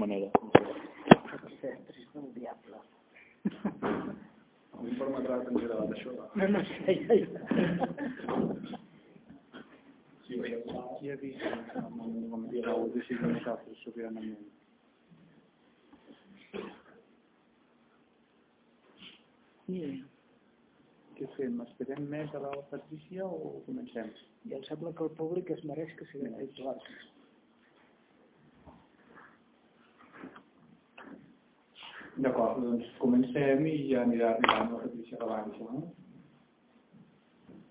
Manera. Cestris del diable. A mi em permetrà que ens agrada això. No, no sé, ja, ja. Sí, veiem. Qui ha vist nosaltres sobiranament? Sí. Què fem? Esperem més a la Patricia o comencem? I em sembla que el públic es mereix que siguin ells l'altre. D'acord, doncs comencem i ja anirà arribant la Patricia abans, no?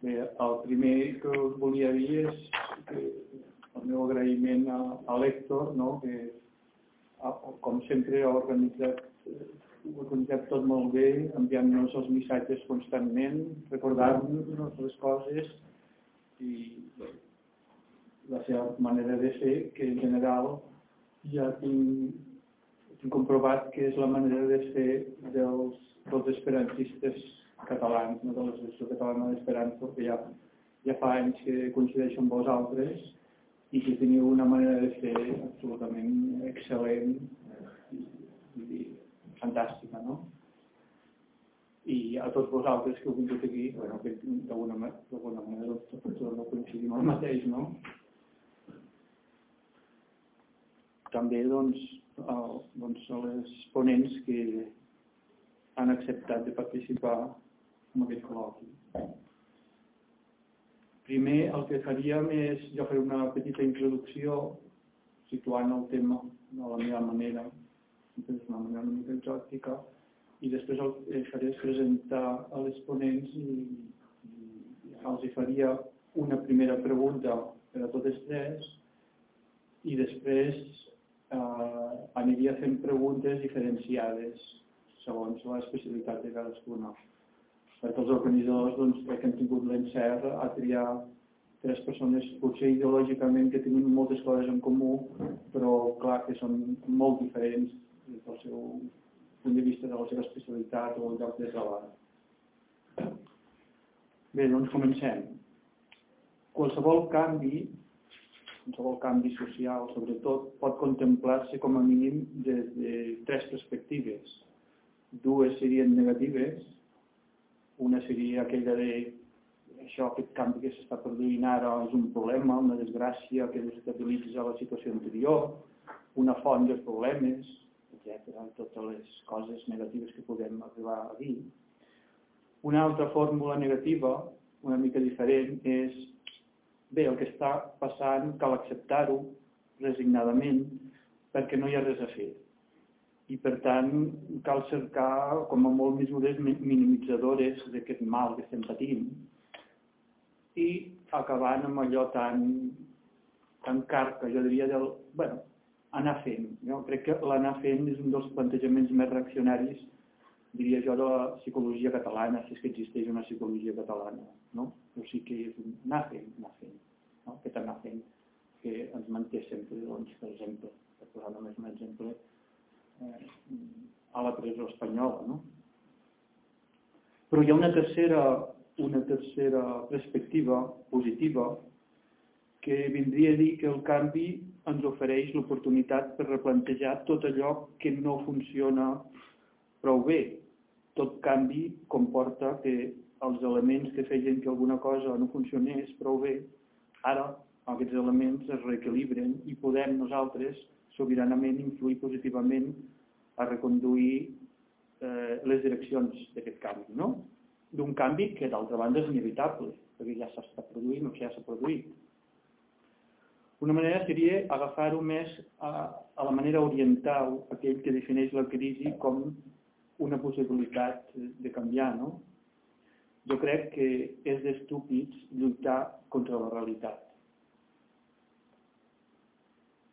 Bé, el primer que us volia dir és que el meu agraïment a, a l'Hèctor, no? que com sempre ha organitzat, eh, ho organitzat tot molt bé, enviant-nos els missatges constantment, recordant-nos les coses i la seva manera de fer, que en general ja tinc comprovat que és la manera de fer dels, dels esperantistes catalans, no de l'Associació Catalana d'Esperança, perquè ja, ja fa anys que coincideixo amb vosaltres i que teniu una manera de fer absolutament excel·lent i, fantàstica, no? I a tots vosaltres que heu vingut aquí, bueno, que d'alguna manera, manera tots no coincidim el mateix, no? També, doncs, el, doncs, a les ponents que han acceptat de participar en aquest col·loqui. Primer el que faríem és, jo faré una petita introducció situant el tema de la meva manera, és una manera una mica exòtica, i després el que faré és presentar a les ponents i, i els hi faria una primera pregunta per a totes tres i després eh, aniria fent preguntes diferenciades segons l'especialitat de cadascuna perquè els organitzadors doncs, crec que han tingut l'encert a triar tres persones potser ideològicament que tenen moltes coses en comú, però clar que són molt diferents des del seu punt de vista de la seva especialitat o el lloc de treball. Bé, doncs comencem. Qualsevol canvi, qualsevol canvi social, sobretot, pot contemplar-se com a mínim des de tres perspectives. Dues serien negatives, una seria aquella de això, aquest canvi que s'està produint ara és un problema, una desgràcia que desestabilitza la situació anterior, una font de problemes, etc. Totes les coses negatives que podem arribar a dir. Una altra fórmula negativa, una mica diferent, és bé, el que està passant cal acceptar-ho resignadament perquè no hi ha res a fer i per tant cal cercar com a molt mesures minimitzadores d'aquest mal que estem patint i acabant amb allò tan, tan car que jo diria del, bueno, anar fent. Jo crec que l'anar fent és un dels plantejaments més reaccionaris, diria jo, de la psicologia catalana, si és que existeix una psicologia catalana. No? O sigui que és un anar fent. No? Aquest anar que ens manté sempre, doncs, per exemple, per posar només un exemple, a la presó espanyola. No? Però hi ha una tercera, una tercera perspectiva positiva que vindria a dir que el canvi ens ofereix l'oportunitat per replantejar tot allò que no funciona prou bé. Tot canvi comporta que els elements que feien que alguna cosa no funcionés prou bé, ara aquests elements es reequilibren i podem nosaltres sobiranament influir positivament a reconduir eh, les direccions d'aquest canvi, no? D'un canvi que d'altra banda és inevitable, perquè ja s'està produint o ja s'ha produït. Una manera seria agafar-ho més a, a la manera oriental, aquell que defineix la crisi com una possibilitat de canviar, no? Jo crec que és d'estúpids lluitar contra la realitat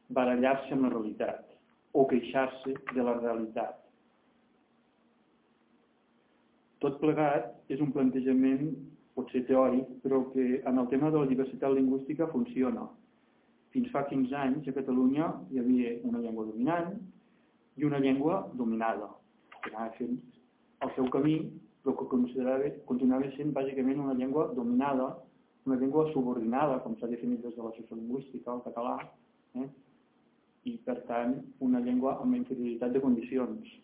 barallar-se amb la realitat o queixar-se de la realitat. Tot plegat és un plantejament potser teòric, però que en el tema de la diversitat lingüística funciona. Fins fa 15 anys a Catalunya hi havia una llengua dominant i una llengua dominada, anava fent el seu camí, però que considerava, continuava sent bàsicament una llengua dominada, una llengua subordinada, com s'ha definit des de la sociolingüística, el català, eh? i, per tant, una llengua amb inferioritat de condicions.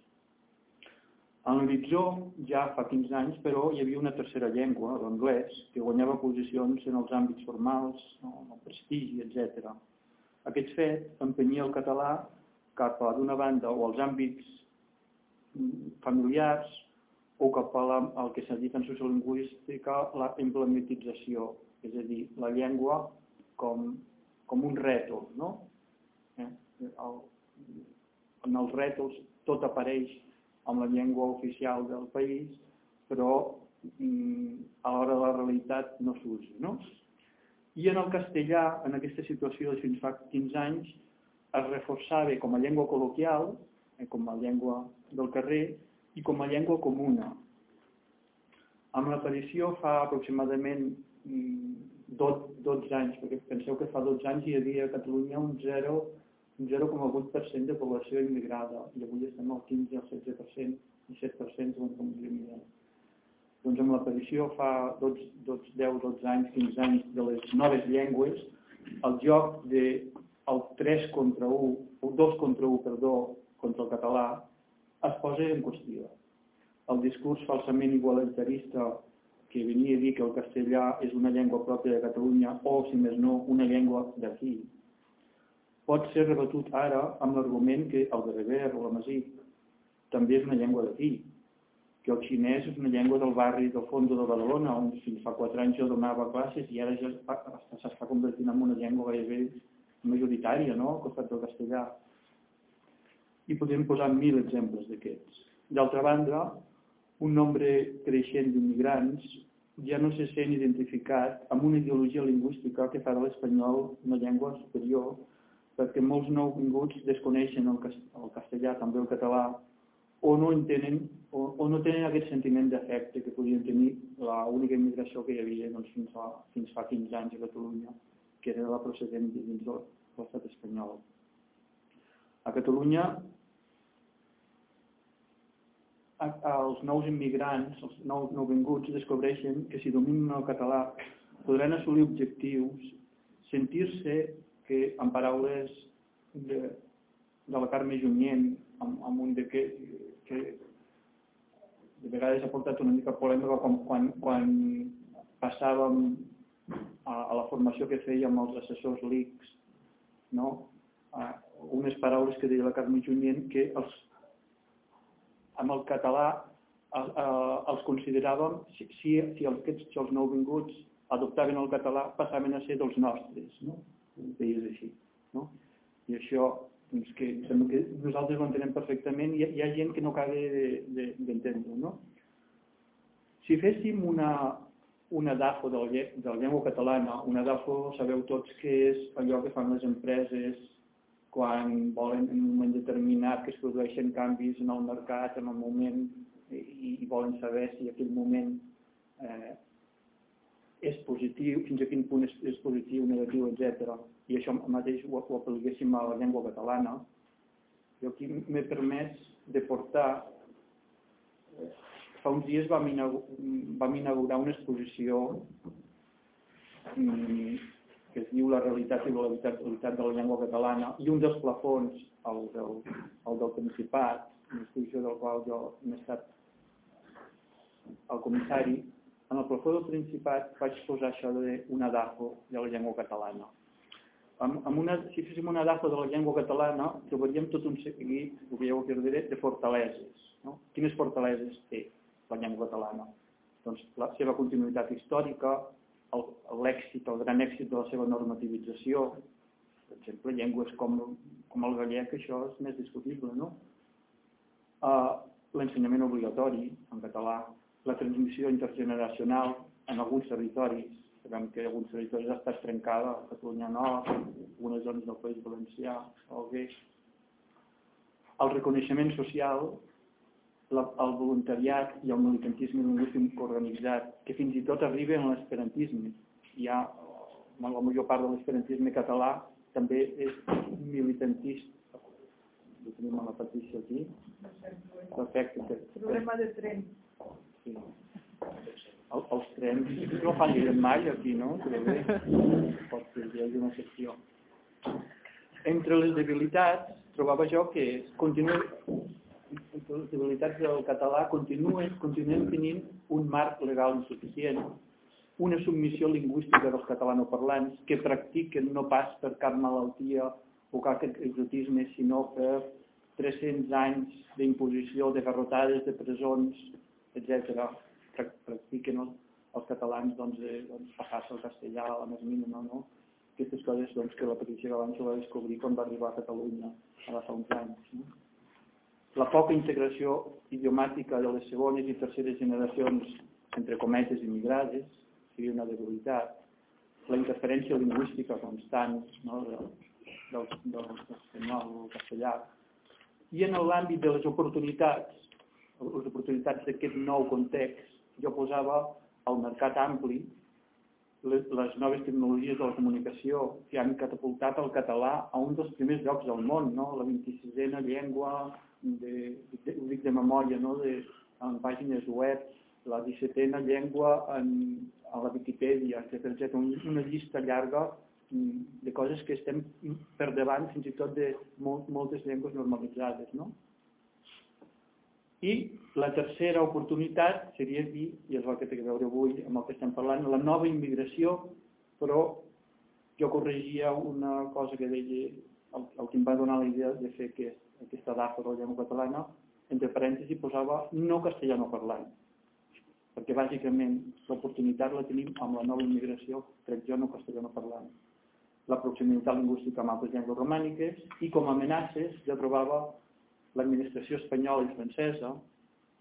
En l'horitzó ja fa 15 anys, però, hi havia una tercera llengua, l'anglès, que guanyava posicions en els àmbits formals, el prestigi, etc. Aquest fet empenyia el català cap a, d'una banda, o als àmbits familiars, o cap a la, el que s'ha dit en sociolingüística, la implementització, és a dir, la llengua com, com un rètol, no? Eh? El, en els rètols tot apareix amb la llengua oficial del país, però mm, a l'hora de la realitat no s'usa. No? I en el castellà, en aquesta situació de fins fa 15 anys, es reforçava com a llengua col·loquial, com a llengua del carrer, i com a llengua comuna. Amb l'aparició fa aproximadament 12, mm, 12 anys, perquè penseu que fa 12 anys hi havia a Catalunya un 0 un 0,8% de població immigrada i avui estem al 15, al 16% i 7% segons com mirem. Doncs amb l'aparició fa 12, 12, 10, 12 anys, 15 anys de les noves llengües, el joc de el 3 contra 1, o 2 contra 1, perdó, contra el català, es posa en qüestió. El discurs falsament igualitarista que venia a dir que el castellà és una llengua pròpia de Catalunya o, si més no, una llengua d'aquí, pot ser rebatut ara amb l'argument que el bereber o la masic també és una llengua d'aquí, que el xinès és una llengua del barri del Fondo de Badalona, on fins fa quatre anys jo donava classes i ara ja s'està convertint en una llengua gairebé majoritària, no?, al costat del castellà. I podem posar mil exemples d'aquests. D'altra banda, un nombre creixent d'immigrants ja no se sent identificat amb una ideologia lingüística que fa de l'espanyol una llengua superior perquè molts nouvinguts desconeixen el, el castellà, també el català, o no entenen o, o no tenen aquest sentiment d'efecte que podien tenir l'única immigració que hi havia doncs, fins, a, fins fa 15 anys a Catalunya, que era la procedent dins de l'estat espanyol. A Catalunya, els nous immigrants, els nous nouvinguts, descobreixen que si dominen el català podran assolir objectius, sentir-se que en paraules de, de la Carme Junyent, amb, amb un de que, que de vegades ha portat una mica polèmica com quan, quan passàvem a, a la formació que fèiem els assessors LICs, no? A unes paraules que deia la Carme Junyent que els, amb el català a, els consideràvem, si, si, si els, si els nouvinguts adoptaven el català, passaven a ser dels nostres. No? país així. No? I això, doncs, que que nosaltres ho entenem perfectament i hi ha gent que no acaba d'entendre-ho. No? Si féssim una, una DAFO de la, de llengua catalana, una DAFO sabeu tots que és allò que fan les empreses quan volen en un moment determinat que es produeixen canvis en el mercat, en el moment, i, i volen saber si aquell moment eh, és positiu, fins a quin punt és, és positiu, negatiu, etc. I això mateix ho, ho apliquéssim a la llengua catalana. Jo aquí m'he permès de portar... Fa uns dies vam, vam inaugurar una exposició mm, que es diu La realitat i la vitalitat de la llengua catalana i un dels plafons, el del, el del Principat, una del qual jo he estat el comissari, en el plafó del Principat vaig posar això d'una DAFO de la llengua catalana. Amb, amb una, si féssim una DAFO de la llengua catalana, trobaríem tot un seguit, el que ja ho diré, de fortaleses. No? Quines fortaleses té la llengua catalana? Doncs la seva continuïtat històrica, l'èxit, el, gran èxit de la seva normativització, per exemple, llengües com, com el gallec, això és més discutible, no? Uh, L'ensenyament obligatori en català, la transmissió intergeneracional en alguns territoris, sabem que alguns territoris ha estat trencada, a Catalunya Nord, algunes zones del País Valencià, bé. El reconeixement social, la, el voluntariat i el militantisme lingüístic organitzat, que fins i tot arriba en l'esperantisme. Hi ha, la major part de l'esperantisme català també és militantista. Ho tenim a la Patricia aquí. Perfecte. Problema de tren. Sí. El, els trens no fan gaire mai aquí, no? Però bé, pot ser, hi hagi una secció. entre les debilitats trobava jo que continua, debilitats del català continuen, continuen tenint un marc legal insuficient, una submissió lingüística dels catalanoparlants que practiquen no pas per cap malaltia o cap exotisme, sinó per 300 anys d'imposició de garrotades, de presons, etc. Practiquen els, catalans doncs, de, doncs, passar-se castellà a la més mínima, no? Aquestes coses doncs, que la Patricia Galancho va descobrir quan va arribar a Catalunya a fa uns anys. No? La poca integració idiomàtica de les segones i terceres generacions entre cometes immigrades seria una debilitat. La interferència lingüística constant no? del, del, del, espanyol o castellà i en l'àmbit de les oportunitats, les oportunitats d'aquest nou context, jo posava al mercat ampli les, les noves tecnologies de la comunicació que han catapultat el català a un dels primers llocs del món, no? la 26a llengua, de, de, ho dic de memòria, no? de, en pàgines web, la 17a llengua en, a la Wikipedia, etc. etc. Una llista llarga de coses que estem per davant fins i tot de molt, moltes llengües normalitzades. No? I la tercera oportunitat seria dir, i és el que té a veure avui amb el que estem parlant, la nova immigració, però jo corregia una cosa que deia el, el que em va donar la idea de fer aquest, aquesta data de la llengua catalana, entre parèntesis posava no castellano parlant, perquè bàsicament l'oportunitat la tenim amb la nova immigració, no castellano parlant. La proximitat lingüística amb altres llengües romàniques i com a amenaces ja trobava l'administració espanyola i francesa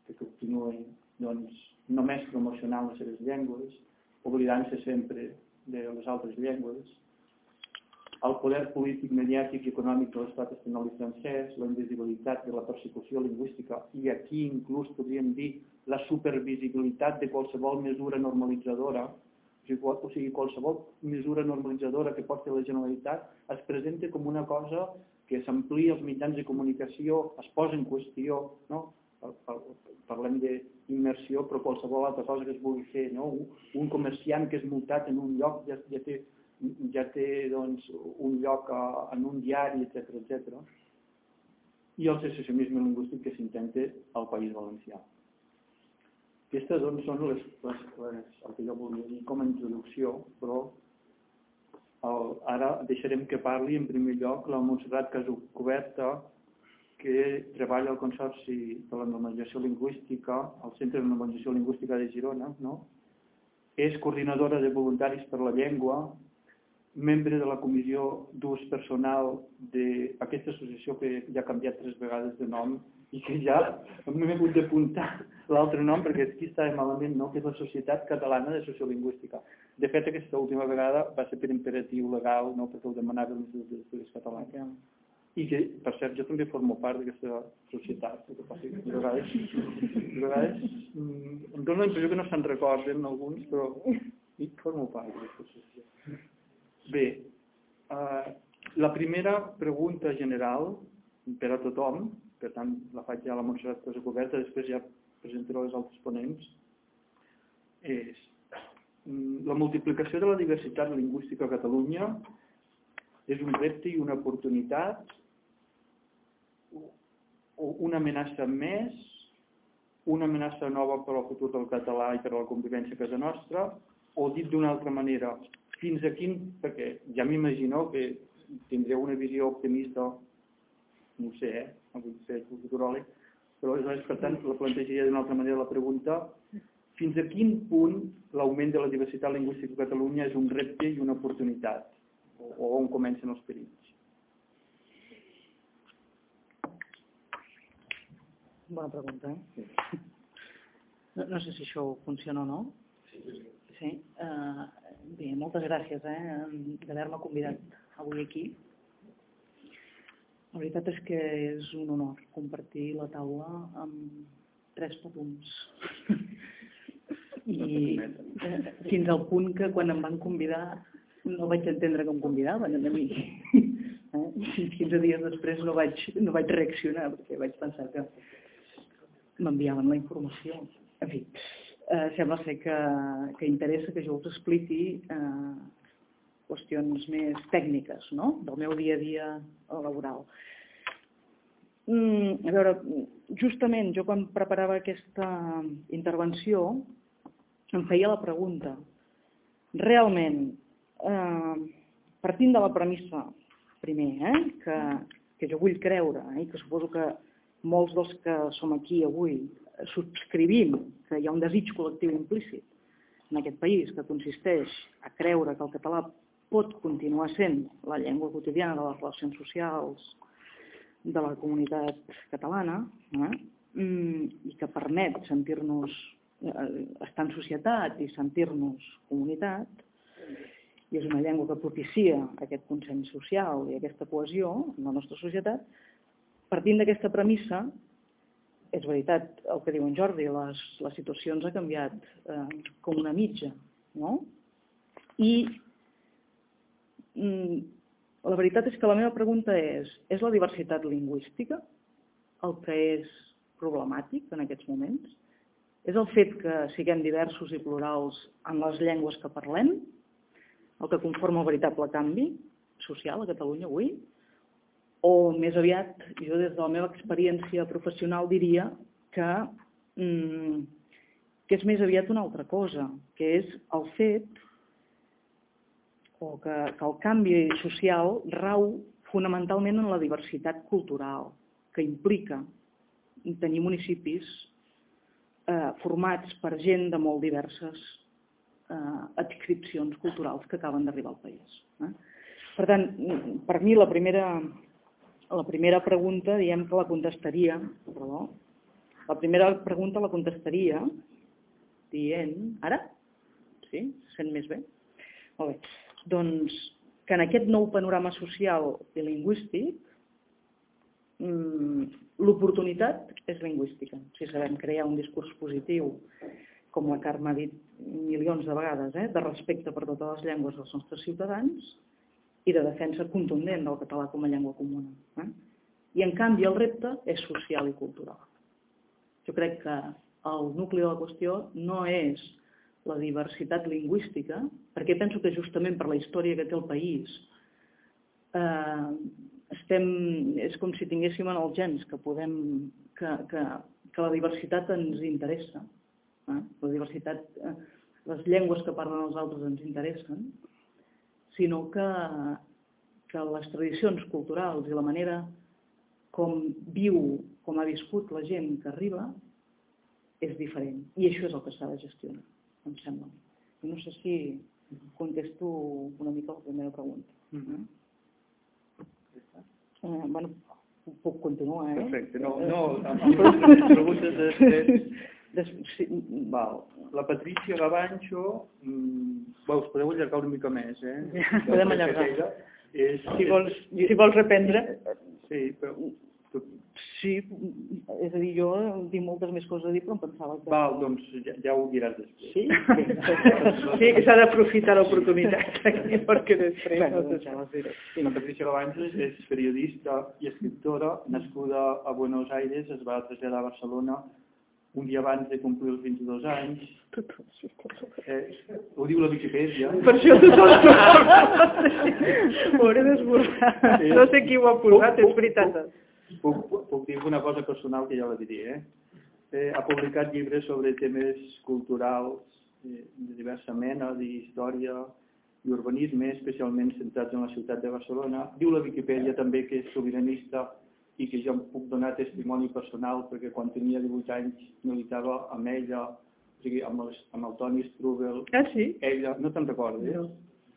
que continua doncs, només promocionant les seves llengües, oblidant-se sempre de les altres llengües, el poder polític, mediàtic i econòmic de l'estat espanyol i francès, la invisibilitat de la persecució lingüística i aquí inclús podríem dir la supervisibilitat de qualsevol mesura normalitzadora o sigui, qualsevol mesura normalitzadora que pot fer la Generalitat es presenta com una cosa que s'amplia els mitjans de comunicació, es posa en qüestió, no? parlem d'immersió, però qualsevol altra cosa que es vulgui fer, no? un comerciant que és multat en un lloc ja, ja té, ja té doncs, un lloc a, en un diari, etc etc. I el secessionisme lingüístic que s'intenta al País Valencià. Aquestes doncs, són les, les, les, el que jo volia dir com a introducció, però el, ara deixarem que parli en primer lloc la Montserrat Casocoberta, que treballa al Consorci de la Normalització Lingüística, al Centre de Normalització Lingüística de Girona, no? és coordinadora de voluntaris per la llengua, membre de la comissió d'ús personal d'aquesta associació que ja ha canviat tres vegades de nom i que ja m'he hagut d'apuntar l'altre nom perquè aquí estava malament, no? que és la Societat Catalana de Sociolingüística. De fet, aquesta última vegada va ser per imperatiu legal, no? perquè ho demanava l'Institut d'Estudis Catalans. I que, per cert, jo també formo part d'aquesta societat. Que de vegades, de vegades mm, em dóna la impressió que no se'n recorden alguns, però i formo part d'aquesta societat. Bé, uh, la primera pregunta general per a tothom per tant la faig ja a la Montserrat Cosa Coberta, després ja presentaré els altres ponents, és mm, la multiplicació de la diversitat lingüística a Catalunya és un repte i una oportunitat, o una amenaça més, una amenaça nova per al futur del català i per a la convivència a casa nostra, o dit d'una altra manera, fins a quin, perquè ja m'imagino que tindreu una visió optimista no sé, eh? no vull ser futuròleg, però aleshores, per tant, la plantejaria d'una altra manera la pregunta, fins a quin punt l'augment de la diversitat lingüística a Catalunya és un repte i una oportunitat? O, on comencen els perills? Bona pregunta. Eh? No, no sé si això funciona o no. Sí, sí. sí? Uh, bé, moltes gràcies eh, d'haver-me convidat avui aquí. La veritat és que és un honor compartir la taula amb tres patums. I fins al punt que quan em van convidar no vaig entendre com convidaven a mi. Eh? 15 dies després no vaig, no vaig reaccionar perquè vaig pensar que m'enviaven la informació. En fi, eh, sembla ser que, que interessa que jo us expliqui eh, qüestions més tècniques, no?, del meu dia a dia laboral. Mm, a veure, justament jo quan preparava aquesta intervenció em feia la pregunta, realment, eh, partint de la premissa, primer, eh, que, que jo vull creure, eh, i que suposo que molts dels que som aquí avui subscrivim que hi ha un desig col·lectiu implícit en aquest país que consisteix a creure que el català pot continuar sent la llengua quotidiana de les relacions socials de la comunitat catalana eh? Mm, i que permet sentir-nos eh, estar en societat i sentir-nos comunitat i és una llengua que propicia aquest consens social i aquesta cohesió en la nostra societat, partint d'aquesta premissa, és veritat el que diu en Jordi, les, les situacions ha canviat eh, com una mitja, no? I mm, la veritat és que la meva pregunta és, és la diversitat lingüística el que és problemàtic en aquests moments? És el fet que siguem diversos i plurals en les llengües que parlem el que conforma el veritable canvi social a Catalunya avui? O més aviat, jo des de la meva experiència professional diria que, mm, que és més aviat una altra cosa, que és el fet o que, que el canvi social rau fonamentalment en la diversitat cultural que implica tenir municipis eh, formats per gent de molt diverses eh, adscripcions culturals que acaben d'arribar al país. Eh? Per tant, per mi la primera, la primera pregunta, diem que la contestaria, perdó, la primera pregunta la contestaria dient, ara? Sí? Sent més bé? Molt bé. Doncs que en aquest nou panorama social i lingüístic mmm, l'oportunitat és lingüística. Si sabem crear un discurs positiu, com la Carme ha dit milions de vegades, eh, de respecte per totes les llengües dels nostres ciutadans i de defensa contundent del català com a llengua comuna. Eh? I en canvi el repte és social i cultural. Jo crec que el nucli de la qüestió no és la diversitat lingüística, perquè penso que justament per la història que té el país eh, estem, és com si tinguéssim en els gens que, podem, que, que, que la diversitat ens interessa. Eh? La diversitat, eh, les llengües que parlen els altres ens interessen, sinó que, que les tradicions culturals i la manera com viu, com ha viscut la gent que arriba, és diferent. I això és el que s'ha de gestionar em sembla. No sé si contesto una mica la primera pregunta. Mm -hmm. eh, bueno, puc continuar, eh? Perfecte. No, no, amb les preguntes després... Des, sí, Val. La Patricia Gavancho, mmm, veus, podeu allargar una mica més, eh? Podem allargar. És, si, vols, si vols reprendre. Sí, però Sí, és a dir, jo tinc moltes més coses a dir, però em pensava que... Val, doncs ja, ja ho diràs després. Sí? sí, s'ha d'aprofitar l'oportunitat perquè després... Bueno, doncs ja diré. Sí. La Patricia Lavanges és periodista i escriptora, nascuda a Buenos Aires, es va traslladar a Barcelona un dia abans de complir els 22 anys. Eh, ho diu la Viquipèdia. Per això tot Ho hauré d'esborrar. No sé qui ho ha posat, és veritat. Puc, puc dir una cosa personal que ja la diria. Eh? Eh, ha publicat llibres sobre temes culturals eh, de diversa mena, d'història i urbanisme, especialment centrats en la ciutat de Barcelona. Diu la Viquipèdia també que és sobiranista i que jo em puc donar testimoni personal perquè quan tenia 18 anys militava amb ella, o sigui, amb, el, amb el Toni Strubel. Ah, sí? Ella, no te'n recordes? No.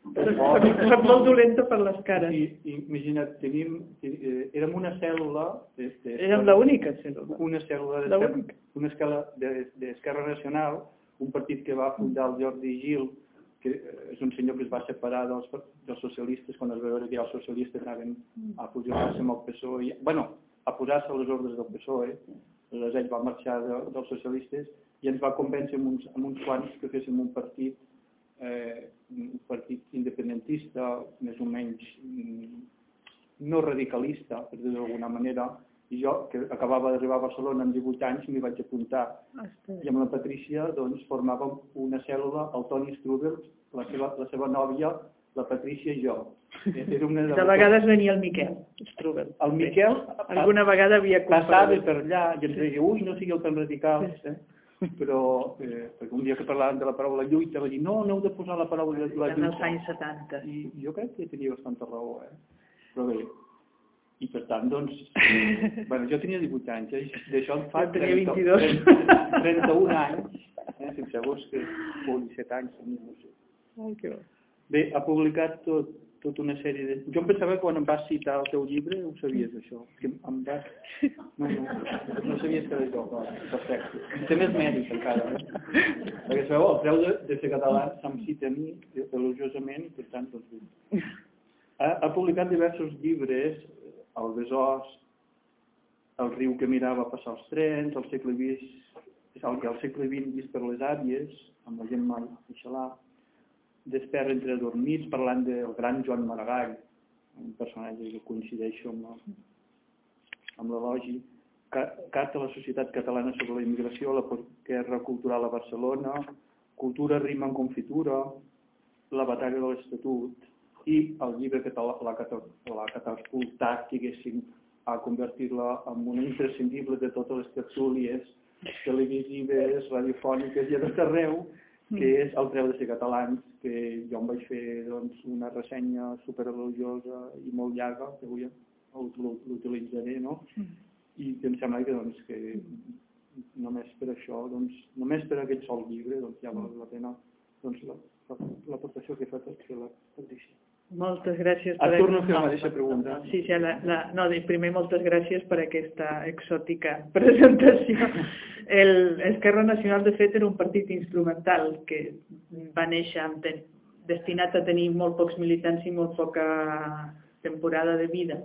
Soc molt dolenta per les cares. I, i imagina't, tenim, eh, érem una cèl·lula... Este, érem l'única cèl·lula. Una cèl·lula d'Esquerra una escala d'Esquerra Nacional, un partit que va fundar el Jordi Gil, que és un senyor que es va separar dels, dels socialistes quan es va veure que els socialistes anaven a fusionar-se amb el PSOE, i, bueno, a posar-se a les ordres del PSOE, aleshores ell va marxar de, dels socialistes i ens va convèncer amb uns, amb uns quants que féssim un partit eh, un partit independentista, més o menys mm, no radicalista, per dir d'alguna manera, i jo, que acabava d'arribar a Barcelona amb 18 anys, m'hi vaig apuntar. I amb la Patrícia doncs, formàvem una cèl·lula, el Toni Strubel, la seva, la seva nòvia, la Patrícia i jo. Era una De vegades venia el Miquel Strubel. El Miquel Alguna vegada havia passava comparegut. per allà i ens deia, ui, no sigueu tan radicals, eh? però eh, perquè un dia que parlàvem de la paraula lluita va dir, no, no heu de posar la paraula la En els lluita. anys 70. I jo crec que tenia bastanta raó, eh? Però bé, i per tant, doncs, bueno, jo tenia 18 anys, eh? d'això en fa Jo tenia 30 22. 30 31 anys, eh? fixeu-vos que, o 17 anys, no sé. Ai, que bo. Bé, ha publicat tot, tota una sèrie de... Jo em pensava que quan em vas citar el teu llibre ho sabies, això. Que em vas... No, no, no sabies que era jo, però perfecte. Té més mèrit encara, eh? Perquè sabeu, el preu de, de ser català se'm cita a mi elogiosament i per tant, doncs bé. Ha, ha publicat diversos llibres, El Besòs, El riu que mirava passar els trens, el segle XX, el que al segle XX vist per les àvies, amb la gent mal Michelà, Desperra entre dormits, parlant del gran Joan Maragall, un personatge que coincideixo amb, el- amb l'elogi, Ca- Carta a la societat catalana sobre la immigració, la guerra cultural a Barcelona, Cultura rima en confitura, La batalla de l'Estatut i el llibre que l'ha l'ha cata- l'ha catapultat, diguéssim, a convertir-la en una imprescindible de totes les tertúlies televisives, radiofòniques i a tot arreu, que és El preu de ser catalans, que jo em vaig fer doncs, una ressenya superelogiosa i molt llarga, que avui l'ut- l'utilitzaré, no? I que em sembla que, doncs, que només per això, doncs, només per aquest sol llibre, doncs, ja val la pena doncs, la- la- l'aportació que he fet a la Patricia. Moltes gràcies Et torno a fer la mateixa pregunta. Sí, sí, la, la, no, primer moltes gràcies per aquesta exòtica presentació. El Esquerra Nacional, de fet, era un partit instrumental que va néixer amb ten, destinat a tenir molt pocs militants i molt poca temporada de vida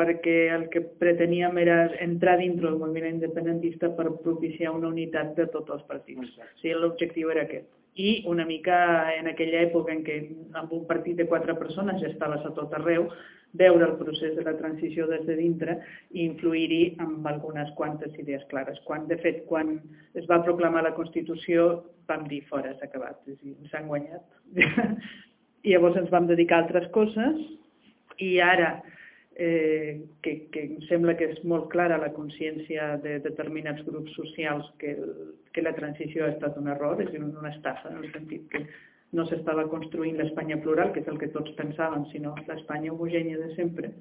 perquè el que preteníem era entrar dintre del moviment independentista per propiciar una unitat de tots els partits. O sigui, l'objectiu era aquest. I una mica en aquella època en què amb un partit de quatre persones ja estaves a tot arreu, veure el procés de la transició des de dintre i influir-hi amb algunes quantes idees clares. Quan, de fet, quan es va proclamar la Constitució vam dir fora, s'ha acabat, és dir, ens han guanyat. I llavors ens vam dedicar a altres coses i ara eh, que, que em sembla que és molt clara la consciència de determinats grups socials que, que la transició ha estat un error, és una estafa, en el sentit que no s'estava construint l'Espanya plural, que és el que tots pensàvem, sinó l'Espanya homogènia de sempre.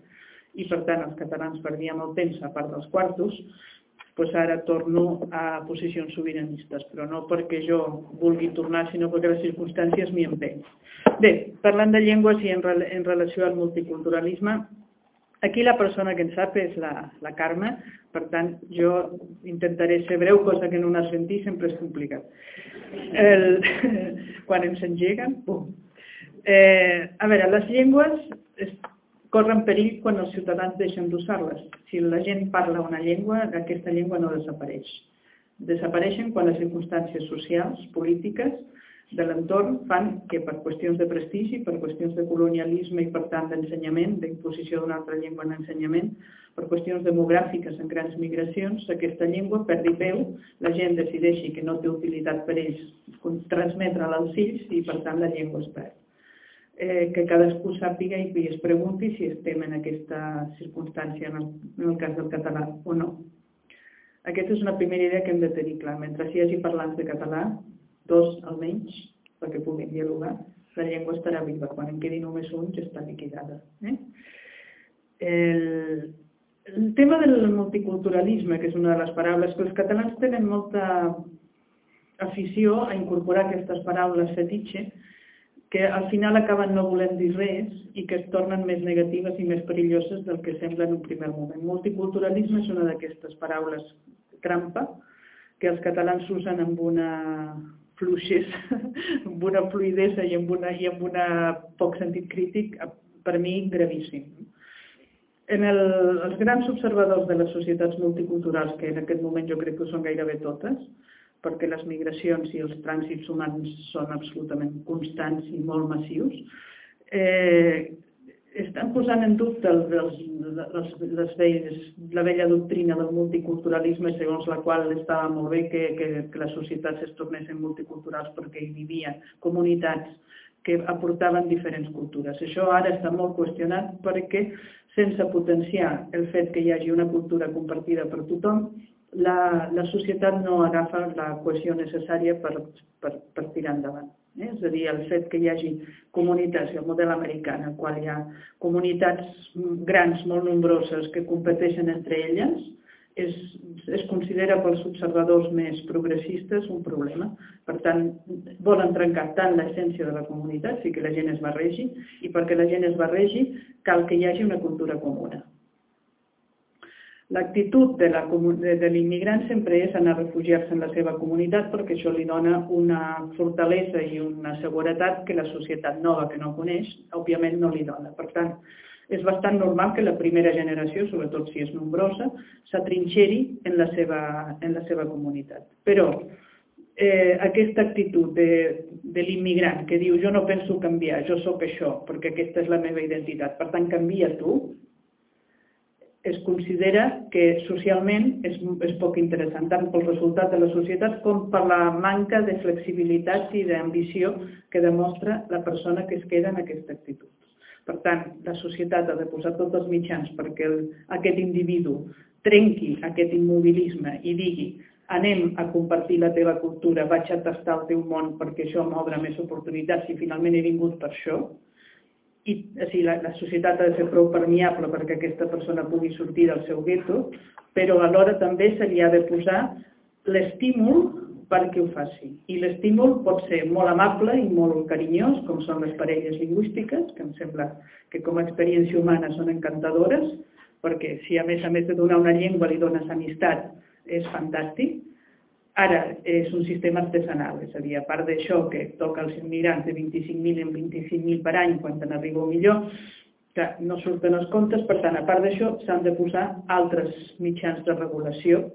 I per tant els catalans perdíem el temps a part dels quartos, doncs ara torno a posicions sobiranistes, però no perquè jo vulgui tornar, sinó perquè les circumstàncies m'hi empenyen. Bé, parlant de llengües i en, en relació al multiculturalisme, Aquí la persona que en sap és la, la Carme, per tant jo intentaré ser breu, cosa que en un argentí sempre és complicat. El, quan ens engeguen, pum. Eh, a veure, les llengües es, corren perill quan els ciutadans deixen d'usar-les. Si la gent parla una llengua, aquesta llengua no desapareix. Desapareixen quan les circumstàncies socials, polítiques, de l'entorn fan que per qüestions de prestigi, per qüestions de colonialisme i per tant d'ensenyament, d'imposició d'una altra llengua en ensenyament, per qüestions demogràfiques en grans migracions, aquesta llengua perdi peu, la gent decideixi que no té utilitat per ells transmetre-la als fills i per tant la llengua es perd. Eh, que cadascú sàpiga i es pregunti si estem en aquesta circumstància en el, en el cas del català o no. Aquesta és una primera idea que hem de tenir clar. Mentre hi hagi parlants de català, dos almenys, perquè puguin dialogar, la llengua estarà viva. Quan en quedi només un, ja està liquidada. Eh? El, el tema del multiculturalisme, que és una de les paraules que els catalans tenen molta afició a incorporar aquestes paraules fetitxe, que al final acaben no volent dir res i que es tornen més negatives i més perilloses del que sembla en un primer moment. Multiculturalisme és una d'aquestes paraules trampa que els catalans usen amb una fluixes, amb una fluidesa i amb, una, i amb una poc sentit crític, per mi gravíssim. En el, els grans observadors de les societats multiculturals, que en aquest moment jo crec que són gairebé totes, perquè les migracions i els trànsits humans són absolutament constants i molt massius, eh, estan posant en dubte el, els, les, les velles, la vella doctrina del multiculturalisme segons la qual estava molt bé que, que, que les societats es tornessin multiculturals perquè hi vivien comunitats que aportaven diferents cultures. Això ara està molt qüestionat perquè sense potenciar el fet que hi hagi una cultura compartida per tothom, la, la societat no agafa la cohesió necessària per, per, per tirar endavant. Eh? És a dir, el fet que hi hagi comunitats, el model americà, en el qual hi ha comunitats grans, molt nombroses, que competeixen entre elles, és, es considera pels observadors més progressistes un problema. Per tant, volen trencar tant l'essència de la comunitat, sí que la gent es barregi, i perquè la gent es barregi cal que hi hagi una cultura comuna. L'actitud de l'immigrant sempre és anar a refugiar-se en la seva comunitat perquè això li dona una fortalesa i una seguretat que la societat nova que no coneix, òbviament no li dona. Per tant, és bastant normal que la primera generació, sobretot si és nombrosa, s'atrinxeri en, la seva, en la seva comunitat. Però eh, aquesta actitud de, de l'immigrant que diu jo no penso canviar, jo sóc això, perquè aquesta és la meva identitat, per tant canvia tu, es considera que socialment és, és poc interessant, tant pel resultat de la societat com per la manca de flexibilitat i d'ambició que demostra la persona que es queda en aquesta actitud. Per tant, la societat ha de posar tots els mitjans perquè el, aquest individu trenqui aquest immobilisme i digui anem a compartir la teva cultura, vaig a tastar el teu món perquè això m'obre més oportunitats i finalment he vingut per això. I o sigui, la, la societat ha de ser prou permeable perquè aquesta persona pugui sortir del seu gueto, però alhora també se li ha de posar l'estímul perquè ho faci. I l'estímul pot ser molt amable i molt carinyós, com són les parelles lingüístiques, que em sembla que com a experiència humana són encantadores, perquè si a més a més de donar una llengua li dones amistat, és fantàstic. Ara és un sistema artesanal, és a dir, a part d'això que toca als immigrants de 25.000 en 25.000 per any quan n'arriba millor, que no surten els comptes, per tant, a part d'això s'han de posar altres mitjans de regulació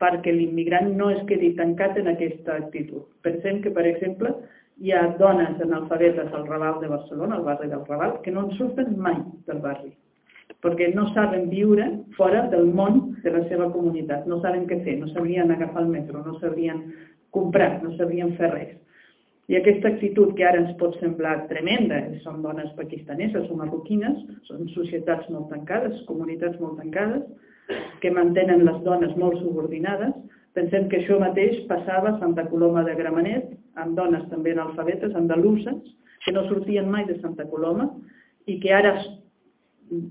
perquè l'immigrant no es quedi tancat en aquesta actitud. Pensem que, per exemple, hi ha dones analfabetes al Raval de Barcelona, al barri del Raval, que no en surten mai del barri, perquè no saben viure fora del món de la seva comunitat, no saben què fer, no sabrien agafar el metro, no sabrien comprar, no sabrien fer res. I aquesta actitud que ara ens pot semblar tremenda, són dones pakistaneses o marroquines, són societats molt tancades, comunitats molt tancades, que mantenen les dones molt subordinades. Pensem que això mateix passava a Santa Coloma de Gramenet, amb dones també analfabetes, andaluses, que no sortien mai de Santa Coloma i que ara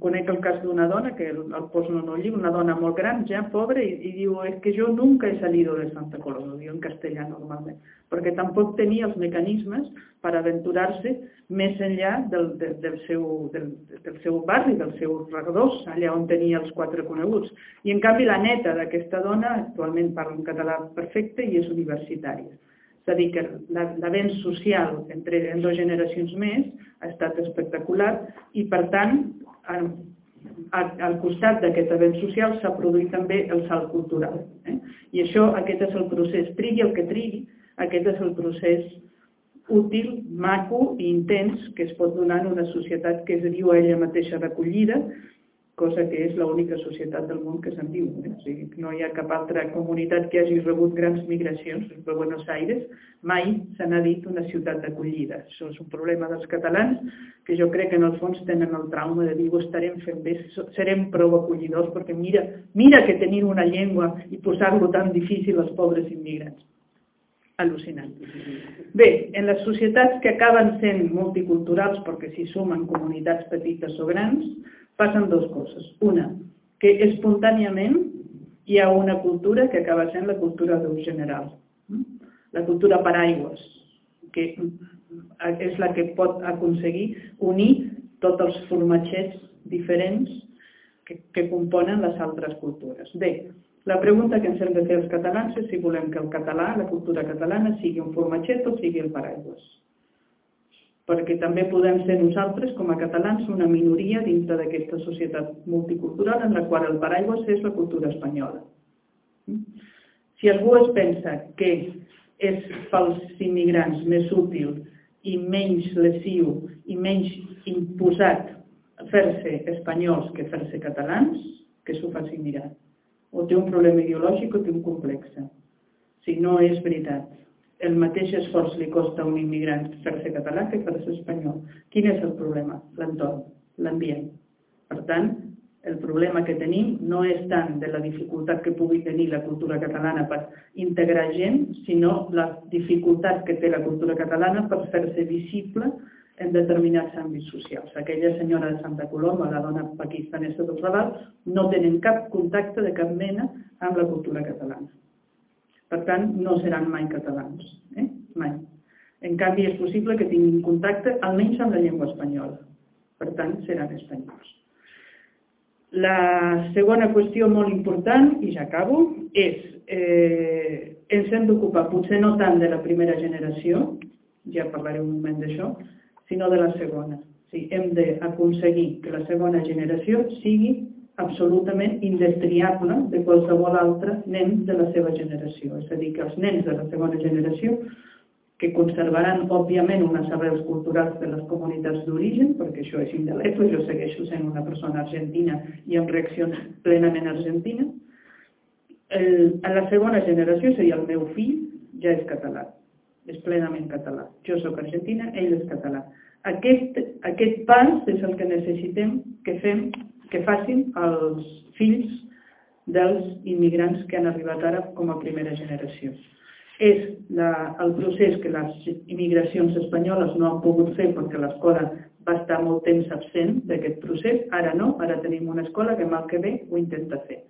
conec el cas d'una dona, que el, el poso en un llibre, una dona molt gran, ja pobra, i, i diu, és que jo nunca he salido de Santa Coloma, diu en castellà normalment, perquè tampoc tenia els mecanismes per aventurar-se més enllà del, del, del, seu, del, del seu barri, del seu regdors, allà on tenia els quatre coneguts. I en canvi la neta d'aquesta dona actualment parla un català perfecte i és universitària. És a dir, que l'avenç social entre en dues generacions més ha estat espectacular i, per tant, al costat d'aquest avenç social s'ha produït també el salt cultural. Eh? I això, aquest és el procés, trigui el que trigui, aquest és el procés útil, maco i intens que es pot donar en una societat que es diu a ella mateixa recollida, cosa que és l'única societat del món que se'n diu. Eh? O sigui, no hi ha cap altra comunitat que hagi rebut grans migracions. Per Buenos Aires mai se n'ha dit una ciutat d'acollida. Això és un problema dels catalans que jo crec que en el fons tenen el trauma de dir ho estarem fent bé, serem prou acollidors perquè mira, mira que tenir una llengua i posar-lo tan difícil als pobres immigrants. Al·lucinant. Bé, en les societats que acaben sent multiculturals perquè s'hi sumen comunitats petites o grans, passen dues coses. Una, que espontàniament hi ha una cultura que acaba sent la cultura d'ús general. La cultura per aigües, que és la que pot aconseguir unir tots els formatgers diferents que, que componen les altres cultures. Bé, la pregunta que ens hem de fer els catalans és si volem que el català, la cultura catalana, sigui un formatget o sigui el paraigües perquè també podem ser nosaltres, com a catalans, una minoria dintre d'aquesta societat multicultural en la qual el paraigües és la cultura espanyola. Si algú es pensa que és pels immigrants més útil i menys lesiu i menys imposat fer-se espanyols que fer-se catalans, que s'ho faci mirar. O té un problema ideològic o té un complex. Si no és veritat. el mateix esforç li costa a un immigrant fer-se català que fer-se espanyol. Quin és el problema? L'entorn, l'ambient. Per tant, el problema que tenim no és tant de la dificultat que pugui tenir la cultura catalana per integrar gent, sinó la dificultat que té la cultura catalana per fer-se visible en determinats àmbits socials. Aquella senyora de Santa Coloma, la dona pakistanesa del Raval, no tenen cap contacte de cap mena amb la cultura catalana. Per tant, no seran mai catalans. Eh? Mai. En canvi, és possible que tinguin contacte almenys amb la llengua espanyola. Per tant, seran espanyols. La segona qüestió molt important, i ja acabo, és eh, ens hem d'ocupar, potser no tant de la primera generació, ja parlaré un moment d'això, sinó de la segona. Sigui, hem d'aconseguir que la segona generació sigui absolutament indestriable de qualsevol altre nen de la seva generació. És a dir, que els nens de la segona generació que conservaran, òbviament, unes arrels culturals de les comunitats d'origen, perquè això és indeleble, jo segueixo sent una persona argentina i amb reaccions plenament argentines. A la segona generació, seria el meu fill, ja és català, és plenament català. Jo sóc argentina, ell és català. Aquest, aquest pas és el que necessitem que fem que facin els fills dels immigrants que han arribat ara com a primera generació. És la, el procés que les immigracions espanyoles no han pogut fer perquè l'escola va estar molt temps absent d'aquest procés, ara no, ara tenim una escola que mal que bé ho intenta fer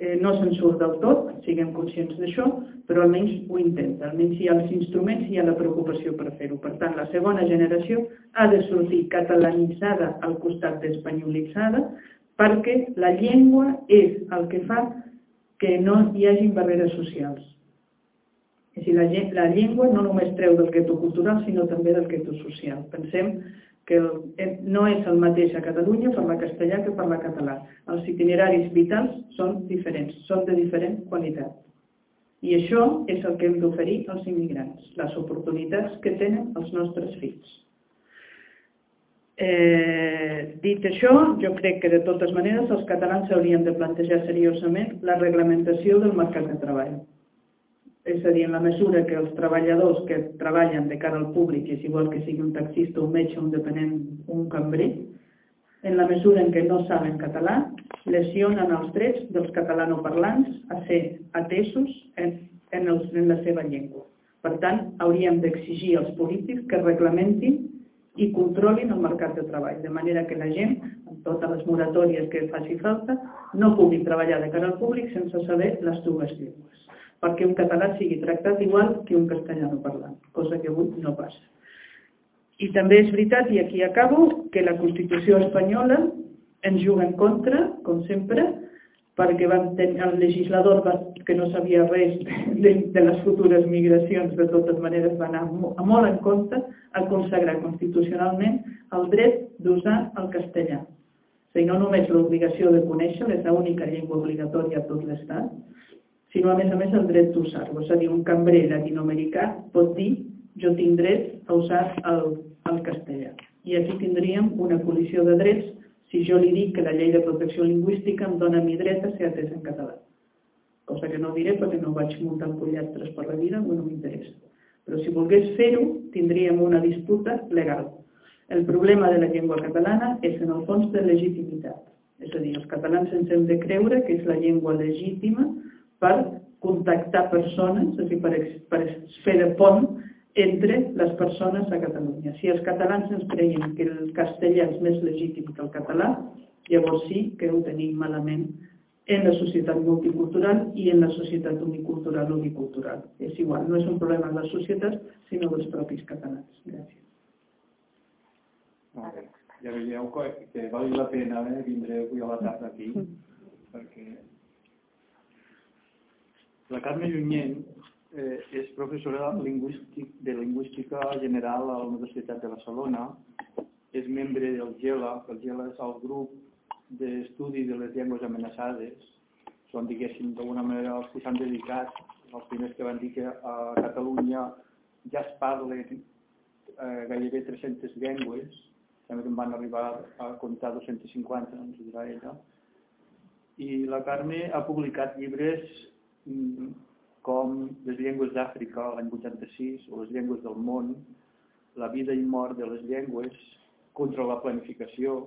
eh, no se'n surt del tot, siguem conscients d'això, però almenys ho intenta, almenys hi ha els instruments i hi ha la preocupació per fer-ho. Per tant, la segona generació ha de sortir catalanitzada al costat d'espanyolitzada perquè la llengua és el que fa que no hi hagi barreres socials. És a dir, la, la llengua no només treu del gueto cultural, sinó també del gueto social. Pensem que eh, no és el mateix a Catalunya parlar castellà que parlar català. Els itineraris vitals són diferents, són de diferent qualitat. I això és el que hem d'oferir als immigrants, les oportunitats que tenen els nostres fills. Eh, dit això, jo crec que de totes maneres els catalans haurien de plantejar seriosament la reglamentació del mercat de treball és a dir, en la mesura que els treballadors que treballen de cara al públic, és igual que sigui un taxista, un metge, un dependent, un cambrer, en la mesura en què no saben català, lesionen els drets dels catalanoparlants a ser atesos en, en, els, en la seva llengua. Per tant, hauríem d'exigir als polítics que reglamentin i controlin el mercat de treball, de manera que la gent, amb totes les moratòries que faci falta, no pugui treballar de cara al públic sense saber les dues llengües perquè un català sigui tractat igual que un castellà no parlant, cosa que avui no passa. I també és veritat, i aquí acabo, que la Constitució espanyola ens juga en contra, com sempre, perquè van tenir, el legislador que no sabia res de, de les futures migracions, de totes maneres va anar molt en compte a consagrar constitucionalment el dret d'usar el castellà. O sigui, no només l'obligació de conèixer, és l'única llengua obligatòria a tot l'Estat, sinó a més a més el dret d'usar-lo. És a dir, un cambrer latinoamericà pot dir jo tinc dret a usar el, el castellà. I aquí tindríem una col·lisió de drets si jo li dic que la llei de protecció lingüística em dona mi dret a ser atès en català. Cosa que no diré perquè no vaig muntant pollastres per la vida, no m'interessa. Però si volgués fer-ho, tindríem una disputa legal. El problema de la llengua catalana és en el fons de legitimitat. És a dir, els catalans ens hem de creure que és la llengua legítima per contactar persones, a dir, per, per fer de pont entre les persones a Catalunya. Si els catalans ens creiem que el castellà és més legítim que el català, llavors sí que ho tenim malament en la societat multicultural i en la societat unicultural unicultural. És igual, no és un problema de la societat, sinó dels propis catalans. Gràcies. Molt bé. Ja veieu que, que val la pena eh, vindre avui a la tarda aquí, perquè la Carme Llunyent eh, és professora lingüístic, de Lingüística General a la Universitat de Barcelona, és membre del GELA, que el GELA és el grup d'estudi de les llengües amenaçades, són, diguéssim, d'alguna manera els que s'han dedicat, els primers que van dir que a Catalunya ja es parlen eh, gairebé 300 llengües, també en van arribar a comptar 250, ens ho dirà ella, i la Carme ha publicat llibres com les llengües d'Àfrica l'any 86 o les llengües del món, la vida i mort de les llengües, contra la planificació,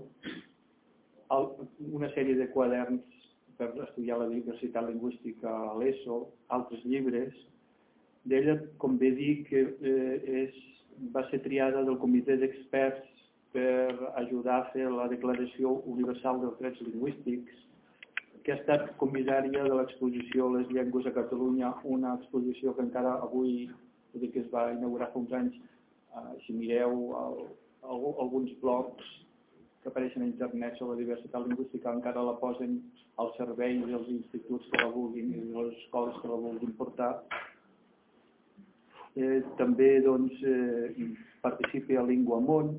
una sèrie de quaderns per estudiar la diversitat lingüística a l'ESO, altres llibres. D'ella convé dir que eh, és, va ser triada del comitè d'experts per ajudar a fer la Declaració Universal dels Drets Lingüístics, que ha estat comissària de l'exposició Les llengües a Catalunya, una exposició que encara avui, dir que es va inaugurar fa uns anys, eh, si mireu el, el, alguns blogs que apareixen a internet sobre la diversitat lingüística encara la posen al servei dels instituts que la vulguin i les escoles que la vulguin portar. Eh, també doncs, eh, participi a Lingua Món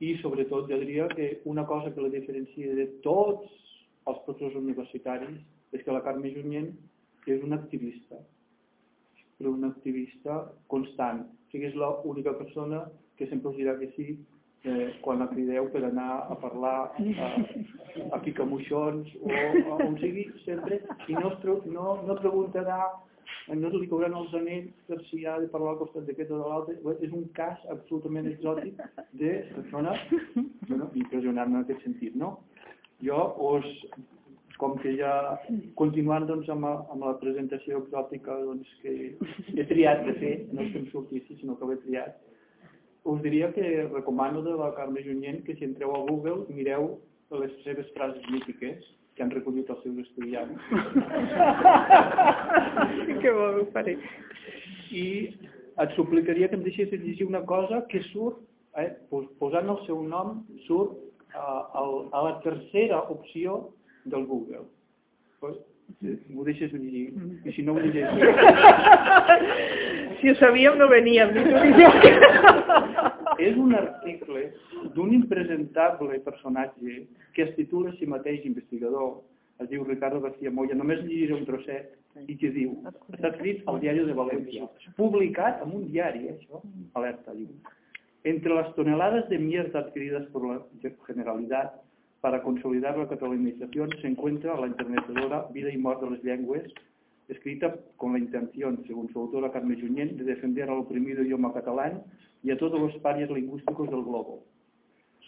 i sobretot jo diria que una cosa que la diferencia de tots els professors universitaris és que la Carme Junyent és una activista, però una activista constant. O sigui, és l'única persona que sempre us dirà que sí eh, quan la crideu per anar a parlar a, a Picamuixons o on sigui sempre i no, no, no preguntarà no li cauran els anells per si ha de parlar al costat d'aquest o de l'altre. És un cas absolutament exòtic de persona bueno, impressionant en aquest sentit. No? Jo us, com que ja continuant doncs, amb, amb la presentació exòtica doncs, que he triat de fer, no és que em sortissi, sinó que ho he triat, us diria que recomano de la Carme Junyent que si entreu a Google mireu les seves frases mítiques que han recollit els seus estudiants. que bo, ho faré. I et suplicaria que em deixessis llegir una cosa que surt, eh, posant el seu nom, surt a, a la tercera opció del Google. Pues, m'ho deixes llegir, i si no ho llegeixes... Si ho sabíem no veníem. És un article d'un impresentable personatge que es titula si mateix investigador, es diu Ricardo García Moya, només llegiré un trosset, i que diu, està escrit al diari de València, publicat en un diari, eh, això, alerta, diu, Entre las toneladas de mierda adquiridas por la Generalidad para consolidar la catalanización se encuentra la internetadora Vida y Muerte de Lenguas, escrita con la intención, según su autora Carmen Junyent, de defender al oprimido idioma catalán y a todos los parias lingüísticos del globo.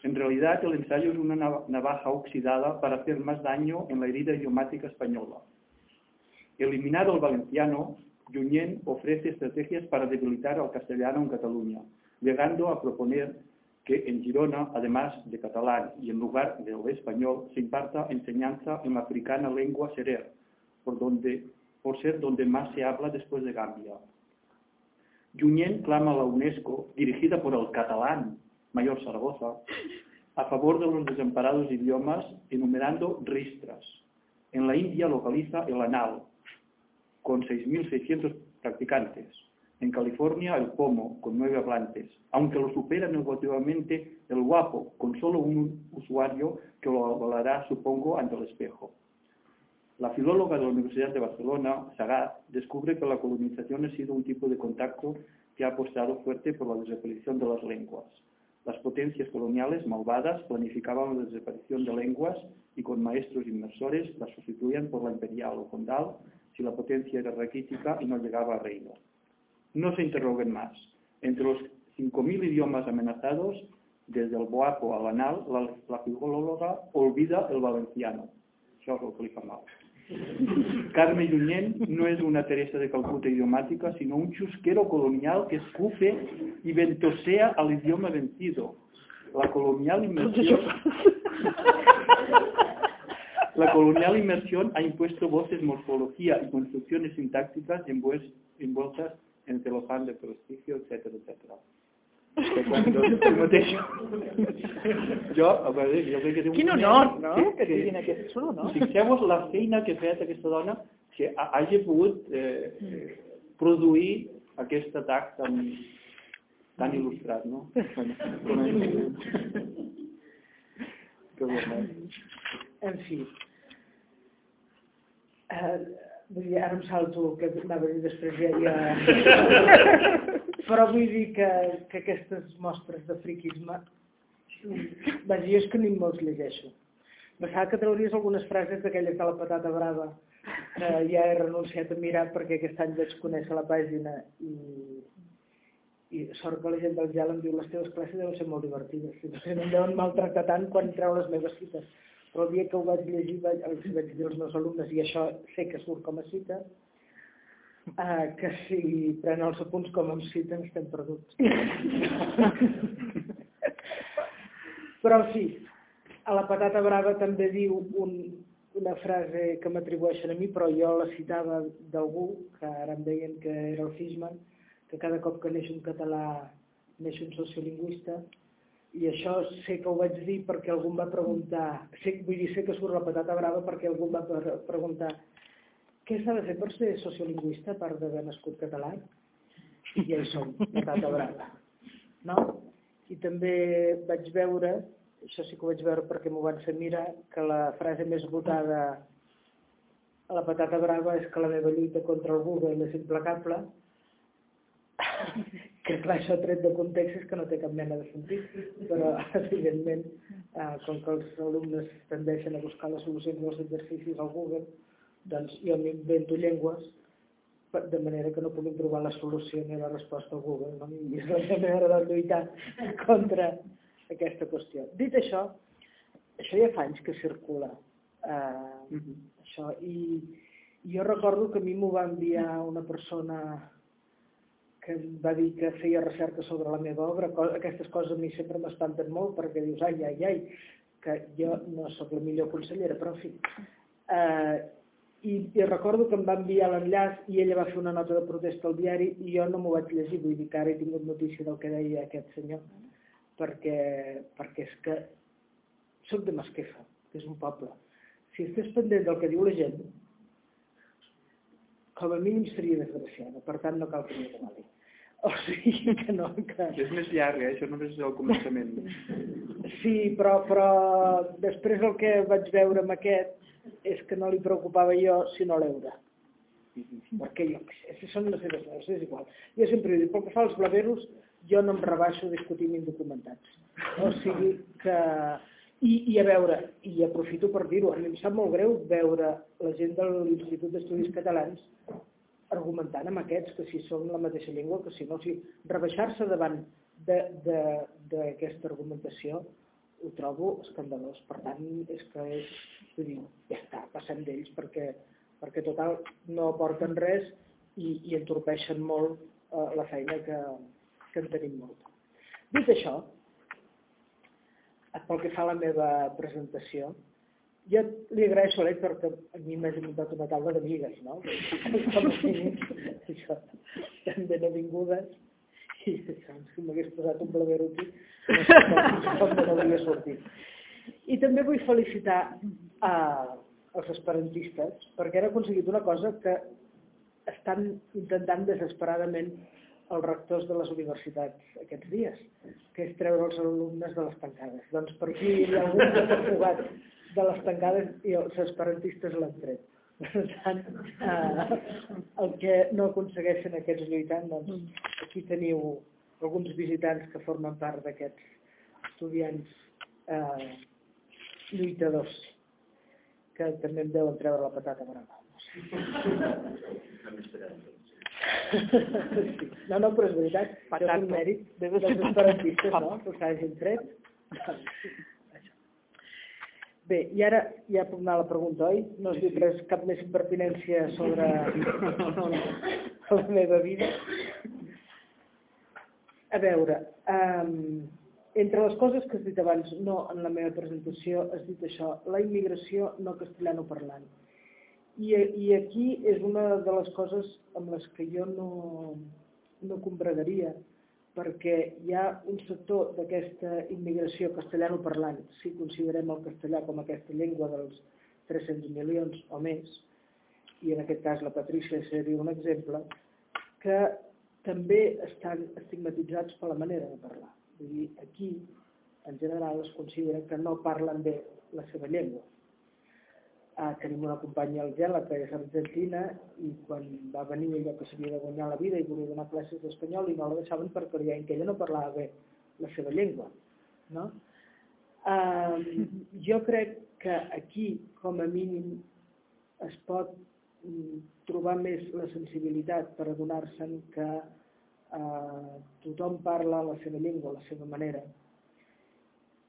En realidad, el ensayo es una navaja oxidada para hacer más daño en la herida idiomática española. Eliminado el valenciano, Junyent ofrece estrategias para debilitar al castellano en Cataluña, llegando a proponer que en Girona, además de catalán y en lugar del español, se imparta enseñanza en la africana lengua serer, por, donde, por ser donde más se habla después de Gambia. Junyent clama a la UNESCO, dirigida por el catalán Mayor Zaragoza, a favor de los desamparados idiomas, enumerando ristras. En la India localiza el ANAL, con 6.600 practicantes. En California el Pomo, con nueve hablantes, aunque lo supera negativamente el Guapo, con solo un usuario que lo avalará, supongo, ante el espejo. La filóloga de la Universidad de Barcelona, Sagat, descubre que la colonización ha sido un tipo de contacto que ha apostado fuerte por la desaparición de las lenguas. Las potencias coloniales malvadas planificaban la desaparición de lenguas y con maestros inmersores las sustituían por la imperial o condal si la potencia era raquítica y no llegaba a reino. No se interroguen más. Entre los 5.000 idiomas amenazados, desde el boapo al anal, la, la filóloga olvida el valenciano. Això és el que li fa mal. Carme Junyent no és una Teresa de Calcuta idiomàtica, sinó un chusquero colonial que escupe y ventosea al idioma vencido. La colonial inmersión... La colonial inmersión ha impuesto voces, morfología y construcciones sintácticas envueltas en celofán de prestigio, etc etc. jo, a veure, jo crec que té un... Quin honor, no? Que, que tinguin aquest solo, no? Fixeu-vos la feina que ha fet aquesta dona que hagi pogut eh, eh, produir aquest atac tan, tan il·lustrat, no? Bueno, que. En fi. Uh, vull dir, ara em salto el que anava a dir després ja, ja... però vull dir que, que aquestes mostres de friquisme vaja, jo és que ni me'ls llegeixo. Pensava que trauries algunes frases d'aquelles de la patata brava que ja he renunciat a mirar perquè aquest any vaig conèixer la pàgina i, i sort que la gent del gel em diu les teves classes deuen ser molt divertides si no, no em deuen maltractar tant quan treu les meves cites però el dia que ho vaig llegir vaig, els vaig dir als meus alumnes i això sé que surt com a cita uh, que si prenen els apunts com em citen estem perduts. Però sí a la patata brava també diu un, una frase que m'atribueixen a mi, però jo la citava d'algú, que ara em deien que era el Fishman, que cada cop que neix un català neix un sociolingüista, i això sé que ho vaig dir perquè algú va preguntar, sé, vull dir, sé que surt la patata brava perquè algú va preguntar què s'ha de fer per ser sociolingüista part d'haver nascut català? I ja hi som, patata brava. No? I també vaig veure això sí que ho vaig veure perquè m'ho van fer mirar, que la frase més votada a la patata brava és que la meva lluita contra el Google és implacable, clar, això tret de context és que no té cap mena de sentit, però evidentment, eh, com que els alumnes tendeixen a buscar les solucions dels exercicis al Google, doncs jo m'invento llengües de manera que no puguin trobar la solució ni la resposta al Google. No? I és la meva manera de lluitar contra aquesta qüestió. Dit això, això ja fa anys que circula, eh, mm -hmm. això, i, jo recordo que a mi m'ho va enviar una persona que va dir que feia recerca sobre la meva obra, aquestes coses a mi sempre m'espanten molt perquè dius, ai, ai, ai, que jo no sóc la millor consellera, però en fi. Eh, i, I recordo que em va enviar l'enllaç i ella va fer una nota de protesta al diari i jo no m'ho vaig llegir, vull dir que ara he tingut notícia del que deia aquest senyor perquè, perquè és que soc de Masquefa, que és un poble. Si estàs pendent del que diu la gent, com a mínim seria desgraciada, per tant no cal que m'hi. O sigui que no... Que... És més llarg, eh? això només és el començament. Sí, però, però després el que vaig veure amb aquest és que no li preocupava jo sinó l'eure. Perquè jo, si són les seves coses, és igual. Jo sempre dic, pel que fa als blaveros, jo no em rebaixo discutint indocumentats. O sigui que... I, I a veure, i aprofito per dir-ho, a mi em sap molt greu veure la gent de l'Institut d'Estudis Catalans argumentant amb aquests que si són la mateixa llengua, que si no, o sigui, rebaixar-se davant d'aquesta argumentació ho trobo escandalós. Per tant, és que és, vull dir, ja està, passem d'ells perquè, perquè total no aporten res i, i entorpeixen molt eh, la feina que, que en tenim molta. Dit això, pel que fa a la meva presentació, jo li agraeixo a l'Ed perquè a mi m'hagi muntat una taula d'amigues, no? Com això, estan ben avingudes i si m'hagués posat un blavero aquí, com, no hauria sortit. I també vull felicitar a, els esperantistes perquè han aconseguit una cosa que estan intentant desesperadament els rectors de les universitats aquests dies, que és treure els alumnes de les tancades. Doncs per aquí hi ha algú que ha fugat de les tancades i els esperantistes l'han tret. Per tant, eh, el que no aconsegueixen aquests lluitants, doncs aquí teniu alguns visitants que formen part d'aquests estudiants eh, lluitadors que també em deuen treure la patata brava. No, no, però és veritat, Patata. és un mèrit de dels esperantistes, no? Que s'hagin tret. Bé, i ara ja puc anar a la pregunta, oi? No has dit res, cap més impertinència sobre la meva vida. A veure, um, entre les coses que has dit abans, no en la meva presentació, has dit això, la immigració no castellano parlant. I, I aquí és una de les coses amb les que jo no, no combregaria, perquè hi ha un sector d'aquesta immigració castellano-parlant, si considerem el castellà com aquesta llengua dels 300 milions o més, i en aquest cas la Patrícia seria un exemple, que també estan estigmatitzats per la manera de parlar. Vull dir, aquí, en general, es considera que no parlen bé la seva llengua Ah, tenim una companya al Gela que és argentina i quan va venir ella que s'havia de guanyar la vida i volia donar classes d'espanyol i no la deixaven perquè creien que ella no parlava bé la seva llengua. No? Uh, jo crec que aquí, com a mínim, es pot mm, trobar més la sensibilitat per adonar-se'n que eh, tothom parla la seva llengua, la seva manera,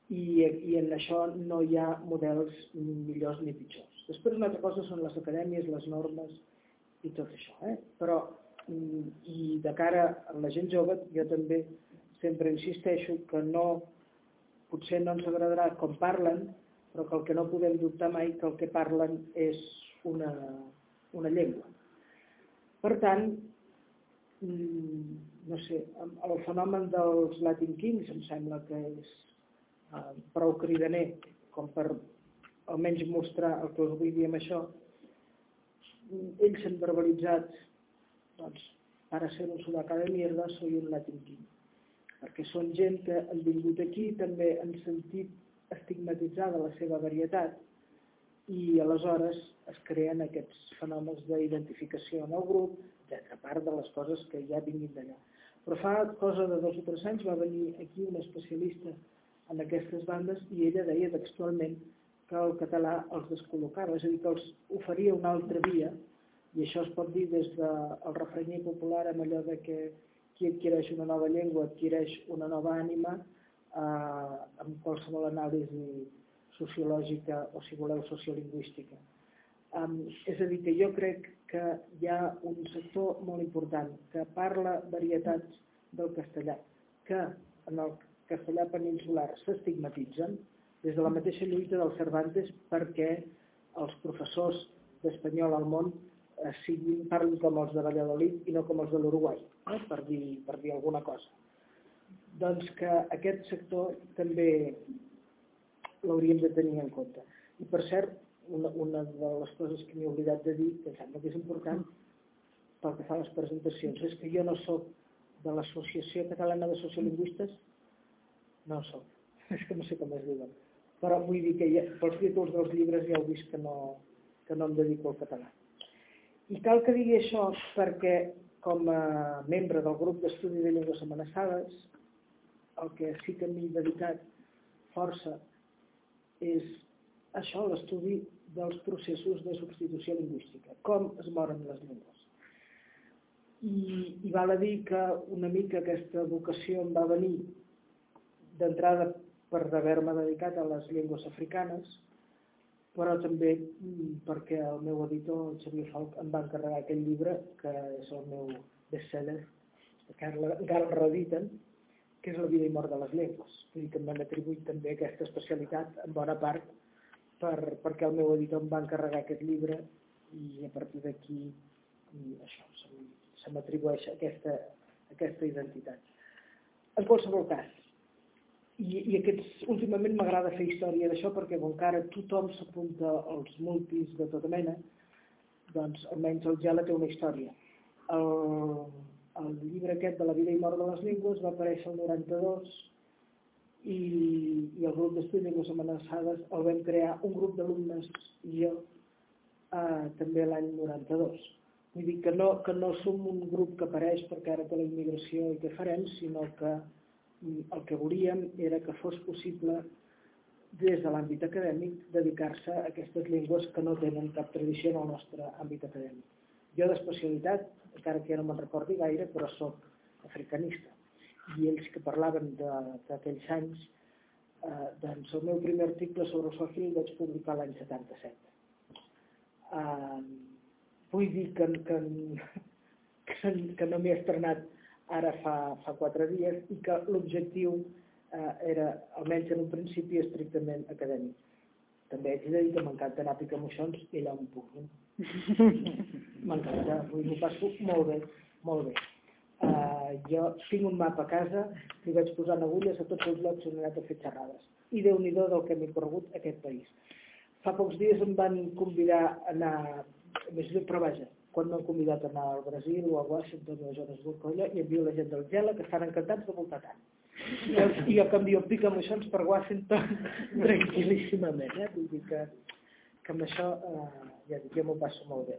i, i en això no hi ha models millors ni pitjors. Després una altra cosa són les acadèmies, les normes i tot això. Eh? Però, mm, i de cara a la gent jove, jo també sempre insisteixo que no, potser no ens agradarà com parlen, però que el que no podem dubtar mai que el que parlen és una, una llengua. Per tant, mm, no sé, el fenomen dels Latin Kings em sembla que és eh, prou cridaner com per almenys mostrar el que vull dir amb això. Ells s'han verbalitzat, doncs, para ser un sudaca de mierda soy un Latin King. Perquè són gent que han vingut aquí també han sentit estigmatitzada la seva varietat i aleshores es creen aquests fenòmens d'identificació en el grup, a part de les coses que ja vinguin d'allà. Però fa cosa de dos o tres anys va venir aquí una especialista en aquestes bandes i ella deia textualment que el català els descol·locava, és a dir, que els oferia una altra via, i això es pot dir des del refrenyer popular amb allò de que qui adquireix una nova llengua adquireix una nova ànima, eh, amb qualsevol anàlisi sociològica o, si voleu, sociolingüística. Um, és a dir, que jo crec que hi ha un sector molt important que parla varietats del castellà, que en el castellà peninsular s'estigmatitzen des de la mateixa lluita del Cervantes perquè els professors d'espanyol al món eh, siguin, parlin com els de Valladolid i no com els de l'Uruguai, eh, per, dir, per dir alguna cosa. Doncs que aquest sector també l'hauríem de tenir en compte. I per cert, una, una de les coses que m'he oblidat de dir, que em sembla que és important pel que fa a les presentacions, és que jo no sóc de l'Associació Catalana de Sociolingüistes, no sóc, és que no sé com es diuen, però vull dir que ja, pels títols dels llibres ja heu vist que no, que no em dedico al català. I cal que digui això perquè com a membre del grup d'estudi de llengües amenaçades el que sí que m'he dedicat força és això, l'estudi dels processos de substitució lingüística, com es moren les llengües. I, i val a dir que una mica aquesta vocació em va venir d'entrada per haver-me dedicat a les llengües africanes, però també mm, perquè el meu editor, el Xavier Falc, em va encarregar aquell llibre, que és el meu bestseller, que encara el que és la vida i mort de les llengües. Vull dir que m'han atribuït també aquesta especialitat en bona part per, perquè el meu editor em va encarregar aquest llibre i a partir d'aquí això se, se m'atribueix aquesta, aquesta identitat. En qualsevol cas, i, i aquests, últimament m'agrada fer història d'això perquè com que ara tothom s'apunta als multis de tota mena, doncs almenys el Gela té una història. El, el llibre aquest de la vida i mort de les llengües va aparèixer el 92 i, i el grup d'estudi de llengües amenaçades el vam crear un grup d'alumnes i jo eh, també l'any 92. Vull dir que no, que no som un grup que apareix perquè ara té la immigració i què farem, sinó que el que volíem era que fos possible des de l'àmbit acadèmic dedicar-se a aquestes llengües que no tenen cap tradició en el nostre àmbit acadèmic. Jo d'especialitat encara que ja no me'n recordi gaire, però sóc africanista. I ells que parlaven d'aquells anys, eh, doncs el meu primer article sobre el Swahili vaig publicar l'any 77. Eh, vull dir que, que, que, que no m'he estrenat ara fa, fa quatre dies i que l'objectiu eh, era, almenys en un principi, estrictament acadèmic. També haig de dir que m'encanta anar a picar moixons i allà on puc. M'encanta, m'ho passo molt bé, molt bé. Uh, jo tinc un mapa a casa i vaig posant agulles a tots els llocs on he anat a fer xerrades. I déu nhi del que m'he corregut aquest país. Fa pocs dies em van convidar a anar, més bé, però vaja, quan m'han convidat a anar al Brasil o a Washington o a Johannesburg i havia la gent del Gela que estan encantats de voltar tant. I jo canvio pica amb això per Washington tranquil·líssimament, eh? Vull dir que, que amb això eh, ja dic, jo m'ho passo molt bé.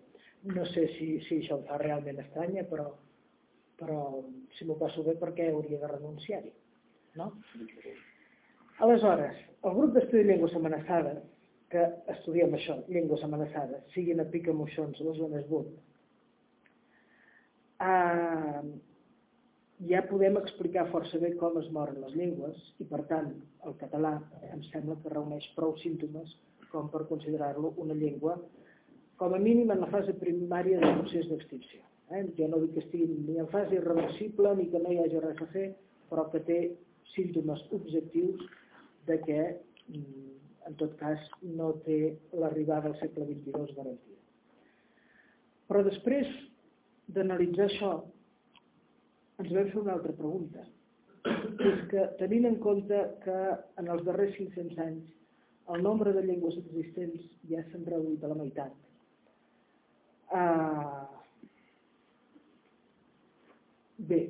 No sé si, si això em fa realment estranya, però, però si m'ho passo bé, per què hauria de renunciar-hi? No? Aleshores, el grup d'estudi de llengües amenaçades que estudiem això, llengües amenaçades, siguin a picamoixons, les zones BUT, eh, ja podem explicar força bé com es moren les llengües i, per tant, el català em sembla que reuneix prou símptomes com per considerar-lo una llengua, com a mínim en la fase primària del procés d'extinció. Eh? Jo no dic que estigui ni en fase irreversible ni que no hi hagi res a fer, però que té símptomes objectius de que, mm, en tot cas, no té l'arribada al segle XXII garantida. Però després d'analitzar això, ens vam fer una altra pregunta. És que, tenint en compte que en els darrers 500 anys el nombre de llengües existents ja s'han reduït a la meitat, uh, bé,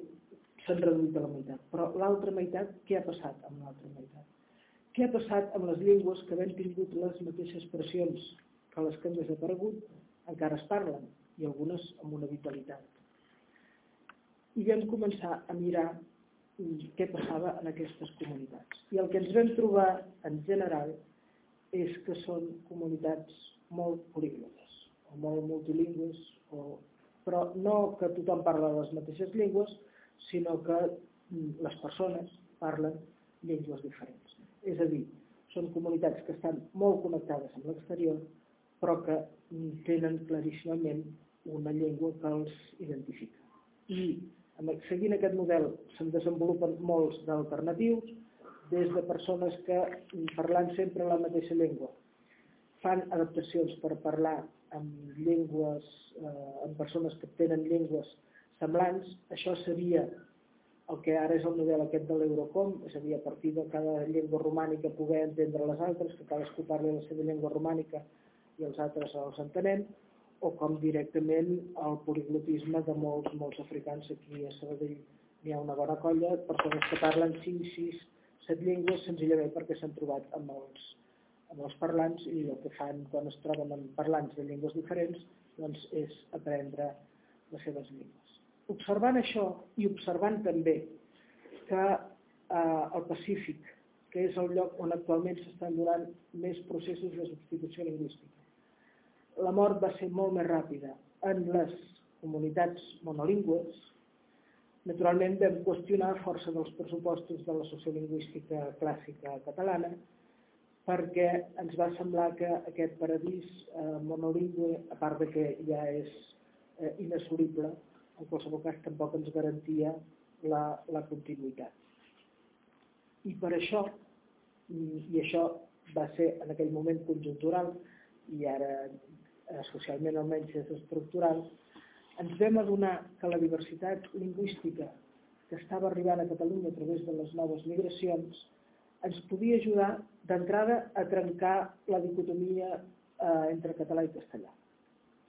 s'han reduït a la meitat, però l'altra meitat, què ha passat amb l'altra meitat? Què ha passat amb les llengües que havent tingut les mateixes pressions que les que han desaparegut, encara es parlen, i algunes amb una vitalitat? i vam començar a mirar què passava en aquestes comunitats. I el que ens vam trobar en general és que són comunitats molt políglotes o molt multilingües, o... però no que tothom parla les mateixes llengües, sinó que les persones parlen llengües diferents. És a dir, són comunitats que estan molt connectades amb l'exterior, però que tenen claríssimament una llengua que els identifica. I seguint aquest model se'n desenvolupen molts d'alternatius, des de persones que, parlant sempre la mateixa llengua, fan adaptacions per parlar amb llengües, eh, amb persones que tenen llengües semblants. Això seria el que ara és el model aquest de l'Eurocom, és a dir, a partir de cada llengua romànica poder entendre les altres, que cadascú parli la seva llengua romànica i els altres els entenem, o com directament el poliglotisme de molts, molts africans aquí a Sabadell. Hi ha una bona colla, persones que parlen 5, 6, 7 llengües senzillament perquè s'han trobat amb els, amb els parlants i el que fan quan es troben amb parlants de llengües diferents doncs és aprendre les seves llengües. Observant això i observant també que eh, el Pacífic, que és el lloc on actualment s'estan donant més processos de substitució lingüística, la mort va ser molt més ràpida en les comunitats monolingües, naturalment vam qüestionar força dels pressupostos de la sociolingüística clàssica catalana perquè ens va semblar que aquest paradís eh, monolingüe, a part de que ja és eh, inassolible, en qualsevol cas tampoc ens garantia la, la continuïtat. I per això, i això va ser en aquell moment conjuntural, i ara eh, socialment almenys és estructural, ens vam adonar que la diversitat lingüística que estava arribant a Catalunya a través de les noves migracions ens podia ajudar d'entrada a trencar la dicotomia eh, entre català i castellà.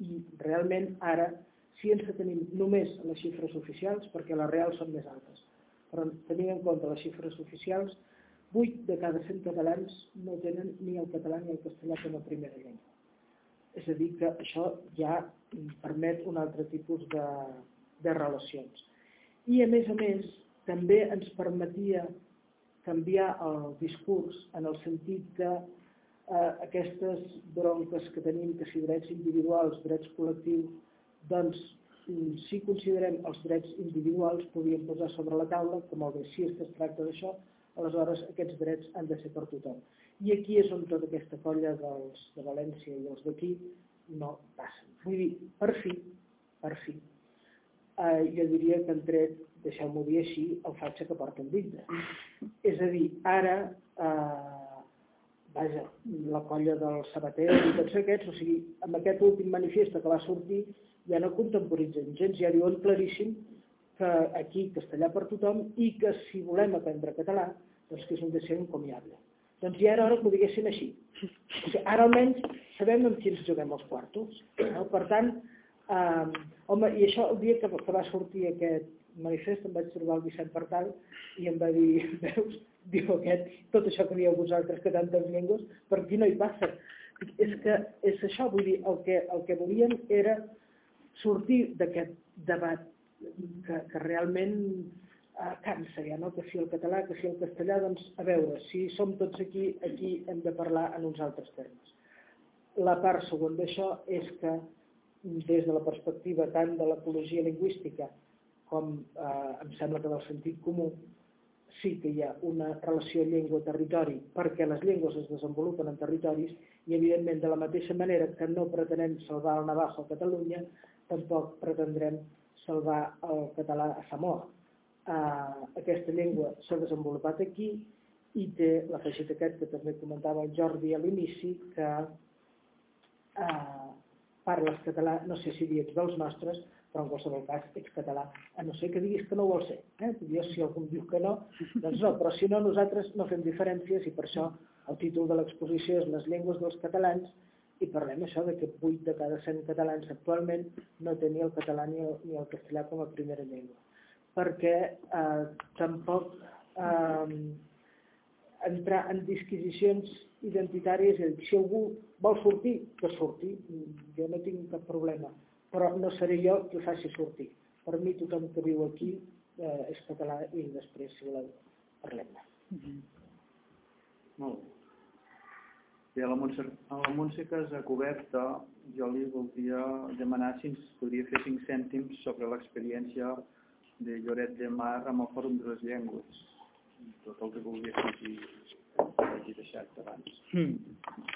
I realment ara si ens tenim només les xifres oficials, perquè les reals són més altes, però tenint en compte les xifres oficials, 8 de cada 100 catalans no tenen ni el català ni el castellà com a primera llengua. És a dir, que això ja permet un altre tipus de, de relacions. I a més a més, també ens permetia canviar el discurs en el sentit que eh, aquestes bronques que tenim, que si drets individuals, drets col·lectius, doncs si considerem els drets individuals podríem posar sobre la taula, com el bé, si es tracta d'això, aleshores aquests drets han de ser per tothom. I aquí és on tota aquesta colla dels de València i els d'aquí no passen. Vull dir, per fi, per fi, eh, jo diria que han tret, deixeu-m'ho dir així, el fatge que porten dintre. És a dir, ara, eh, vaja, la colla del Sabater i tots aquests, o sigui, amb aquest últim manifest que va sortir, ja no contemporitzen gens, ja diuen claríssim que aquí castellà per tothom i que si volem aprendre català, doncs que és un deseo encomiable. Doncs ja era hora que ho diguessin així. O sigui, ara almenys sabem amb qui ens juguem els quartos. No? Per tant, eh, home, i això el dia que, que va sortir aquest manifest em vaig trobar el Vicent Partal i em va dir, veus, diu aquest, tot això que dieu vosaltres que tantes llengües, per aquí no hi passa. És que és això, vull dir, el que, el que volien era sortir d'aquest debat que, que realment cansa ja, no? que si el català, que si el castellà, doncs a veure, si som tots aquí, aquí hem de parlar en uns altres termes. La part següent d'això és que des de la perspectiva tant de l'ecologia lingüística com eh, em sembla que del sentit comú, sí que hi ha una relació llengua-territori perquè les llengües es desenvolupen en territoris i evidentment de la mateixa manera que no pretenem salvar el Navajo a Catalunya, tampoc pretendrem salvar el català a Samoa. Uh, aquesta llengua s'ha desenvolupat aquí i té l'afegit aquest que també comentava el Jordi a l'inici, que uh, parles català, no sé si ets dels nostres, però en qualsevol cas ets català, a no ser que diguis que no ho vols ser. Eh? Jo, si algú diu que no, doncs no, però si no, nosaltres no fem diferències i per això el títol de l'exposició és Les llengües dels catalans i parlem això de que 8 de cada 100 catalans actualment no tenia el català ni el, ni el castellà com a primera llengua. Perquè eh, tampoc eh, entrar en disquisicions identitàries i dir, si algú vol sortir, que surti, jo no tinc cap problema però no seré jo qui faci sortir. Per mi tothom que viu aquí eh, és català i després, si voleu, parlem-ne. Mm -hmm. Molt bé. A la Montse, a la Montse Coberta jo li voldria demanar si ens podria fer cinc cèntims sobre l'experiència de Lloret de Mar amb el Fòrum de les Llengües. Tot el que volia que hagi deixat abans. Mm.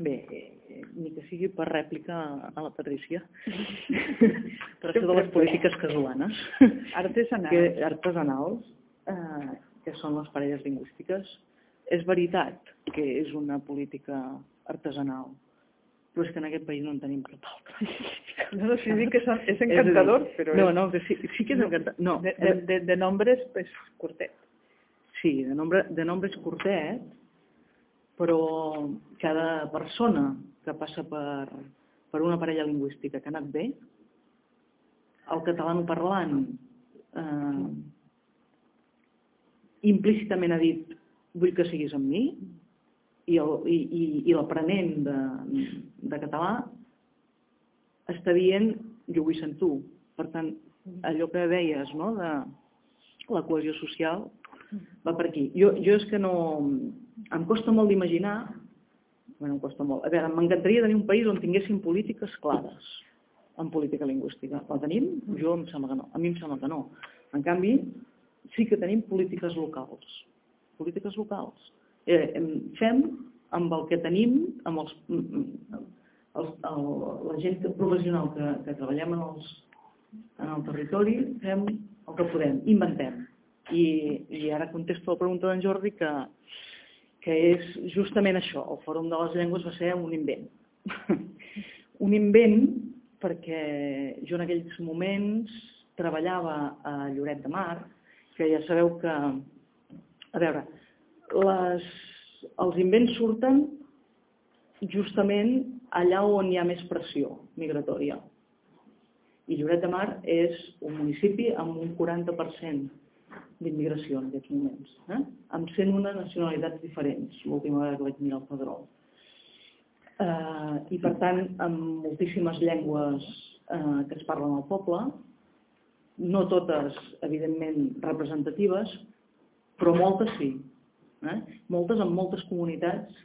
Bé, eh, ni que sigui per rèplica a la Patrícia, per això de les polítiques casolanes, artesanals, que, artesanals eh, que són les parelles lingüístiques. És veritat que és una política artesanal, però és que en aquest país no en tenim cap altra. No, no, sí, que són, és encantador, és però... No, no, que sí, sí que és encantador. No, de, de, de, de nombres, pues, curtet. Sí, de nombre, de nombres curtet, però cada persona que passa per, per una parella lingüística que ha anat bé, el catalanoparlant eh, implícitament ha dit vull que siguis amb mi i l'aprenent de, de català està dient jo vull ser tu. Per tant, allò que deies no, de la cohesió social va per aquí. Jo, jo és que no... Em costa molt d'imaginar... Bueno, em costa molt. A veure, m'encantaria tenir un país on tinguéssim polítiques clares en política lingüística. La tenim? Jo em sembla que no. A mi em sembla que no. En canvi, sí que tenim polítiques locals. Polítiques locals. Eh, fem amb el que tenim, amb els, els, el, la gent professional que, que treballem en, els, en el territori, fem el que podem, inventem. I, i ara contesto la pregunta d'en Jordi que, que és justament això, el Fòrum de les Llengües va ser un invent. un invent perquè jo en aquells moments treballava a Lloret de Mar, que ja sabeu que, a veure, les, els invents surten justament allà on hi ha més pressió migratòria. I Lloret de Mar és un municipi amb un 40% d'immigració en aquests moments, eh? amb 101 nacionalitats diferents, l'última vegada que vaig mirar el padró. Eh, I per tant, amb moltíssimes llengües eh, que es parlen al poble, no totes, evidentment, representatives, però moltes sí. Eh? Moltes amb moltes comunitats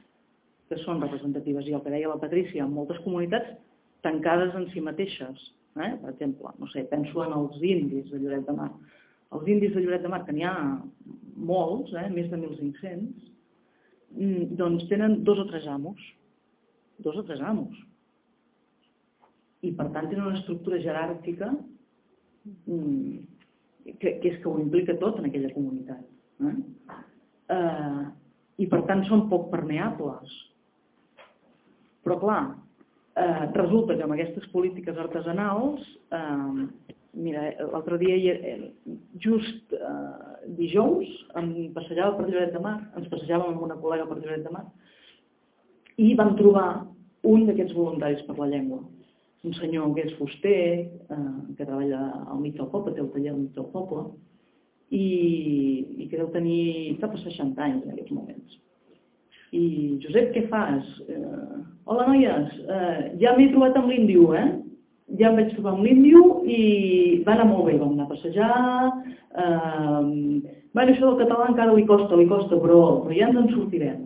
que són representatives. I el que deia la Patrícia, amb moltes comunitats tancades en si mateixes. Eh? Per exemple, no sé, penso en els indis de Lloret de Mar els indis de Lloret de Mar, que n'hi ha molts, eh, més de 1.500, mm, doncs tenen dos o tres amos. Dos o tres amos. I per tant tenen una estructura jeràrquica mm, que, que és que ho implica tot en aquella comunitat. Eh? Eh, I per tant són poc permeables. Però clar, eh, resulta que amb aquestes polítiques artesanals eh, Mira, l'altre dia, just eh, dijous, em passejava per Lloret de Mar, ens passejàvem amb una col·lega per Lloret de Mar, i vam trobar un d'aquests voluntaris per la llengua. Un senyor que és fuster, eh, que treballa al mig del poble, té el taller al mig del poble, i, i que deu tenir cap a 60 anys en aquests moments. I, Josep, què fas? Eh, Hola, noies, eh, ja m'he trobat amb l'índio, eh? ja em vaig trobar amb l'índio i va anar molt bé, vam anar a passejar, eh, bueno, això del català encara li costa, li costa, però, però ja ens en sortirem.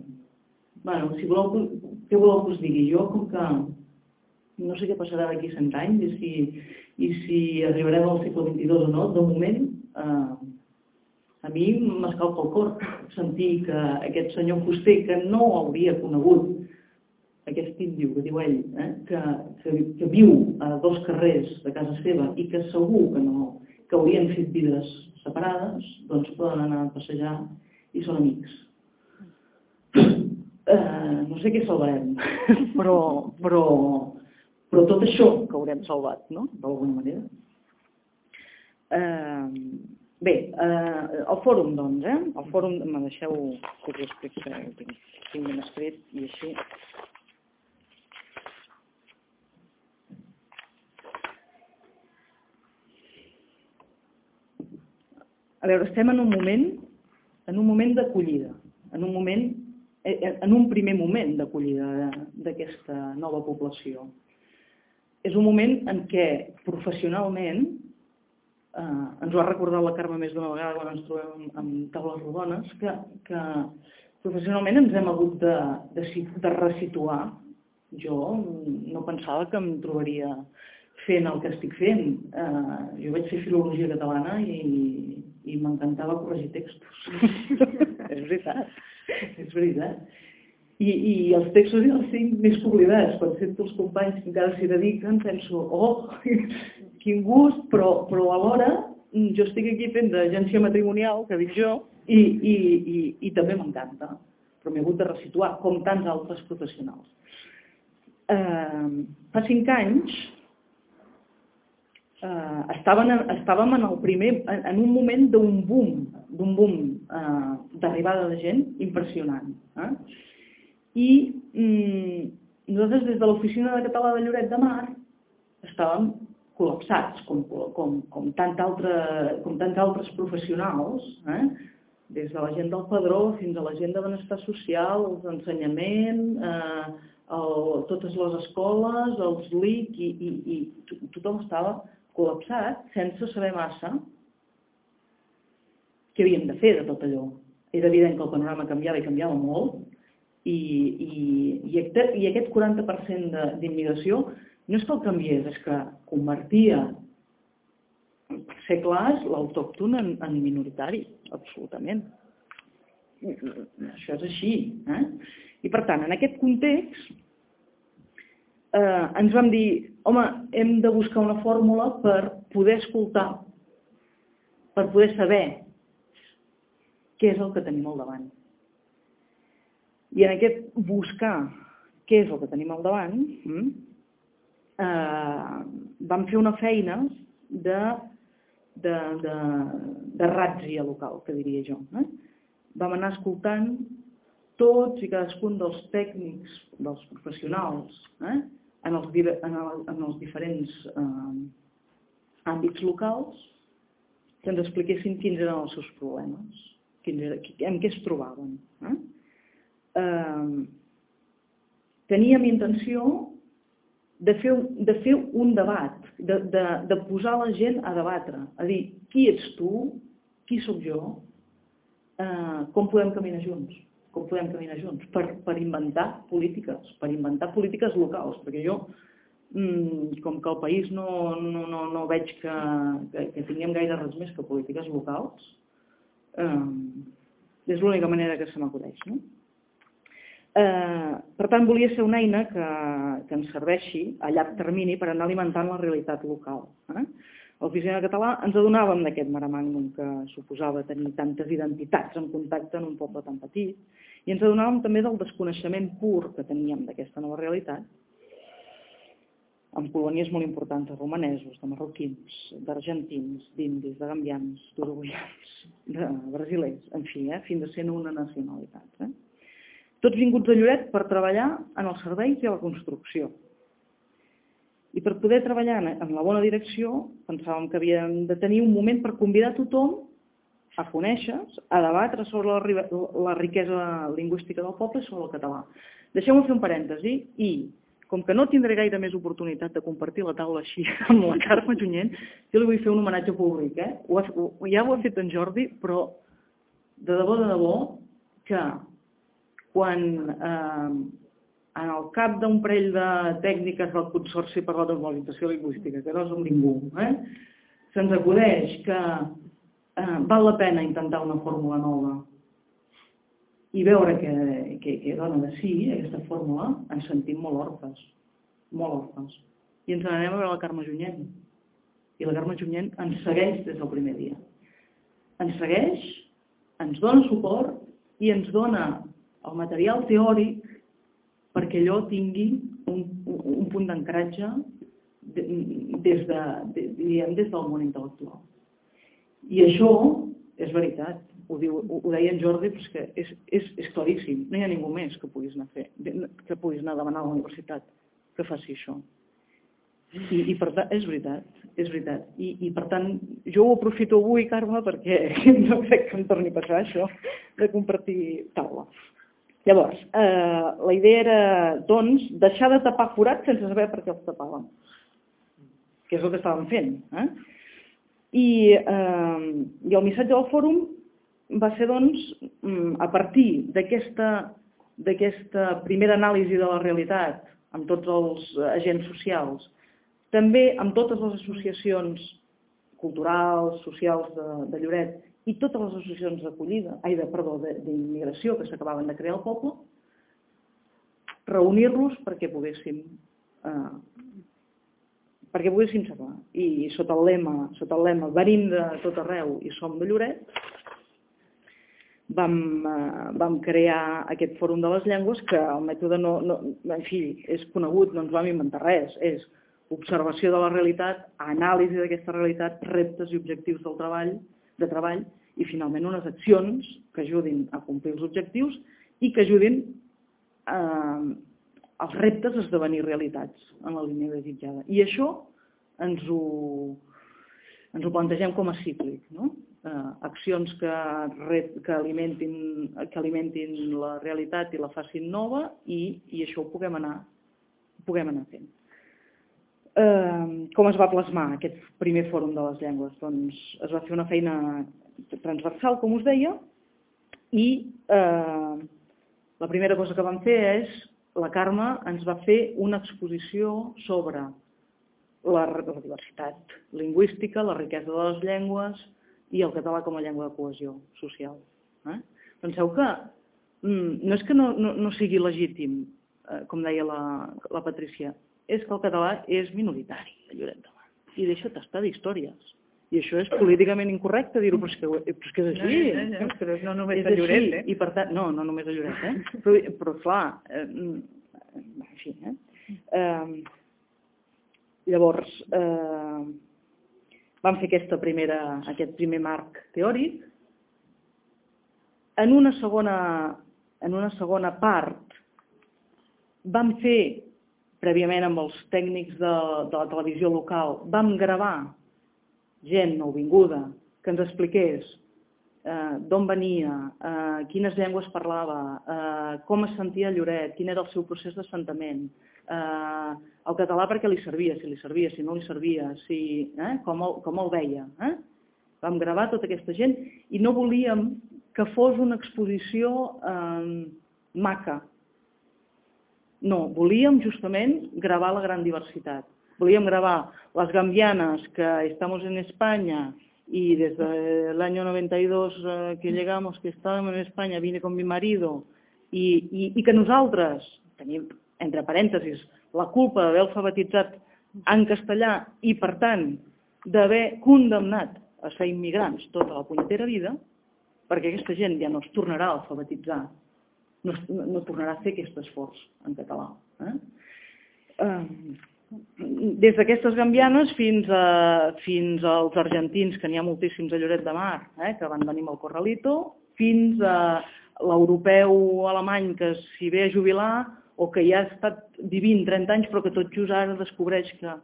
Bueno, si voleu què voleu que us digui? Jo, com que no sé què passarà d'aquí 100 anys i si, i si arribarem al segle XXII o no, de moment eh, a mi m'escalfa el cor sentir que aquest senyor fuster que no hauria conegut aquest índio que diu ell, eh, que, que, que viu a dos carrers de casa seva i que segur que, no, que haurien fet vides separades, doncs poden anar a passejar i són amics. Eh, no sé què salvarem, però, però, però tot això que haurem salvat, no?, d'alguna manera. Eh, bé, eh, el fòrum, doncs, eh? El fòrum, me deixeu que us expliqui, que ho tinc, tinc ben escrit i així a veure, estem en un moment, en un moment d'acollida, en un moment, eh, eh, en un primer moment d'acollida d'aquesta nova població. És un moment en què professionalment, eh, ens ho ha recordat la Carme més d'una vegada quan ens trobem amb taules rodones, que, que professionalment ens hem hagut de, de, de resituar. Jo no pensava que em trobaria fent el que estic fent. Eh, jo vaig fer filologia catalana i, i m'encantava corregir textos. és veritat, és veritat. I, I els textos i els cinc més oblidats. Quan sento els companys que encara s'hi dediquen, penso, oh, quin gust, però, però alhora mm, jo estic aquí fent d'agència matrimonial, que dic jo, i, i, i, i també m'encanta. Però m'he hagut de resituar, com tants altres professionals. Eh, fa cinc anys, eh, estaven, estàvem en, el primer, en, en un moment d'un boom, d'un boom eh, d'arribada de gent impressionant. Eh? I mm, nosaltres des de l'oficina de català de Lloret de Mar estàvem col·lapsats, com, com, com, tant altre, com tants altres professionals, eh? des de la gent del padró fins a la gent de benestar social, els d'ensenyament, eh, el, totes les escoles, els LIC, i, i, i tothom estava col·lapsat sense saber massa què havíem de fer de tot allò. Era evident que el panorama canviava i canviava molt i, i, i, i aquest 40% d'immigració no és que el canviés, és que convertia, ser clars, l'autòcton en, en minoritari, absolutament. Això és així. Eh? I per tant, en aquest context, eh, ens vam dir, home, hem de buscar una fórmula per poder escoltar, per poder saber què és el que tenim al davant. I en aquest buscar què és el que tenim al davant, hm, eh, vam fer una feina de, de, de, de ràtzia local, que diria jo. Eh? Vam anar escoltant tots i cadascun dels tècnics, dels professionals, eh? en, els, en, el, en els diferents eh, àmbits locals, que ens expliquessin quins eren els seus problemes, quins era, en què es trobaven. Eh? Eh, teníem intenció de fer, de fer un debat, de, de, de posar la gent a debatre, a dir, qui ets tu, qui sóc jo, eh, com podem caminar junts, com podem caminar junts, per, per inventar polítiques, per inventar polítiques locals, perquè jo, mmm, com que al país no, no, no, no veig que, que, que tinguem gaire res més que polítiques locals, eh, és l'única manera que se m'acudeix. No? Eh, per tant, volia ser una eina que, que ens serveixi a llarg termini per anar alimentant la realitat local. Eh? L'Oficina Català ens adonàvem d'aquest maramàgnum que suposava tenir tantes identitats en contacte en un poble tan petit i ens adonàvem també del desconeixement pur que teníem d'aquesta nova realitat amb colònies molt importants de romanesos, de marroquins, d'argentins, d'indis, de gambians, d'uruguaians, de brasilers, en fi, eh, fins a ser una nacionalitat. Eh? Tots vinguts a Lloret per treballar en els serveis i a la construcció. I per poder treballar en la bona direcció, pensàvem que havíem de tenir un moment per convidar tothom a conèixer, a debatre sobre la, la riquesa lingüística del poble i sobre el català. Deixeu-me fer un parèntesi i, com que no tindré gaire més oportunitat de compartir la taula així amb la Carme Junyent, jo li vull fer un homenatge públic. Eh? Ho ja ho ha fet en Jordi, però de debò, de debò, que quan eh, en el cap d'un parell de tècniques del Consorci per la Normalització Lingüística, que no som ningú, eh? se'ns acudeix que eh, val la pena intentar una fórmula nova i veure que, que, que dona de sí aquesta fórmula, ens sentim molt orfes, molt orfes. I ens n'anem a veure la Carme Junyent. I la Carme Junyent ens segueix des del primer dia. Ens segueix, ens dona suport i ens dona el material teòric perquè allò tingui un, un punt d'ancratge des, de, de, des del món intel·lectual. I això és veritat, ho, diu, ho, ho deia en Jordi, però és que és, és, és claríssim, no hi ha ningú més que puguis anar a fer, que puguis anar a demanar a la universitat que faci això. I, i per tant, és veritat, és veritat. I, I per tant, jo ho aprofito avui, Carme, perquè no crec que em torni a passar això de compartir taula. Llavors, eh, la idea era, doncs, deixar de tapar forats sense saber per què els tapàvem, que és el que estàvem fent. Eh? I, eh, I el missatge del fòrum va ser, doncs, mm, a partir d'aquesta primera anàlisi de la realitat amb tots els agents socials, també amb totes les associacions culturals, socials de, de Lloret i totes les associacions d'acollida, ai, de, perdó, d'immigració que s'acabaven de crear al poble, reunir-los perquè poguéssim eh, perquè poguéssim xerrar. I sota el lema, sota el lema venim de tot arreu i som de Lloret, vam, eh, vam crear aquest fòrum de les llengües que el mètode no, no, en fi, és conegut, no ens vam inventar res, és observació de la realitat, anàlisi d'aquesta realitat, reptes i objectius del treball, de treball i finalment unes accions que ajudin a complir els objectius i que ajudin eh, els reptes a esdevenir realitats en la línia desitjada. I això ens ho, ens ho plantegem com a cíclic, no? eh, accions que, que, alimentin, que alimentin la realitat i la facin nova i, i això ho puguem anar, ho puguem anar fent. Eh, com es va plasmar aquest primer fòrum de les llengües? Doncs es va fer una feina transversal, com us deia, i eh, la primera cosa que vam fer és, la Carme ens va fer una exposició sobre la, la diversitat lingüística, la riquesa de les llengües i el català com a llengua de cohesió social. Eh? Penseu que mm, no és que no, no, no sigui legítim, eh, com deia la, la Patrícia, és que el català és minoritari a Lloret de Mar. I deixa tastar d'històries. I això és políticament incorrecte dir-ho, però, és que, però és que és així. No, no, no, però no només a Lloret, eh? I per tant, no, no només a Lloret, eh? Però, però clar, eh, en fi, eh? eh llavors, eh, vam fer aquesta primera, aquest primer marc teòric. En una segona, en una segona part vam fer prèviament amb els tècnics de, de la televisió local, vam gravar gent nouvinguda que ens expliqués eh, d'on venia, eh, quines llengües parlava, eh, com es sentia Lloret, quin era el seu procés d'assentament, eh, el català perquè li servia, si li servia, si no li servia, si, eh, com, el, com el veia. Eh? Vam gravar tota aquesta gent i no volíem que fos una exposició eh, maca, no, volíem justament gravar la gran diversitat. Volíem gravar las gambianas que estamos en España y desde el año 92 eh, que llegamos, que estábamos en España, vine con mi marido, i, i, i que nosaltres tenim, entre parèntesis, la culpa d'haver alfabetitzat en castellà i, per tant, d'haver condemnat a ser immigrants tota la punyetera vida, perquè aquesta gent ja no es tornarà a alfabetitzar no, no tornarà a fer aquest esforç en català. Eh? Eh, des d'aquestes gambianes fins, a, fins als argentins, que n'hi ha moltíssims a Lloret de Mar, eh, que van venir amb el Corralito, fins a l'europeu alemany que s'hi ve a jubilar o que ja ha estat vivint 30 anys però que tot just ara descobreix que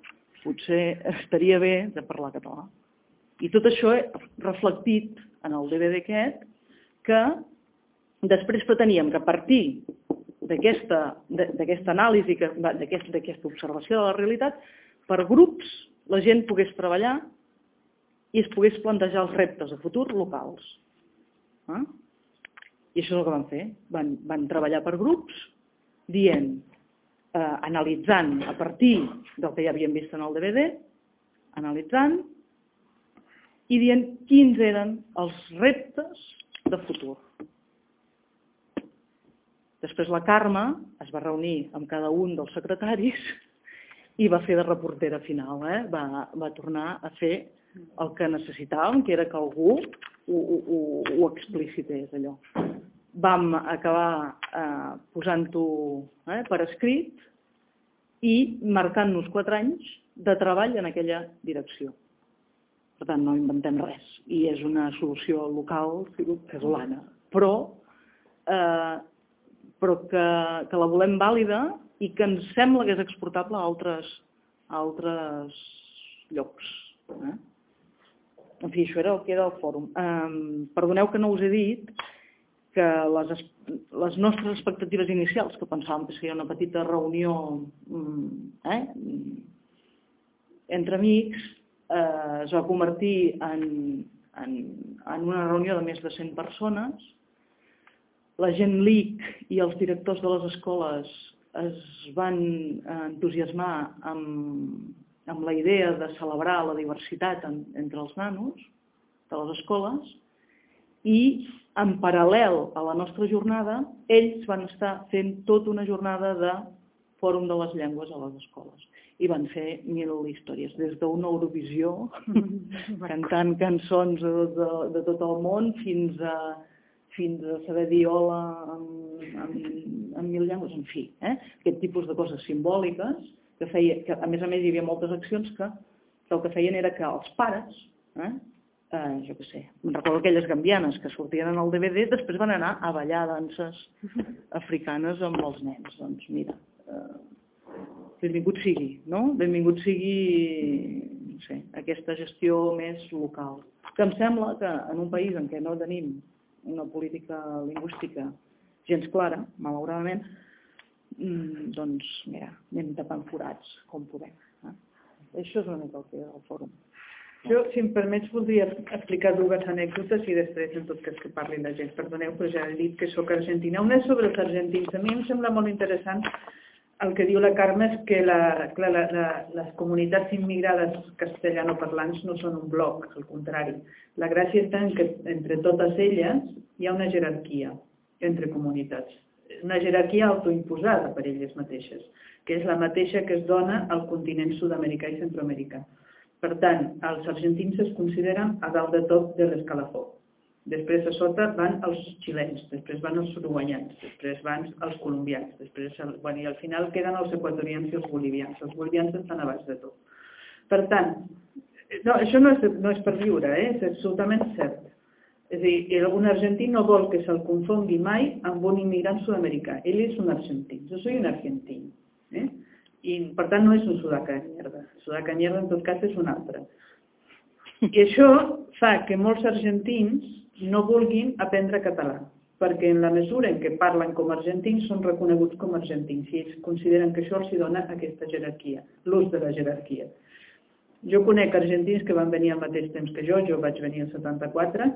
potser estaria bé de parlar català. I tot això reflectit en el DVD aquest que Després preteníem que a partir d'aquesta anàlisi, d'aquesta observació de la realitat, per grups la gent pogués treballar i es pogués plantejar els reptes de futur locals. Eh? I això és el que van fer. Van, van treballar per grups dient eh, analitzant a partir del que ja havíem vist en el DVD, analitzant i dient quins eren els reptes de futur. Després la Carme es va reunir amb cada un dels secretaris i va fer de reportera final, eh? va, va tornar a fer el que necessitàvem, que era que algú ho, ho, ho explicités allò. Vam acabar eh, posant-ho eh, per escrit i marcant-nos quatre anys de treball en aquella direcció. Per tant, no inventem res. I és una solució local casolana. Però, eh, però que, que la volem vàlida i que ens sembla que és exportable a altres, a altres llocs. Eh? En fi, això era el que era el fòrum. Um, perdoneu que no us he dit que les, les nostres expectatives inicials, que pensàvem que seria una petita reunió mm, eh, entre amics, eh, es va convertir en, en, en una reunió de més de 100 persones. La gent LIC i els directors de les escoles es van entusiasmar amb, amb la idea de celebrar la diversitat en, entre els nanos de les escoles i en paral·lel a la nostra jornada, ells van estar fent tota una jornada de fòrum de les llengües a les escoles. I van fer mil històries, des d'una Eurovisió, cantant cançons de, de, de tot el món, fins a, fins a saber dir hola en, en, en mil llengües, en fi. Eh? Aquest tipus de coses simbòliques que feia, que a més a més hi havia moltes accions que, que el que feien era que els pares, eh, eh, jo què sé, em recordo aquelles gambianes que sortien en el DVD, després van anar a ballar danses africanes amb els nens. Doncs mira, eh, benvingut sigui, no? Benvingut sigui, no sé, aquesta gestió més local. Que em sembla que en un país en què no tenim una política lingüística gens clara, malauradament, mm, doncs, mira, anem tapant forats com podem. Eh? Això és una mica el que és el fòrum. Jo, si em permets, voldria explicar dues anècdotes i després, en tot cas, que parli la gent. Perdoneu, però ja he dit que sóc argentina. Una és sobre els argentins. A mi em sembla molt interessant el que diu la Carme és que la, clar, la, la, les comunitats immigrades castellanoparlants no són un bloc, al contrari. La gràcia està en que entre totes elles hi ha una jerarquia entre comunitats una jerarquia autoimposada per elles mateixes, que és la mateixa que es dona al continent sud-americà i centroamericà. Per tant, els argentins es consideren a dalt de tot de l'escalafó. Després a sota van els xilens, després van els uruguanyans, després van els colombians, després, bueno, i al final queden els equatorians i els bolivians. Els bolivians estan a baix de tot. Per tant, no, això no és, no és per viure, eh? és absolutament cert. És a dir, un argentí no vol que se'l confongui mai amb un immigrant sud-americà. Ell és un argentí. Jo soy un argentí. Eh? I, per tant, no és un sudaca de mierda. Sudaca de mierda, en tot cas, és un altre. I això fa que molts argentins no vulguin aprendre català, perquè en la mesura en què parlen com argentins són reconeguts com argentins i ells consideren que això els dona aquesta jerarquia, l'ús de la jerarquia. Jo conec argentins que van venir al mateix temps que jo, jo vaig venir el 74,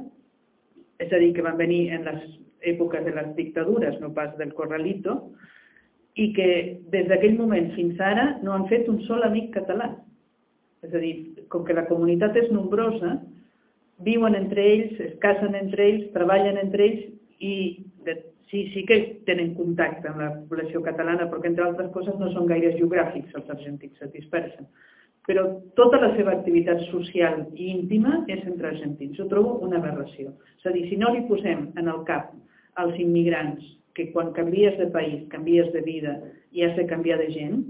és a dir, que van venir en les èpoques de les dictadures, no pas del Corralito, i que des d'aquell moment fins ara no han fet un sol amic català. És a dir, com que la comunitat és nombrosa, viuen entre ells, es casen entre ells, treballen entre ells i de, sí, sí que tenen contacte amb la població catalana, perquè entre altres coses no són gaire geogràfics els argentins, se dispersen però tota la seva activitat social i íntima és entre argentins. Jo trobo una aberració. És a dir, si no li posem en el cap als immigrants que quan canvies de país, canvies de vida i has de canviar de gent,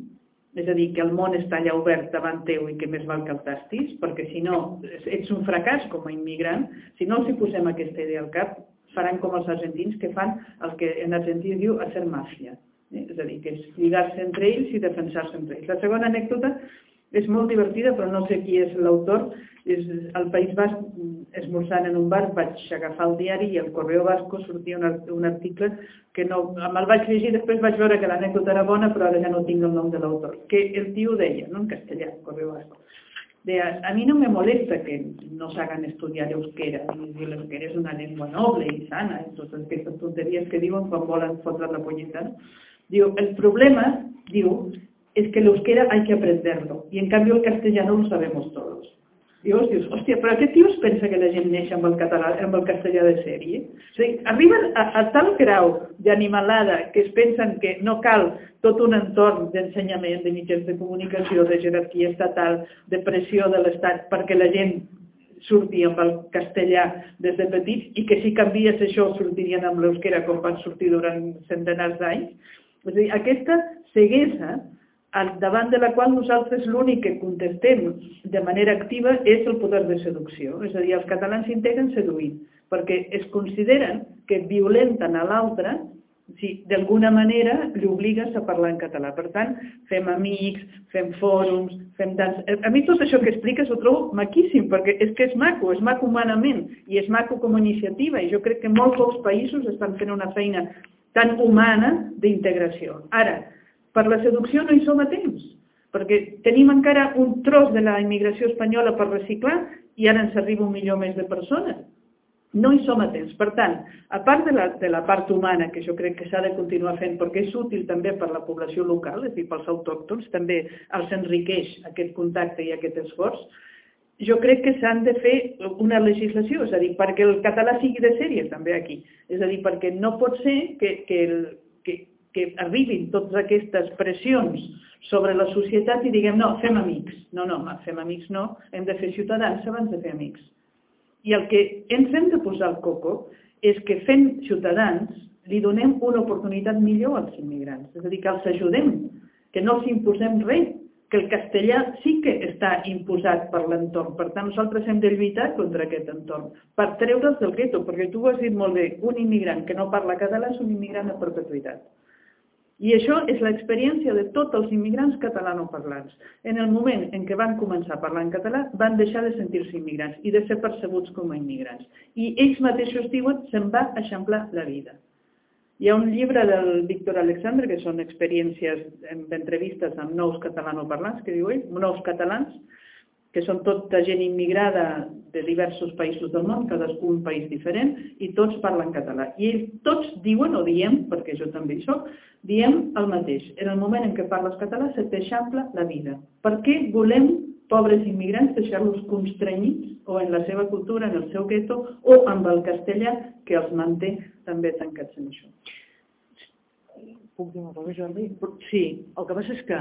és a dir, que el món està allà obert davant teu i que més val que el tastis, perquè si no ets un fracàs com a immigrant, si no els hi posem aquesta idea al cap, faran com els argentins que fan el que en argentí diu hacer màfia. Eh? És a dir, que és lligar-se entre ells i defensar-se entre ells. La segona anècdota és molt divertida, però no sé qui és l'autor. És al País Basc, esmorzant en un bar, vaig agafar el diari i al Correo Vasco sortia un, un article que no, me'l vaig llegir, després vaig veure que l'anècdota era bona, però ara ja no tinc el nom de l'autor. Que el tio deia, no en castellà, Correo Vasco, deia, a mi no me molesta que no s'hagan estudiar euskera, i l'euskera és una llengua noble i sana, i totes aquestes tonteries que diuen quan volen fotre la polleta. Diu, el problema diu, es que el euskera hay que aprenderlo, y en cambio el castellano lo sabemos todos. Llavors dius, hòstia, però aquest tio es pensa que la gent neix amb el català, amb el castellà de sèrie? O sigui, arriben a, a tal grau d'animalada que es pensen que no cal tot un entorn d'ensenyament, de mitjans de comunicació, de jerarquia estatal, de pressió de l'Estat, perquè la gent surti amb el castellà des de petits i que si canvies això sortirien amb l'eusquera com van sortir durant centenars d'anys. És a dir, aquesta ceguesa al davant de la qual nosaltres l'únic que contestem de manera activa és el poder de seducció. És a dir, els catalans s'integren seduint, perquè es consideren que violenten a l'altre si d'alguna manera li obligues a parlar en català. Per tant, fem amics, fem fòrums, fem dans... A mi tot això que expliques ho trobo maquíssim, perquè és que és maco, és maco humanament i és maco com a iniciativa i jo crec que molts pocs països estan fent una feina tan humana d'integració. Ara, per la seducció no hi som a temps, perquè tenim encara un tros de la immigració espanyola per reciclar i ara ens arriba un milió més de persones. No hi som a temps. Per tant, a part de la, de la part humana, que jo crec que s'ha de continuar fent perquè és útil també per la població local, és a dir, pels autòctons, també els enriqueix aquest contacte i aquest esforç, jo crec que s'han de fer una legislació, és a dir, perquè el català sigui de sèrie també aquí. És a dir, perquè no pot ser que, que, el, que, arribin totes aquestes pressions sobre la societat i diguem, no, fem amics. No, no, fem amics no, hem de fer ciutadans abans de fer amics. I el que ens hem de posar al coco és que fent ciutadans li donem una oportunitat millor als immigrants. És a dir, que els ajudem, que no els imposem res, que el castellà sí que està imposat per l'entorn. Per tant, nosaltres hem de lluitar contra aquest entorn, per treure'ls del gueto, perquè tu ho has dit molt bé, un immigrant que no parla català és un immigrant a perpetuïtat. I això és l'experiència de tots els immigrants catalanoparlants. En el moment en què van començar a parlar en català, van deixar de sentir-se immigrants i de ser percebuts com a immigrants. I ells mateixos diuen, se'n va eixamplar la vida. Hi ha un llibre del Víctor Alexandre, que són experiències d'entrevistes amb nous catalanoparlants, que diu ell, nous catalans, que són tota gent immigrada de diversos països del món, cadascú un país diferent, i tots parlen català. I ells tots diuen, o diem, perquè jo també hi soc, diem el mateix. En el moment en què parles català se t'eixampla la vida. Per què volem, pobres immigrants, deixar-los constrenyits o en la seva cultura, en el seu gueto, o amb el castellà que els manté també tancats en això? Puc dir una cosa, Jordi? Sí, el que passa és que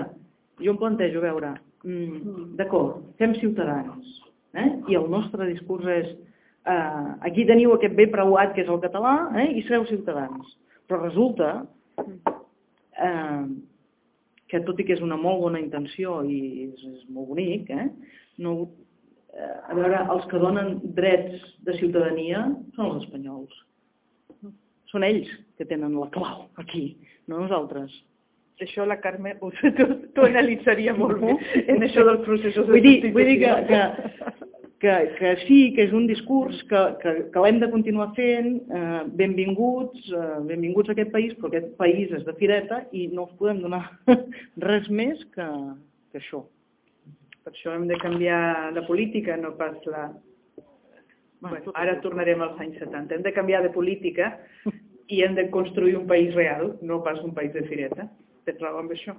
jo em plantejo, veure, mm, d'acord, fem ciutadans, eh? i el nostre discurs és eh, aquí teniu aquest bé preuat que és el català eh? i sereu ciutadans. Però resulta eh, que tot i que és una molt bona intenció i és, és molt bonic, eh? no, eh, a veure, els que donen drets de ciutadania són els espanyols. Són ells que tenen la clau aquí, no nosaltres això la Carme t'ho analitzaria molt bé en això dels processos de vull dir, vull dir que, que, que, que sí, que és un discurs que, que, que l'hem de continuar fent, eh, benvinguts, eh, benvinguts a aquest país, però aquest país és de fireta i no us podem donar res més que, que això. Per això hem de canviar la política, no pas la... Bueno, ara tornarem als anys 70. Hem de canviar de política i hem de construir un país real, no pas un país de fireta tens raó amb això.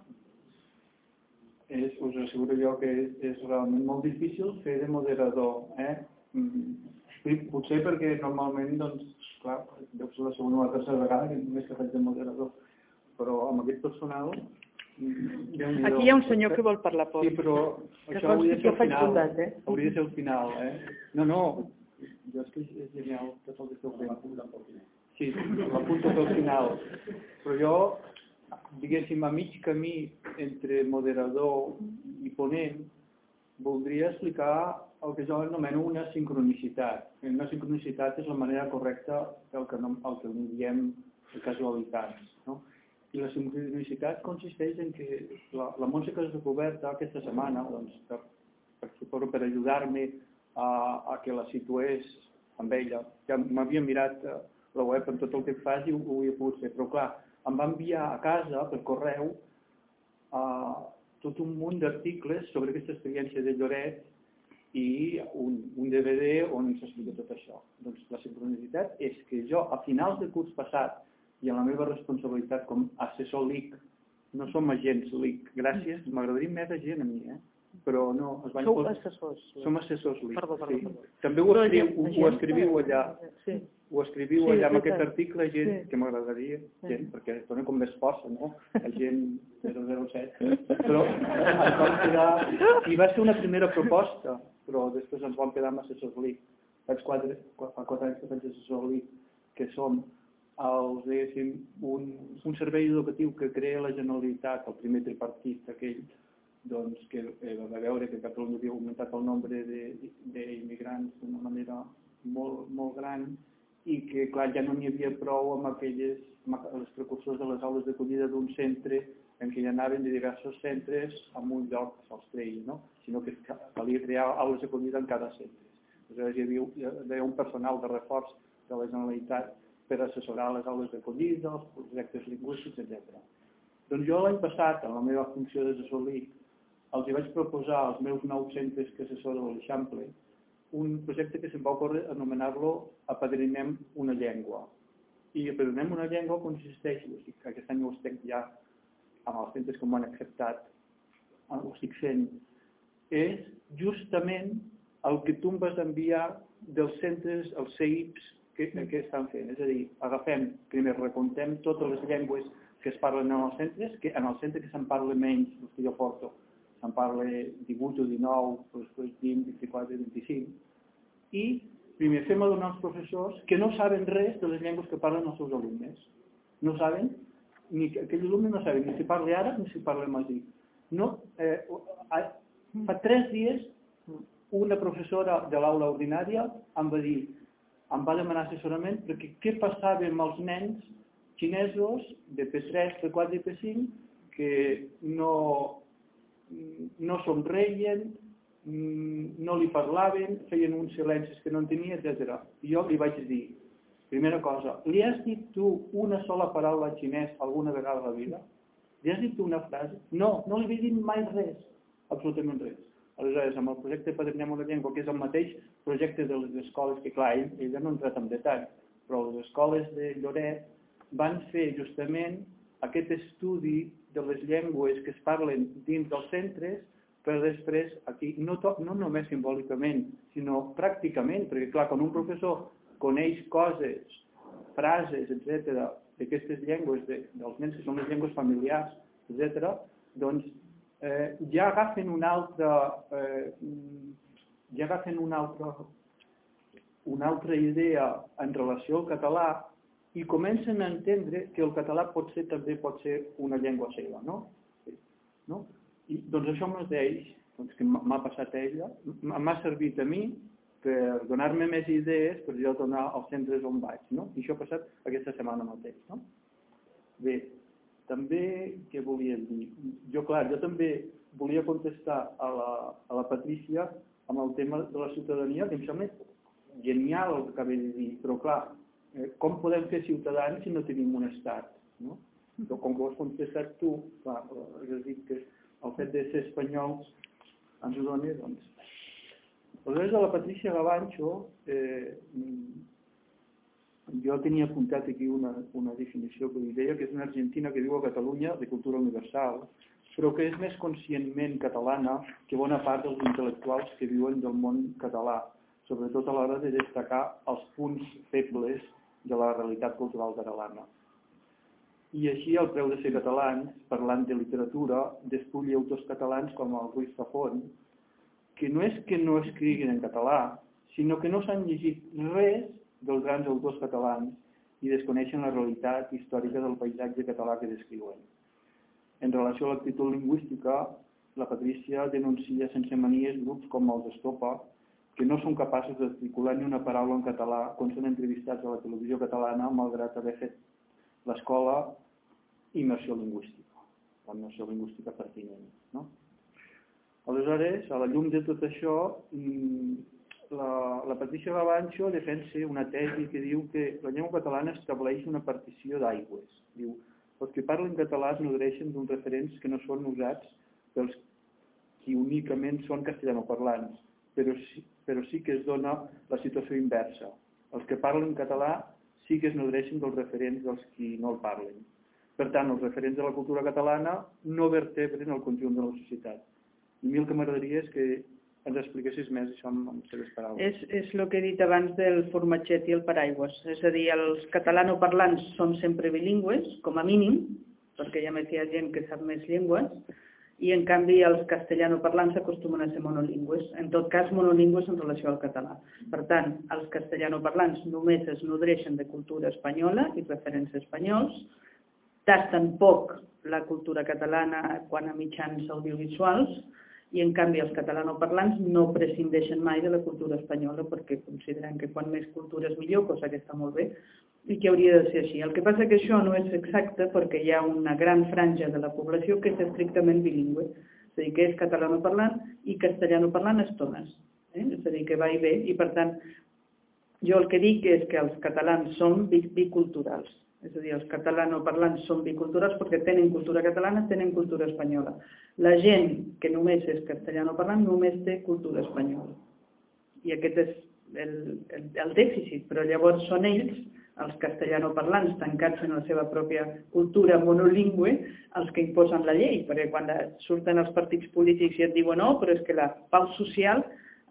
És, us asseguro jo que és, és realment molt difícil fer de moderador. Eh? Mm, potser perquè normalment, doncs, clar, deu ser la segona o la tercera vegada que només que faig de moderador, però amb aquest personal mm, Aquí hi ha un senyor que vol parlar poc. Sí, però això hauria de ser el final. Bondat, eh? Hauria de ser el final, eh? No, no, jo és que és genial tot el que esteu fent. Sí, l'apunto pel final. Però jo diguéssim, a mig camí entre moderador i ponent, voldria explicar el que jo anomeno una sincronicitat. Una sincronicitat és la manera correcta del que, no, el que diem de casualitats. No? I la sincronicitat consisteix en que la, la Montse que has descobert aquesta setmana, doncs, per, per, per, per ajudar-me a, a que la situés amb ella, ja m'havia mirat eh, la web amb tot el que fas i ho, ho havia pogut fer, però clar, em va enviar a casa per correu uh, tot un munt d'articles sobre aquesta experiència de Lloret i un, un DVD on s'explica tot això. Doncs la sincronicitat és que jo, a finals de curs passat, i en la meva responsabilitat com a assessor LIC no som agents LIC. Gràcies, m'agradaria més agent a mi, eh? però no, es van... Sou assessors. Som assessors LIC. Perdó, perdó, sí. perdó. També ho, No, escriu, ho, ho escriviu allà. Sí. Ho escriviu Sí, allà en aquest article, gent, Sí. que m'agradaria, gent, perquè es dona com més força, no? La gent 007. Però ens vam quedar... I va ser una primera proposta, però després ens vam quedar amb assessors LIC. Faig quatre, fa quatre anys que faig assessor LIC, que som els, diguéssim, un, un servei educatiu que crea la Generalitat, el primer tripartit aquell, doncs, que eh, va veure que Catalunya havia augmentat el nombre de- d'immigrants d'una manera molt, molt gran i que, clar, ja no n'hi havia prou amb aquelles, amb els precursors de les aules d'acollida d'un centre en què hi anaven de diversos centres en un lloc que se'ls treia, no? sinó que ca- calia crear aules d'acollida en cada centre. Aleshores hi havia, hi havia un personal de reforç de la Generalitat per assessorar les aules d'acollida, els projectes lingüístics, etc. Doncs jo l'any passat, en la meva funció d'assessor LIC, els hi vaig proposar als meus nou centres que assessoro a l'Eixample un projecte que se'm va ocórrer anomenar-lo Apadrinem una llengua. I Apadrinem una llengua consisteix, o sigui, que aquest any ho estic ja amb els centres que m'ho han acceptat, ho estic fent, és justament el que tu em vas enviar dels centres, els CEIPs, que, que estan fent. És a dir, agafem, primer recomptem totes les llengües que es parlen en els centres, que en el centre que se'n parla menys, els que jo porto, se'n parla 18 o 19, però després 20, 24, 25, i primer fem adonar als professors que no saben res de les llengües que parlen els seus alumnes. No saben, ni que aquell alumne no saben ni si parla àrab ni si parla magí. No, eh, fa tres dies una professora de l'aula ordinària em va dir, em va demanar assessorament perquè què passava amb els nens xinesos de P3, P4 i P5 que no, no somreien, mm, no li parlaven, feien uns silencis que no entenia, etc. I jo li vaig dir, primera cosa, li has dit tu una sola paraula en xinès alguna vegada a la vida? Li has dit tu una frase? No, no li havia dit mai res, absolutament res. Aleshores, amb el projecte Padrinem una llengua, que és el mateix projecte de les escoles, que clar, ell, ella no ha entrat en detall, però les escoles de Lloret van fer justament aquest estudi de les llengües que es parlen dins dels centres per després, aquí, no, to, no només simbòlicament, sinó pràcticament, perquè clar, quan un professor coneix coses, frases, etc., d'aquestes llengües, de, dels nens que són les llengües familiars, etc., doncs eh, ja agafen una altra, eh, ja agafen una altra, una altra idea en relació al català i comencen a entendre que el català pot ser també pot ser una llengua seva, no? no? I, doncs això m'ho d'ells, doncs que m'ha passat a ella, m'ha servit a mi per donar-me més idees per jo donar als centres on vaig, no? I això ha passat aquesta setmana mateix, no? Bé, també, què volia dir? Jo, clar, jo també volia contestar a la, a la Patrícia amb el tema de la ciutadania, que em sembla genial el que acabé de dir, però clar, eh, com podem fer ciutadans si no tenim un estat, no? Però com que ho has contestat tu, clar, has dit que el fet de ser espanyols ens ho dona, doncs. Aleshores, a la Patricia Gavancho, eh, jo tenia apuntat aquí una, una definició que li deia que és una argentina que viu a Catalunya de cultura universal, però que és més conscientment catalana que bona part dels intel·lectuals que viuen del món català, sobretot a l'hora de destacar els punts febles de la realitat cultural catalana. I així, al preu de ser catalans, parlant de literatura, despulli autors catalans com el Ruiz Zafón, que no és que no escriguin en català, sinó que no s'han llegit res dels grans autors catalans i desconeixen la realitat històrica del paisatge català que descriuen. En relació a l'actitud lingüística, la Patrícia denuncia sense manies grups com els Estopa, que no són capaços d'articular ni una paraula en català quan són entrevistats a la televisió catalana, malgrat haver fet l'escola immersió lingüística, la immersió lingüística pertinent. No? Aleshores, a la llum de tot això, mm, la, la Patricia Gavancho defensa una tesi que diu que la llengua catalana estableix una partició d'aigües. Diu, els que parlen català es nodreixen d'uns referents que no són usats pels qui únicament són castellanoparlants, però però sí que es dona la situació inversa. Els que parlen català sí que es nodreixen dels referents dels qui no el parlen. Per tant, els referents de la cultura catalana no vertebren el conjunt de la societat. I a mi el que m'agradaria és que ens expliquessis més això amb, amb seves paraules. És, és el que he dit abans del formatget i el paraigües. És a dir, els catalanoparlants són sempre bilingües, com a mínim, perquè ja més hi ha gent que sap més llengües, i en canvi els castellanoparlants acostumen a ser monolingües, en tot cas monolingües en relació al català. Per tant, els castellanoparlants només es nodreixen de cultura espanyola i referents espanyols, tasten poc la cultura catalana quan a mitjans audiovisuals, i en canvi els catalanoparlants no prescindeixen mai de la cultura espanyola perquè consideren que quan més cultura és millor, cosa que està molt bé, i que hauria de ser així. El que passa que això no és exacte perquè hi ha una gran franja de la població que és estrictament bilingüe, és a dir, que és catalanoparlant i castellanoparlant estones. Eh? És a dir, que va i ve, i per tant, jo el que dic és que els catalans són biculturals. És a dir, els catalanoparlants són biculturals perquè tenen cultura catalana, tenen cultura espanyola. La gent que només és castellanoparlant només té cultura espanyola. I aquest és el, el, el dèficit, però llavors són ells, els castellanoparlants, tancats en la seva pròpia cultura monolingüe, els que imposen la llei, perquè quan surten els partits polítics i et diuen no, però és que la pau social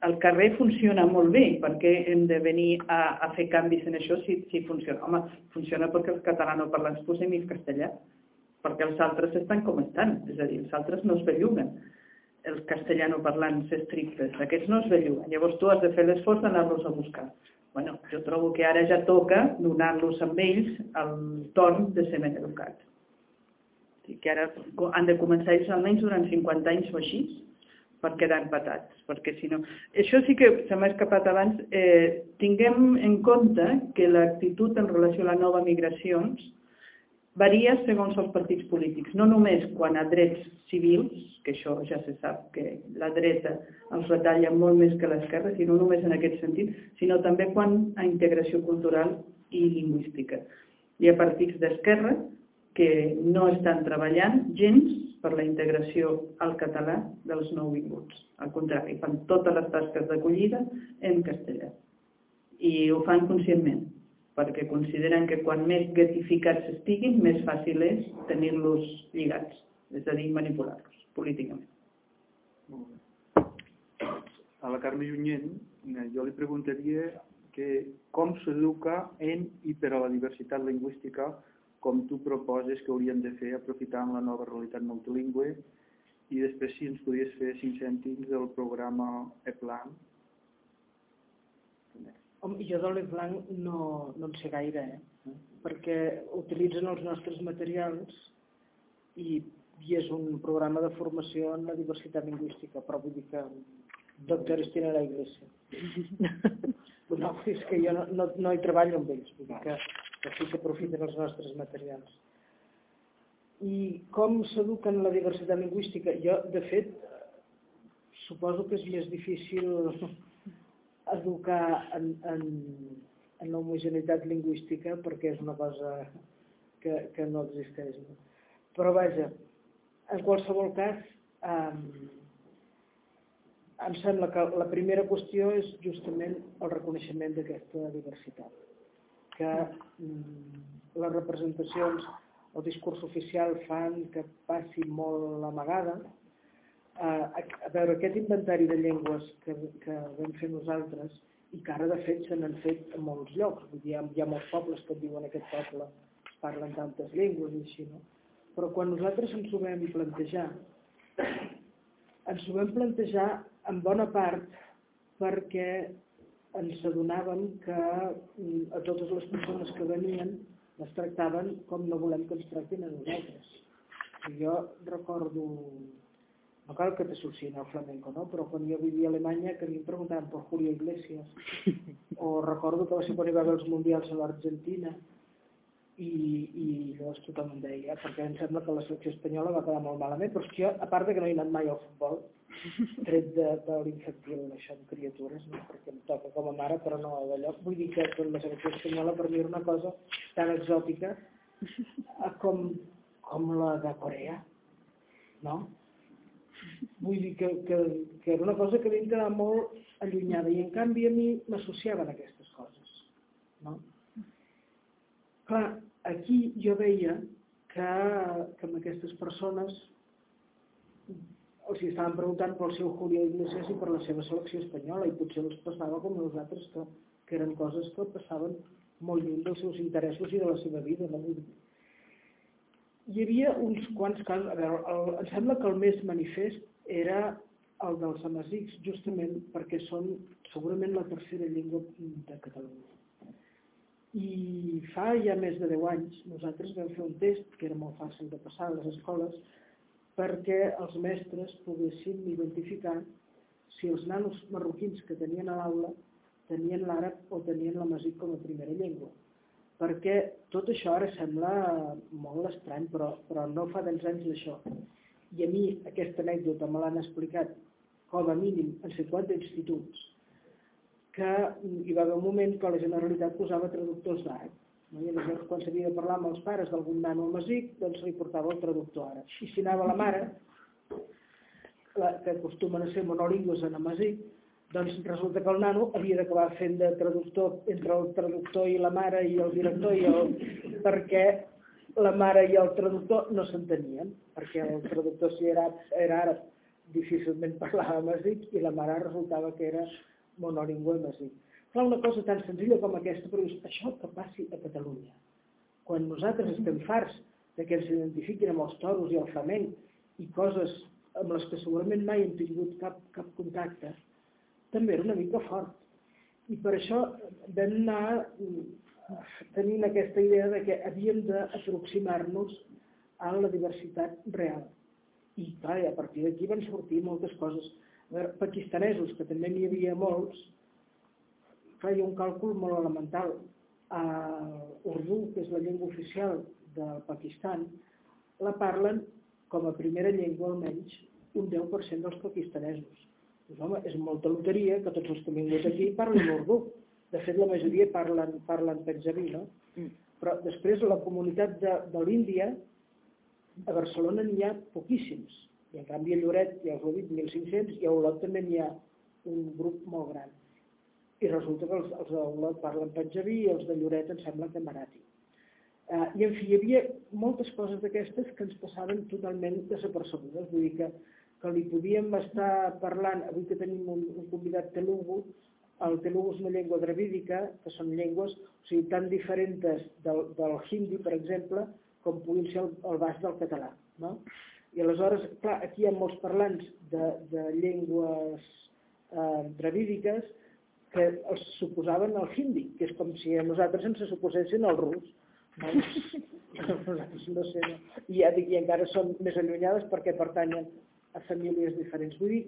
el carrer funciona molt bé, perquè hem de venir a, a fer canvis en això si, si funciona? Home, funciona perquè els catalanoparlants posem el castellà, perquè els altres estan com estan, és a dir, els altres no es belluguen, els castellanoparlants estrictes, aquests no es belluguen, llavors tu has de fer l'esforç d'anar-los a buscar. Bueno, jo trobo que ara ja toca donar-los amb ells el torn de ser ben educats. Que ara han de començar ells almenys durant 50 anys o així, per quedar empatats, perquè si no... Això sí que se m'ha escapat abans. Eh, tinguem en compte que l'actitud en relació a la nova migracions varia segons els partits polítics, no només quan a drets civils, que això ja se sap que la dreta els retalla molt més que l'esquerra, sinó només en aquest sentit, sinó també quan a integració cultural i lingüística. Hi ha partits d'esquerra que no estan treballant gens per la integració al català dels nouvinguts. Al contrari, fan totes les tasques d'acollida en castellà. I ho fan conscientment, perquè consideren que quan més gatificats estiguin, més fàcil és tenir-los lligats, és a dir, manipular-los políticament. A la Carme Junyent, jo li preguntaria que com s'educa en i per a la diversitat lingüística com tu proposes que hauríem de fer aprofitant la nova realitat multilingüe i després si ens podies fer cinc cèntims del programa EPLAN. Home, jo de l'EPLAN no, no en sé gaire, eh? perquè utilitzen els nostres materials i, i és un programa de formació en la diversitat lingüística, però vull dir que doctor Estina la Iglesia. No, és que jo no, no, no hi treballo amb ells, vull dir que que sí que aprofiten els nostres materials. I com s'eduquen la diversitat lingüística? Jo, de fet, suposo que és més difícil educar en, en, en l'homogeneïtat lingüística perquè és una cosa que, que no existeix. No? Però vaja, en qualsevol cas, eh, em sembla que la primera qüestió és justament el reconeixement d'aquesta diversitat que mm, les representacions, el discurs oficial fan que passi molt amagada. A veure, aquest inventari de llengües que, que vam fer nosaltres i que ara de fet se n'han fet a molts llocs, vull dir, hi ha, hi ha molts pobles que diuen aquest poble parlen tantes llengües i així, no? Però quan nosaltres ens ho vam plantejar, ens ho vam plantejar en bona part perquè ens adonàvem que mm, a totes les persones que venien les tractaven com no volem que ens tractin a nosaltres. I jo recordo, no cal que t'associïn al flamenco, no? però quan jo vivia a Alemanya que a mi em preguntaven per Julio Iglesias, o recordo que va ser quan hi va haver els mundials a l'Argentina, i, i llavors tothom em deia, perquè em sembla que la selecció espanyola va quedar molt malament, però és que jo, a part de que no he anat mai al futbol, tret de, de l'infantil, això amb criatures, no? perquè em toca com a mare, però no d'allò. Vull dir que la selecció espanyola per mi era una cosa tan exòtica com, com la de Corea, no? Vull dir que, que, que era una cosa que a mi em quedava molt allunyada i en canvi a mi m'associaven aquestes coses, no? Clar, aquí jo veia que, que amb aquestes persones o sigui, estaven preguntant pel seu Julio Iglesias i per la seva selecció espanyola i potser els passava com nosaltres que, que eren coses que passaven molt lluny dels seus interessos i de la seva vida. No? Hi havia uns quants casos, a veure, el, em sembla que el més manifest era el dels amazics, justament perquè són segurament la tercera llengua de Catalunya. I fa ja més de 10 anys nosaltres vam fer un test que era molt fàcil de passar a les escoles perquè els mestres poguessin identificar si els nanos marroquins que tenien a l'aula tenien l'àrab o tenien l'amazic com a primera llengua. Perquè tot això ara sembla molt estrany, però, però no fa tants anys d'això. I a mi aquesta anècdota me l'han explicat com a mínim en 50 instituts, que hi va haver un moment que la Generalitat posava traductors d'àrab. No? I llavors, quan s'havia de parlar amb els pares d'algun nano amazic, doncs li portava el traductor àrab. I si anava la mare, la, que acostumen a ser monolingües en amazic, doncs resulta que el nano havia d'acabar fent de traductor entre el traductor i la mare i el director i el... perquè la mare i el traductor no s'entenien, perquè el traductor si era, era àrab difícilment parlava masic i la mare resultava que era monolingüe masic. Clar, una cosa tan senzilla com aquesta, però és això que passi a Catalunya. Quan nosaltres estem farts de que ens identifiquin amb els toros i el flamenc i coses amb les que segurament mai hem tingut cap, cap contacte, també era una mica fort. I per això vam anar tenint aquesta idea de que havíem d'aproximar-nos a la diversitat real. I clar, a partir d'aquí van sortir moltes coses. A veure, pakistanesos, que també n'hi havia molts, clar, hi ha un càlcul molt elemental. Uh, Urdu, que és la llengua oficial del Pakistan, la parlen com a primera llengua almenys un 10% dels pakistanesos. Doncs, home, és molta loteria que tots els que han vingut aquí parlin urdu. De fet, la majoria parlen, parlen penjabí, no? Mm. Però després la comunitat de, de l'Índia, a Barcelona n'hi ha poquíssims. I en canvi a Lloret, ja us ho he dit, 1.500, i a Olot també n'hi ha un grup molt gran. I resulta que els, els d'Olot parlen penjabí i els de Lloret em sembla que marati. Uh, I en fi, hi havia moltes coses d'aquestes que ens passaven totalment desapercebudes. Vull dir que que li podíem estar parlant, avui que tenim un, un convidat telugu, el telugu és una llengua dravídica, que són llengües o sigui, tan diferents del, del hindi, per exemple, com puguin ser el, el bas del català. No? I aleshores, clar, aquí hi ha molts parlants de, de llengües eh, dravídiques que els suposaven el hindi, que és com si a nosaltres ens suposessin el rus. No? no sé, no. I ja dic, i encara són més allunyades perquè pertanyen a famílies diferents. Vull dir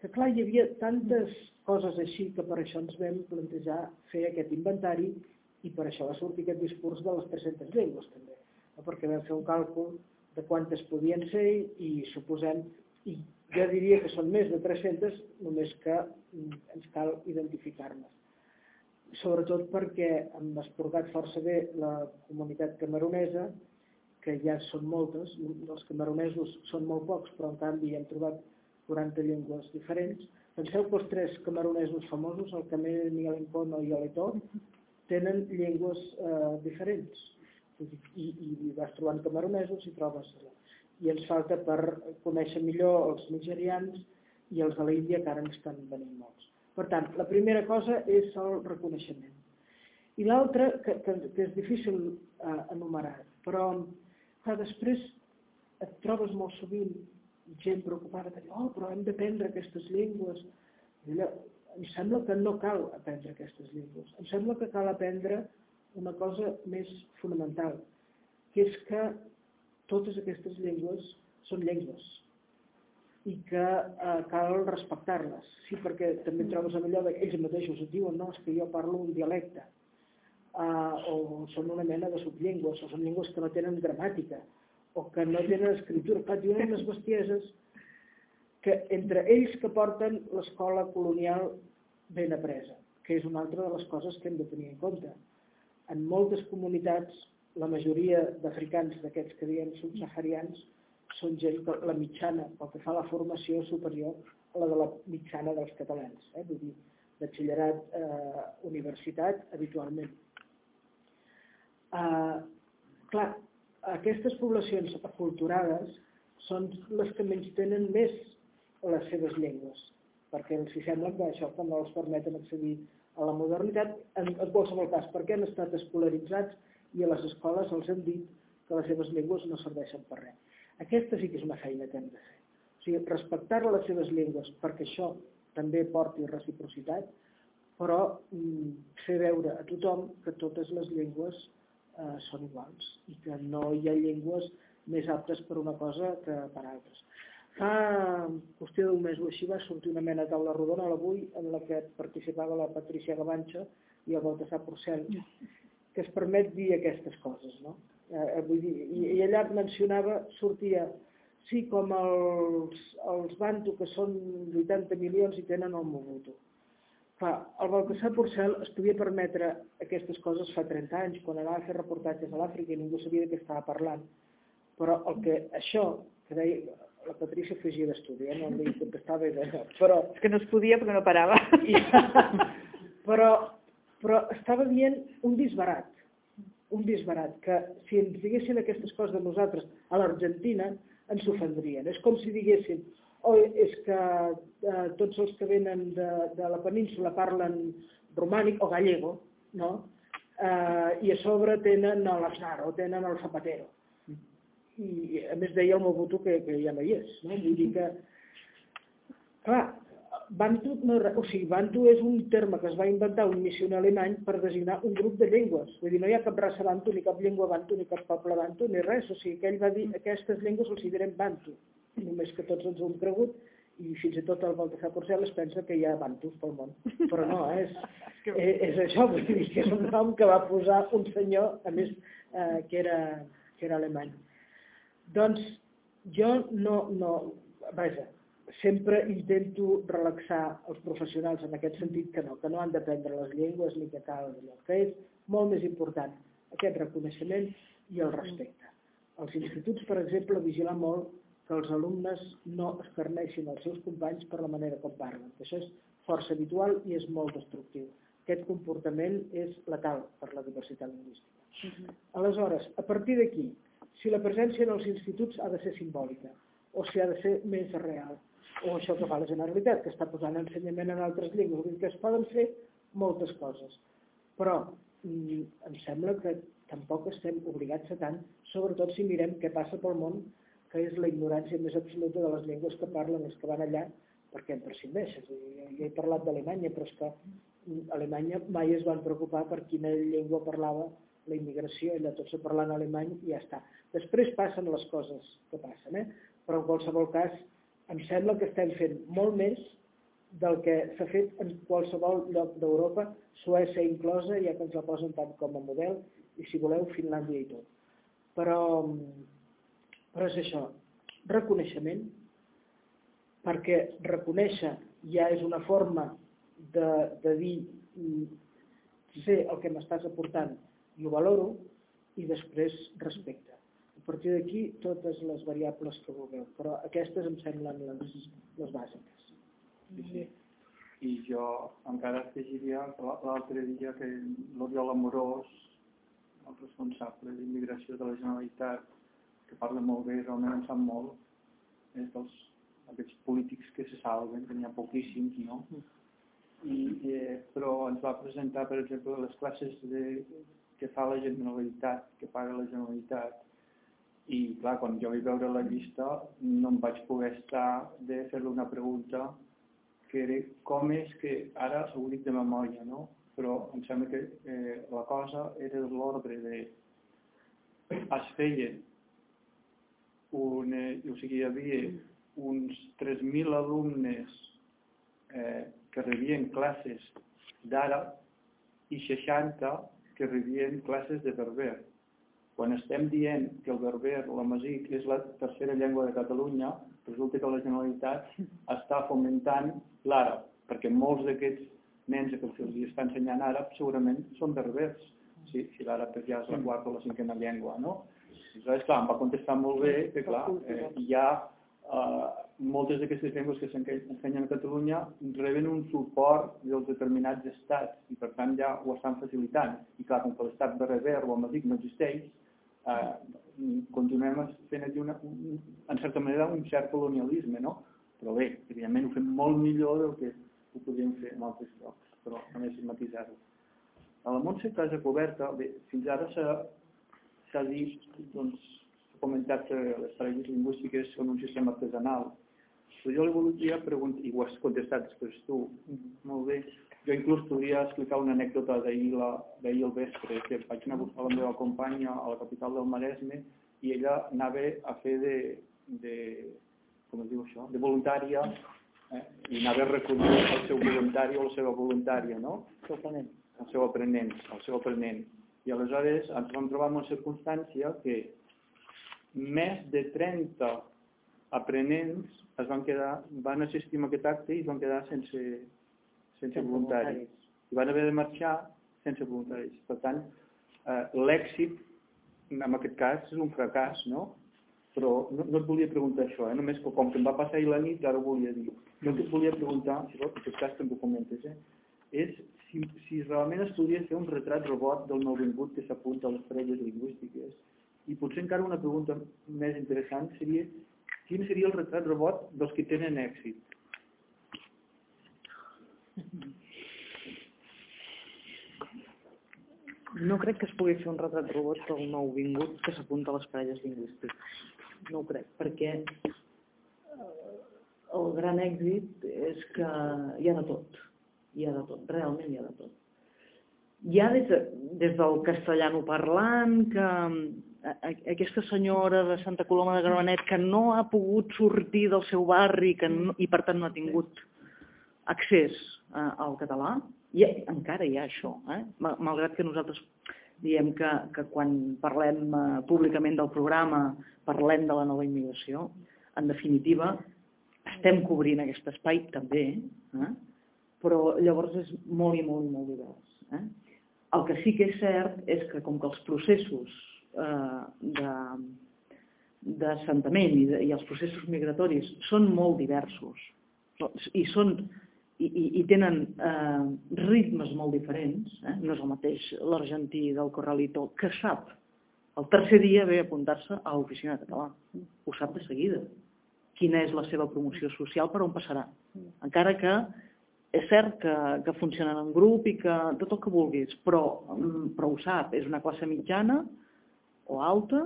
que, clar, hi havia tantes coses així que per això ens vam plantejar fer aquest inventari i per això va sortir aquest discurs de les 300 llengües també, perquè vam fer un càlcul de quantes podien ser i suposem, i jo diria que són més de 300, només que mm, ens cal identificar-ne. Sobretot perquè hem esporgat força bé la comunitat camaronesa, que ja són moltes, els camaronesos són molt pocs, però en canvi hem trobat 40 llengües diferents. Penseu que els tres camaronesos famosos, el Camé, l'Encono i l'Etor, tenen llengües eh, diferents. I, I vas trobant camaronesos i trobes... I ens falta per conèixer millor els nigerians i els de l'Índia, que ara estan venint molts. Per tant, la primera cosa és el reconeixement. I l'altra, que, que, que és difícil eh, enumerar, però Clar, després et trobes molt sovint gent preocupada que diu, oh, però hem d'aprendre aquestes llengües. Allò, em sembla que no cal aprendre aquestes llengües. Em sembla que cal aprendre una cosa més fonamental, que és que totes aquestes llengües són llengües i que eh, cal respectar-les. Sí, perquè també trobes amb allò que ells mateixos et diuen, no, és que jo parlo un dialecte eh, o són una mena de subllengües, o són llengües que no tenen gramàtica, o que no tenen escriptura. Clar, diuen unes bestieses que entre ells que porten l'escola colonial ben apresa, que és una altra de les coses que hem de tenir en compte. En moltes comunitats, la majoria d'africans d'aquests que diem subsaharians són gent que la mitjana, pel que fa a la formació superior, a la de la mitjana dels catalans, eh? vull dir, batxillerat, eh, universitat, habitualment. Uh, clar, aquestes poblacions aculturades són les que menys tenen més les seves llengües, perquè els hi sembla que això que no els permeten accedir a la modernitat, en, en qualsevol cas, perquè han estat escolaritzats i a les escoles els han dit que les seves llengües no serveixen per res. Aquesta sí que és una feina que hem de fer. O sigui, respectar les seves llengües perquè això també porti reciprocitat, però mm, fer veure a tothom que totes les llengües eh, són iguals i que no hi ha llengües més aptes per una cosa que per altres. Fa qüestió d'un mes o així va sortir una mena de taula rodona a l'avui en la que participava la Patricia Gavanxa i el Baltasar Porcel, que es permet dir aquestes coses. No? Eh, vull dir, i, I allà mencionava, sortia, sí, com els, els Bantu, que són 80 milions i tenen el Mobutu. Clar, el Baltasar Porcel es podia permetre aquestes coses fa 30 anys, quan anava a fer reportatges a l'Àfrica i ningú sabia de què estava parlant. Però el que això, que deia, la Patricia fugia d'estudi, eh? no li contestava ella, però... És que no es podia perquè no parava. I, però, però estava dient un disbarat, un disbarat, que si ens diguessin aquestes coses de nosaltres a l'Argentina ens ofendrien. És com si diguessin, oh, és que eh, tots els que venen de, de la península parlen romànic o gallego, no? Eh, I a sobre tenen l'Aznar o tenen el Zapatero i a més deia el Mobutu que, que ja no hi és. No? Vull dir que, clar, Bantu, no, o sigui, Bantu és un terme que es va inventar un missioner alemany per designar un grup de llengües. Vull dir, no hi ha cap raça Bantu, ni cap llengua Bantu, ni cap poble Bantu, ni res. O sigui, que ell va dir aquestes llengües els direm Bantu. Només que tots ens ho hem cregut i fins i tot el Baltasar Porcel es pensa que hi ha bantus pel món. Però no, és, és, és això, vull dir, que és un nom que va posar un senyor, a més, eh, que, era, que era alemany. Doncs jo no, no, vaja, sempre intento relaxar els professionals en aquest sentit que no, que no han d'aprendre les llengües ni que cal allò, que és molt més important aquest reconeixement i el respecte. Els instituts, per exemple, vigilen molt que els alumnes no escarneixin els seus companys per la manera com parlen, això és força habitual i és molt destructiu. Aquest comportament és letal per la diversitat lingüística. Aleshores, a partir d'aquí, si la presència en els instituts ha de ser simbòlica o si ha de ser més real o això que fa la Generalitat, que està posant ensenyament en altres llengües, que es poden fer moltes coses. Però mm, em sembla que tampoc estem obligats a tant, sobretot si mirem què passa pel món, que és la ignorància més absoluta de les llengües que parlen els que van allà, perquè en prescindeixes. Jo he parlat d'Alemanya, però és que mm, Alemanya mai es van preocupar per quina llengua parlava la immigració, allà tots parlant alemany i ja està. Després passen les coses que passen, eh? però en qualsevol cas em sembla que estem fent molt més del que s'ha fet en qualsevol lloc d'Europa, Suècia inclosa, ja que ens la posen tant com a model, i si voleu Finlàndia i tot. Però, però és això, reconeixement, perquè reconèixer ja és una forma de, de dir sé el que m'estàs aportant i ho valoro, i després respecte. A partir d'aquí, totes les variables que vulgueu, però aquestes em semblen les, les bàsiques. Sí, sí. I jo encara afegiria l'altre dia que l'Oriol Amorós, el responsable d'immigració de la Generalitat, que parla molt bé, realment en sap molt, és dels aquests polítics que se salven, que n'hi ha poquíssims, no? I, eh, però ens va presentar, per exemple, les classes de, que fa la Generalitat, que paga la Generalitat, i clar, quan jo vaig veure la llista no em vaig poder estar de fer-li una pregunta que era com és que, ara ho dic de memòria, no? però em sembla que eh, la cosa era de l'ordre de es feien un, eh, o sigui, hi havia uns 3.000 alumnes eh, que rebien classes d'àrab i 60 que rebien classes de berber. Quan estem dient que el berber la masic és la tercera llengua de Catalunya, resulta que la Generalitat està fomentant l'àrab, perquè molts d'aquests nens que els està ensenyant àrab segurament són berbers, si, si l'àrab ja és la quarta o la cinquena llengua, no? Aleshores, clar, em va contestar molt bé que, clar, eh, hi ha eh, moltes d'aquestes llengües que s'ensenyen a Catalunya reben un suport dels determinats estats i per tant ja ho estan facilitant. I clar, com que l'estat de rever o el Madrid no existeix, eh, continuem fent aquí una, un, en certa manera un cert colonialisme, no? Però bé, evidentment ho fem molt millor del que ho podríem fer en altres llocs, però només matisar-ho. A la Montse Casa Coberta, bé, fins ara s'ha dit, doncs, s'ha comentat que les parelles lingüístiques són un sistema artesanal, però jo li volia preguntar, i ho has contestat després tu, molt bé, jo inclús podria explicar una anècdota d'ahir al vespre, que vaig anar a buscar la meva companya a la capital del Maresme i ella anava a fer de, de com es diu això, de voluntària eh? i anava a recollir el seu voluntari o la seva voluntària, no? El seu aprenent. El seu aprenent, el seu aprenent. I aleshores ens vam trobar en una circumstància que més de 30 aprenents es van quedar, van assistir a aquest acte i es van quedar sense, sense voluntaris. I van haver de marxar sense voluntaris. Per tant, eh, l'èxit, en aquest cas, és un fracàs, no? Però no, no et volia preguntar això, eh? només que com que em va passar ahir la nit, ara ho volia dir. Jo et volia preguntar, si vols, en aquest cas també ho comentes, eh? és si, si realment es podria fer un retrat robot del nouvingut que s'apunta a les parelles lingüístiques. I potser encara una pregunta més interessant seria quin seria el retrat robot dels que tenen èxit? No crec que es pugui fer un retrat robot del nou vingut que s'apunta a les parelles lingüístiques. No ho crec, perquè eh, el gran èxit és que hi ha de tot. Hi ha de tot, realment hi ha de tot. Hi ha des, de, des del castellano parlant, que eh, aquesta senyora de Santa Coloma de Gramenet que no ha pogut sortir del seu barri que no, i per tant no ha tingut accés eh, al català, i encara hi ha això, eh? malgrat que nosaltres diem que, que quan parlem eh, públicament del programa parlem de la nova immigració, en definitiva estem cobrint aquest espai també, eh? Però llavors és molt i molt i molt divers. Eh? El que sí que és cert és que com que els processos eh, de d'assentament i, de, i els processos migratoris són molt diversos i són i, i, i tenen eh, ritmes molt diferents, eh? no és el mateix l'argentí del Corralito que sap el tercer dia ve a apuntar-se a l'oficina català. Ho sap de seguida. Quina és la seva promoció social, per on passarà. Encara que és cert que, que funcionen en grup i que tot el que vulguis, però, mm, però ho sap, és una classe mitjana o alta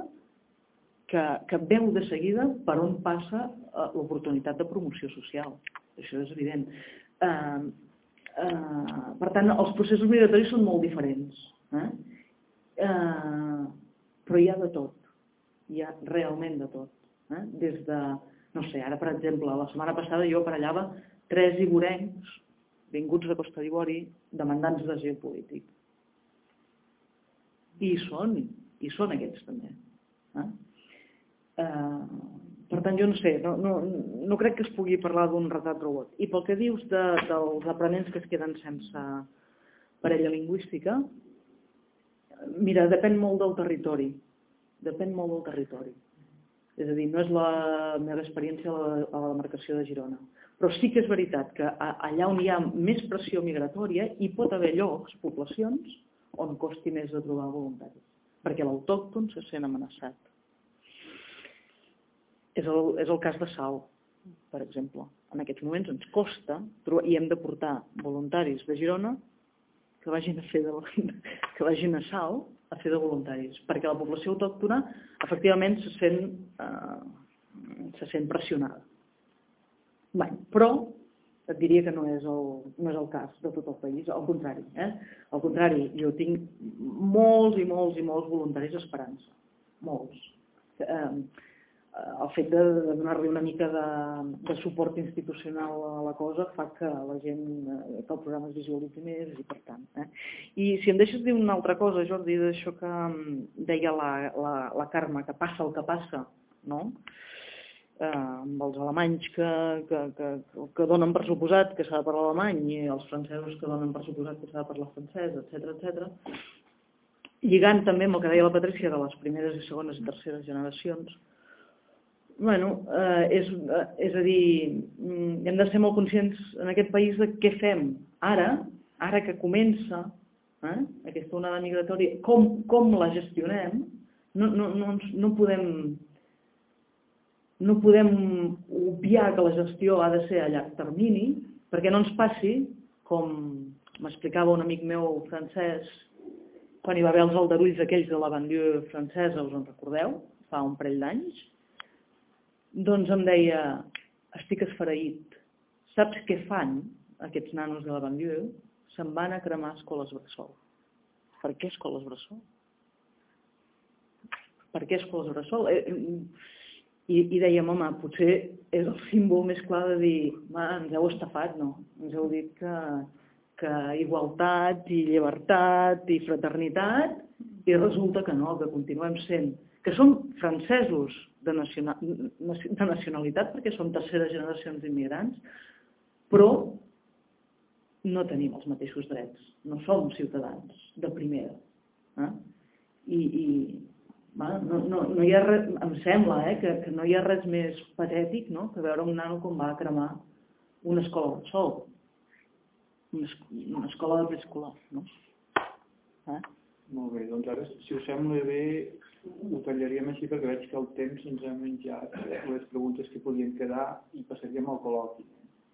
que, que veu de seguida per on passa eh, l'oportunitat de promoció social. Això és evident. Eh, eh, per tant, els processos migratoris són molt diferents. Eh? Eh, però hi ha de tot. Hi ha realment de tot. Eh? Des de, no sé, ara per exemple, la setmana passada jo aparellava tres ivorencs vinguts de Costa d'Ivori demandants d'asil polític. I hi són, i són aquests també. Eh? Eh, per tant, jo no sé, no, no, no crec que es pugui parlar d'un retrat robot. I pel que dius de, dels aprenents que es queden sense parella lingüística, mira, depèn molt del territori. Depèn molt del territori. És a dir, no és la meva experiència a la, a la demarcació de Girona. Però sí que és veritat que allà on hi ha més pressió migratòria hi pot haver llocs, poblacions, on costi més de trobar voluntaris. Perquè l'autòcton se sent amenaçat és el, és el cas de Sal, per exemple. En aquests moments ens costa trobar, i hem de portar voluntaris de Girona que vagin a fer de, que vagin a Sal a fer de voluntaris, perquè la població autòctona efectivament se sent, eh, se sent pressionada. Bé, però et diria que no és, el, no és el cas de tot el país, al contrari. Eh? Al contrari, jo tinc molts i molts i molts voluntaris esperança, molts. Eh, el fet de, de donar-li una mica de, de suport institucional a la cosa fa que la gent, eh, que el programa es visualitzi més i per tant. Eh? I si em deixes dir una altra cosa, Jordi, d'això que deia la, la, la Carme, que passa el que passa, no? Amb els alemanys que, que, que, que donen per suposat que s'ha de parlar alemany i els francesos que donen per suposat que s'ha de parlar francès, etc etc. Lligant també amb el que deia la Patrícia de les primeres i segones i terceres generacions, bueno, eh, és, eh, és a dir, mm, hem de ser molt conscients en aquest país de què fem ara, ara que comença eh, aquesta onada migratòria, com, com la gestionem, no, no, no, no podem no podem obviar que la gestió ha de ser a llarg termini, perquè no ens passi, com m'explicava un amic meu francès, quan hi va haver els aldarulls aquells de la banlieue francesa, us en recordeu? Fa un parell d'anys. Doncs em deia, estic esfereït. Saps què fan aquests nanos de la banlieue? Se'n van a cremar escoles bressol. Per què escoles bressol? Per què escoles bressol? Eh, i, I dèiem, home, potser és el símbol més clar de dir, ens heu estafat, no? Ens heu dit que, que igualtat i llibertat i fraternitat i resulta que no, que continuem sent, que som francesos de, nacional, de nacionalitat perquè som terceres generacions d'immigrants, però no tenim els mateixos drets, no som ciutadans de primera. Eh? I, i no, no, no hi ha res, em sembla eh, que, que no hi ha res més patètic no? que veure un nano com va a cremar una escola de sol, una, una escola de preescolar. No? Eh? Molt bé, doncs ara, si us sembla bé, ho tallaríem així perquè veig que el temps ens ha menjat les preguntes que podien quedar i passaríem al col·loqui.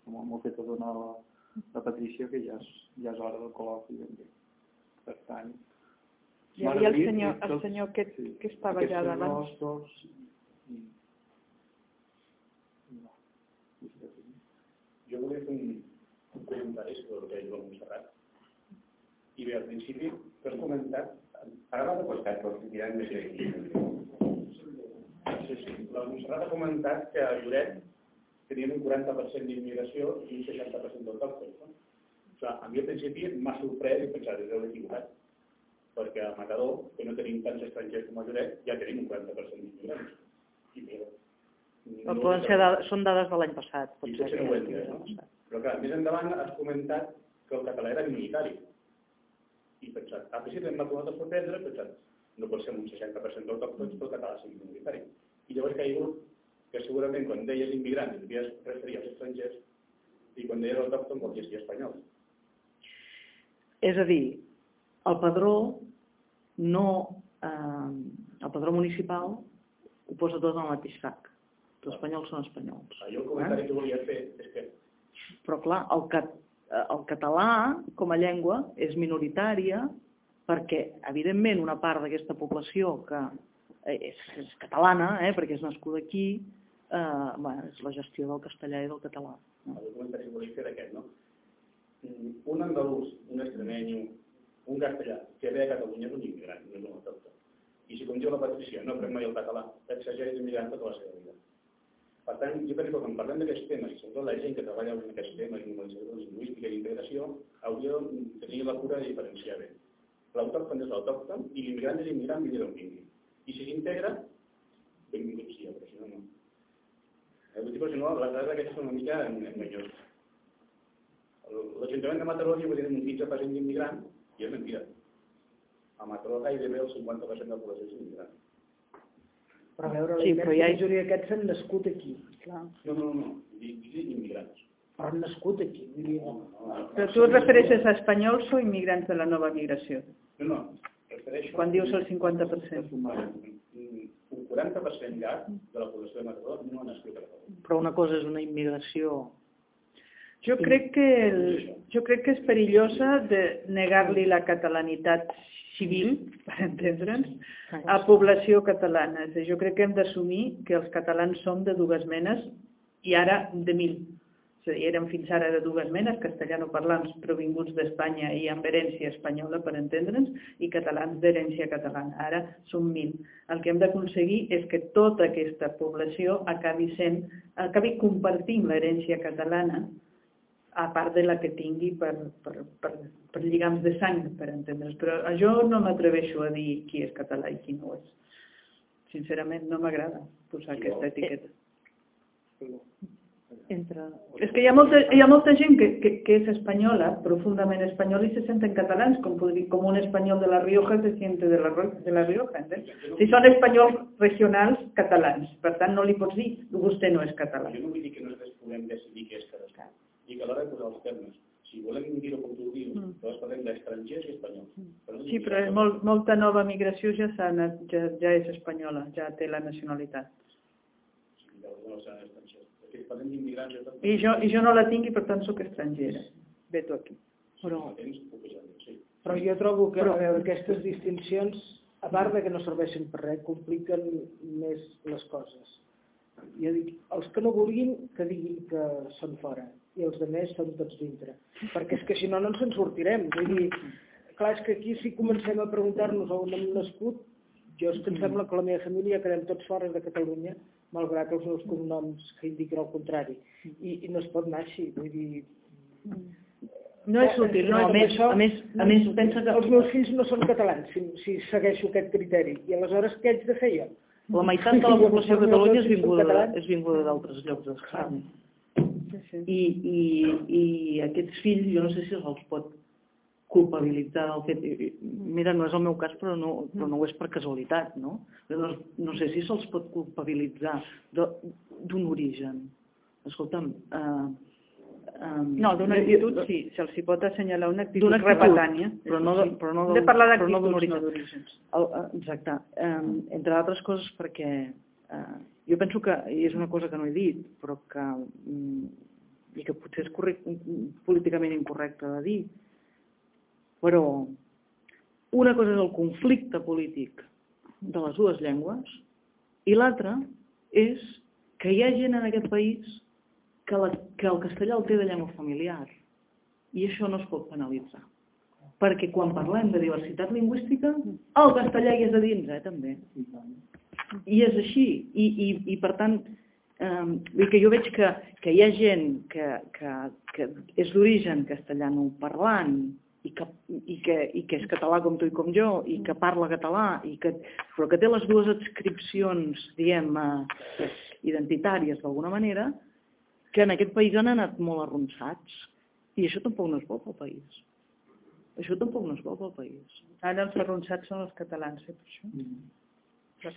Com m'ho ha fet donar la, la Patricia, que ja és, ja és hora del col·loqui. Ben. Per tant, Hi havia el senyor, el senyor que, sí, que estava allà davant. dos no. Jo volia fer un, un comentari sobre el que diu el Montserrat. I bé, al principi, tu has comentat, ara m'ha costat, però si mirant més aquí. Sí, sí. La Montserrat ha comentat que a Lloret tenien un 40% d'immigració i un 60% d'autòctons. No? O sigui, a mi al principi m'ha sorprès i pensat, és equivocat. Perquè a Mataró, que no tenim tants estrangers com a Lloret, ja tenim un 40% d'immigrants. I mira, No poden ser dades, són dades de l'any passat. Potser potser que no hem de no? Però clar, més endavant has comentat que el català era minoritari. I pensat, a principi m'ha tornat a sorprendre, pensat, no pot ser un 60% d'autòctons, però el català sigui minoritari. I llavors caigut que segurament quan deies immigrants devies referir als estrangers i quan deies autòcton volies dir espanyols. És a dir, el padró no, eh, el padró municipal ho posa tot en el mateix sac. Els espanyols són espanyols. Ah, Jo el comentari que volia fer és que Però clar, el, cat, eh, el català com a llengua és minoritària perquè, evidentment, una part d'aquesta població que eh, és, és catalana, eh, perquè és nascuda aquí, eh, bueno, és la gestió del castellà i del català. No? el comentari que volia fer d'aquest, no? Mm, Un andalús, un extremeny, un castellà que ve a Catalunya és un immigrant, no és un autòcton. I si com diu la Patricia, no aprèn mai el català, exagera d'immigrant tota la seva vida. Per tant, jo penso que quan parlem d'aquests temes, i sobretot la gent que treballa en aquests temes, normalització lingüística i integració, hauria de tenir la cura de diferenciar bé. L'autòcton és l'autòcton i l'immigrant és l'immigrant vingui d'on vingui. I si s'integra, benvingut sia, però si no, no. Eh, vull dir, però si no, les dades aquestes són una mica enganyoses. L'Ajuntament de Mataró diu que tenen un 15% d'immigrants, i és mentida. A Mataró gairebé el 50% de la població és immigrant. Però a veure, Sí, però ja hi- majoria d'aquests han nascut aquí. Clar. No, no, no, dic immigrants. Però han nascut aquí. Vull dir, No, no, no. Però tu et refereixes a espanyols o immigrants de la nova migració? No, no, refereixo... Quan dius el 50%. Un 40% ja de la població de Mataró no ha nascut a Catalunya. Però una cosa és una immigració Jo crec que, el, jo crec que és perillosa de negar-li la catalanitat civil, per entendre'ns, a població catalana. És a dir, jo crec que hem d'assumir que els catalans som de dues menes i ara de mil. És a dir, érem fins ara de dues menes, castellanoparlants provinguts d'Espanya i amb herència espanyola, per entendre'ns, i catalans d'herència catalana. Ara som mil. El que hem d'aconseguir és que tota aquesta població acabi sent, acabi compartint l'herència catalana a part de la que tingui per, per, per, per lligams de sang, per entendre's. Però jo no m'atreveixo a dir qui és català i qui no ho és. Sincerament, no m'agrada posar aquesta etiqueta. entre... És que hi ha molta, hi ha molta gent que, que, que és espanyola, profundament espanyola, i se senten catalans, com, podri- com un espanyol de la Rioja se siente de la, de la Rioja. entens? Si són espanyols regionals catalans, per tant no li pots dir, vostè no és català. Jo no vull dir que nosaltres puguem decidir què és cadascú. I que l'hora de posar els termes, si volem dir-ho com tu dius, Mm. llavors parlem de estrangers i espanyols. Però no Sí, però és molt, molta nova migració ja, s'ha anat, ja, ja és espanyola, ja té la nacionalitat. Llavors no estrangers. Aquí parlem d'immigrants i tot. I jo, I jo no la tinc i per tant sóc estrangera. Ve tu aquí. Però... Sí. Però jo trobo que a veure, aquestes distincions, a part de que no serveixen per res, compliquen més les coses. Jo dic, els que no vulguin, que diguin que són fora, i els de més són tots dintre. Perquè és que si no, no ens en sortirem. Vull dir, clar, és que aquí si comencem a preguntar-nos on hem nascut, jo és que em sembla que la meva família quedem tots fora de Catalunya, malgrat els meus cognoms que indiquen el contrari. I, i no es pot anar així. Vull dir, No és útil, no, a és més, això, a més, a més pensa que els meus fills no són catalans, si, si segueixo aquest criteri. I aleshores què haig de fer jo? la meitat de la població de Catalunya és vinguda, és vinguda d'altres llocs d'Espanya. Sí, sí. I, i, I aquests fills, jo no sé si els pot culpabilitzar del fet... Mira, no és el meu cas, però no, però no ho és per casualitat, no? No, no sé si se'ls pot culpabilitzar de- d'un origen. Escolta'm, eh, Um, No, d'una actitud sí, se'ls hi pot assenyalar una actitud actitud, repetània. però no de- però no del- de parlar no d'actituds, no origen. d'orígens. El, eh, exacte. Um, entre altres coses perquè uh, jo penso que, és una cosa que no he dit, però que, um, i que potser és políticament incorrecte de dir, però una cosa és el conflicte polític de les dues llengües i l'altra és que hi ha gent en aquest país que, la, que el castellà el té de llengua familiar i això no es pot penalitzar. Perquè quan parlem de diversitat lingüística, el castellà hi és a dins, eh, també. I és així. I, i, i per tant, eh, que jo veig que, que hi ha gent que, que, que és d'origen castellano parlant i que, i, que, i que és català com tu i com jo, i que parla català, i que, però que té les dues adscripcions, diguem, eh, identitàries d'alguna manera, que en aquest país han anat molt arronsats. I això tampoc no és bo pel país. Això tampoc no és bo pel país. Ara els arronsats són els catalans, eh, per això.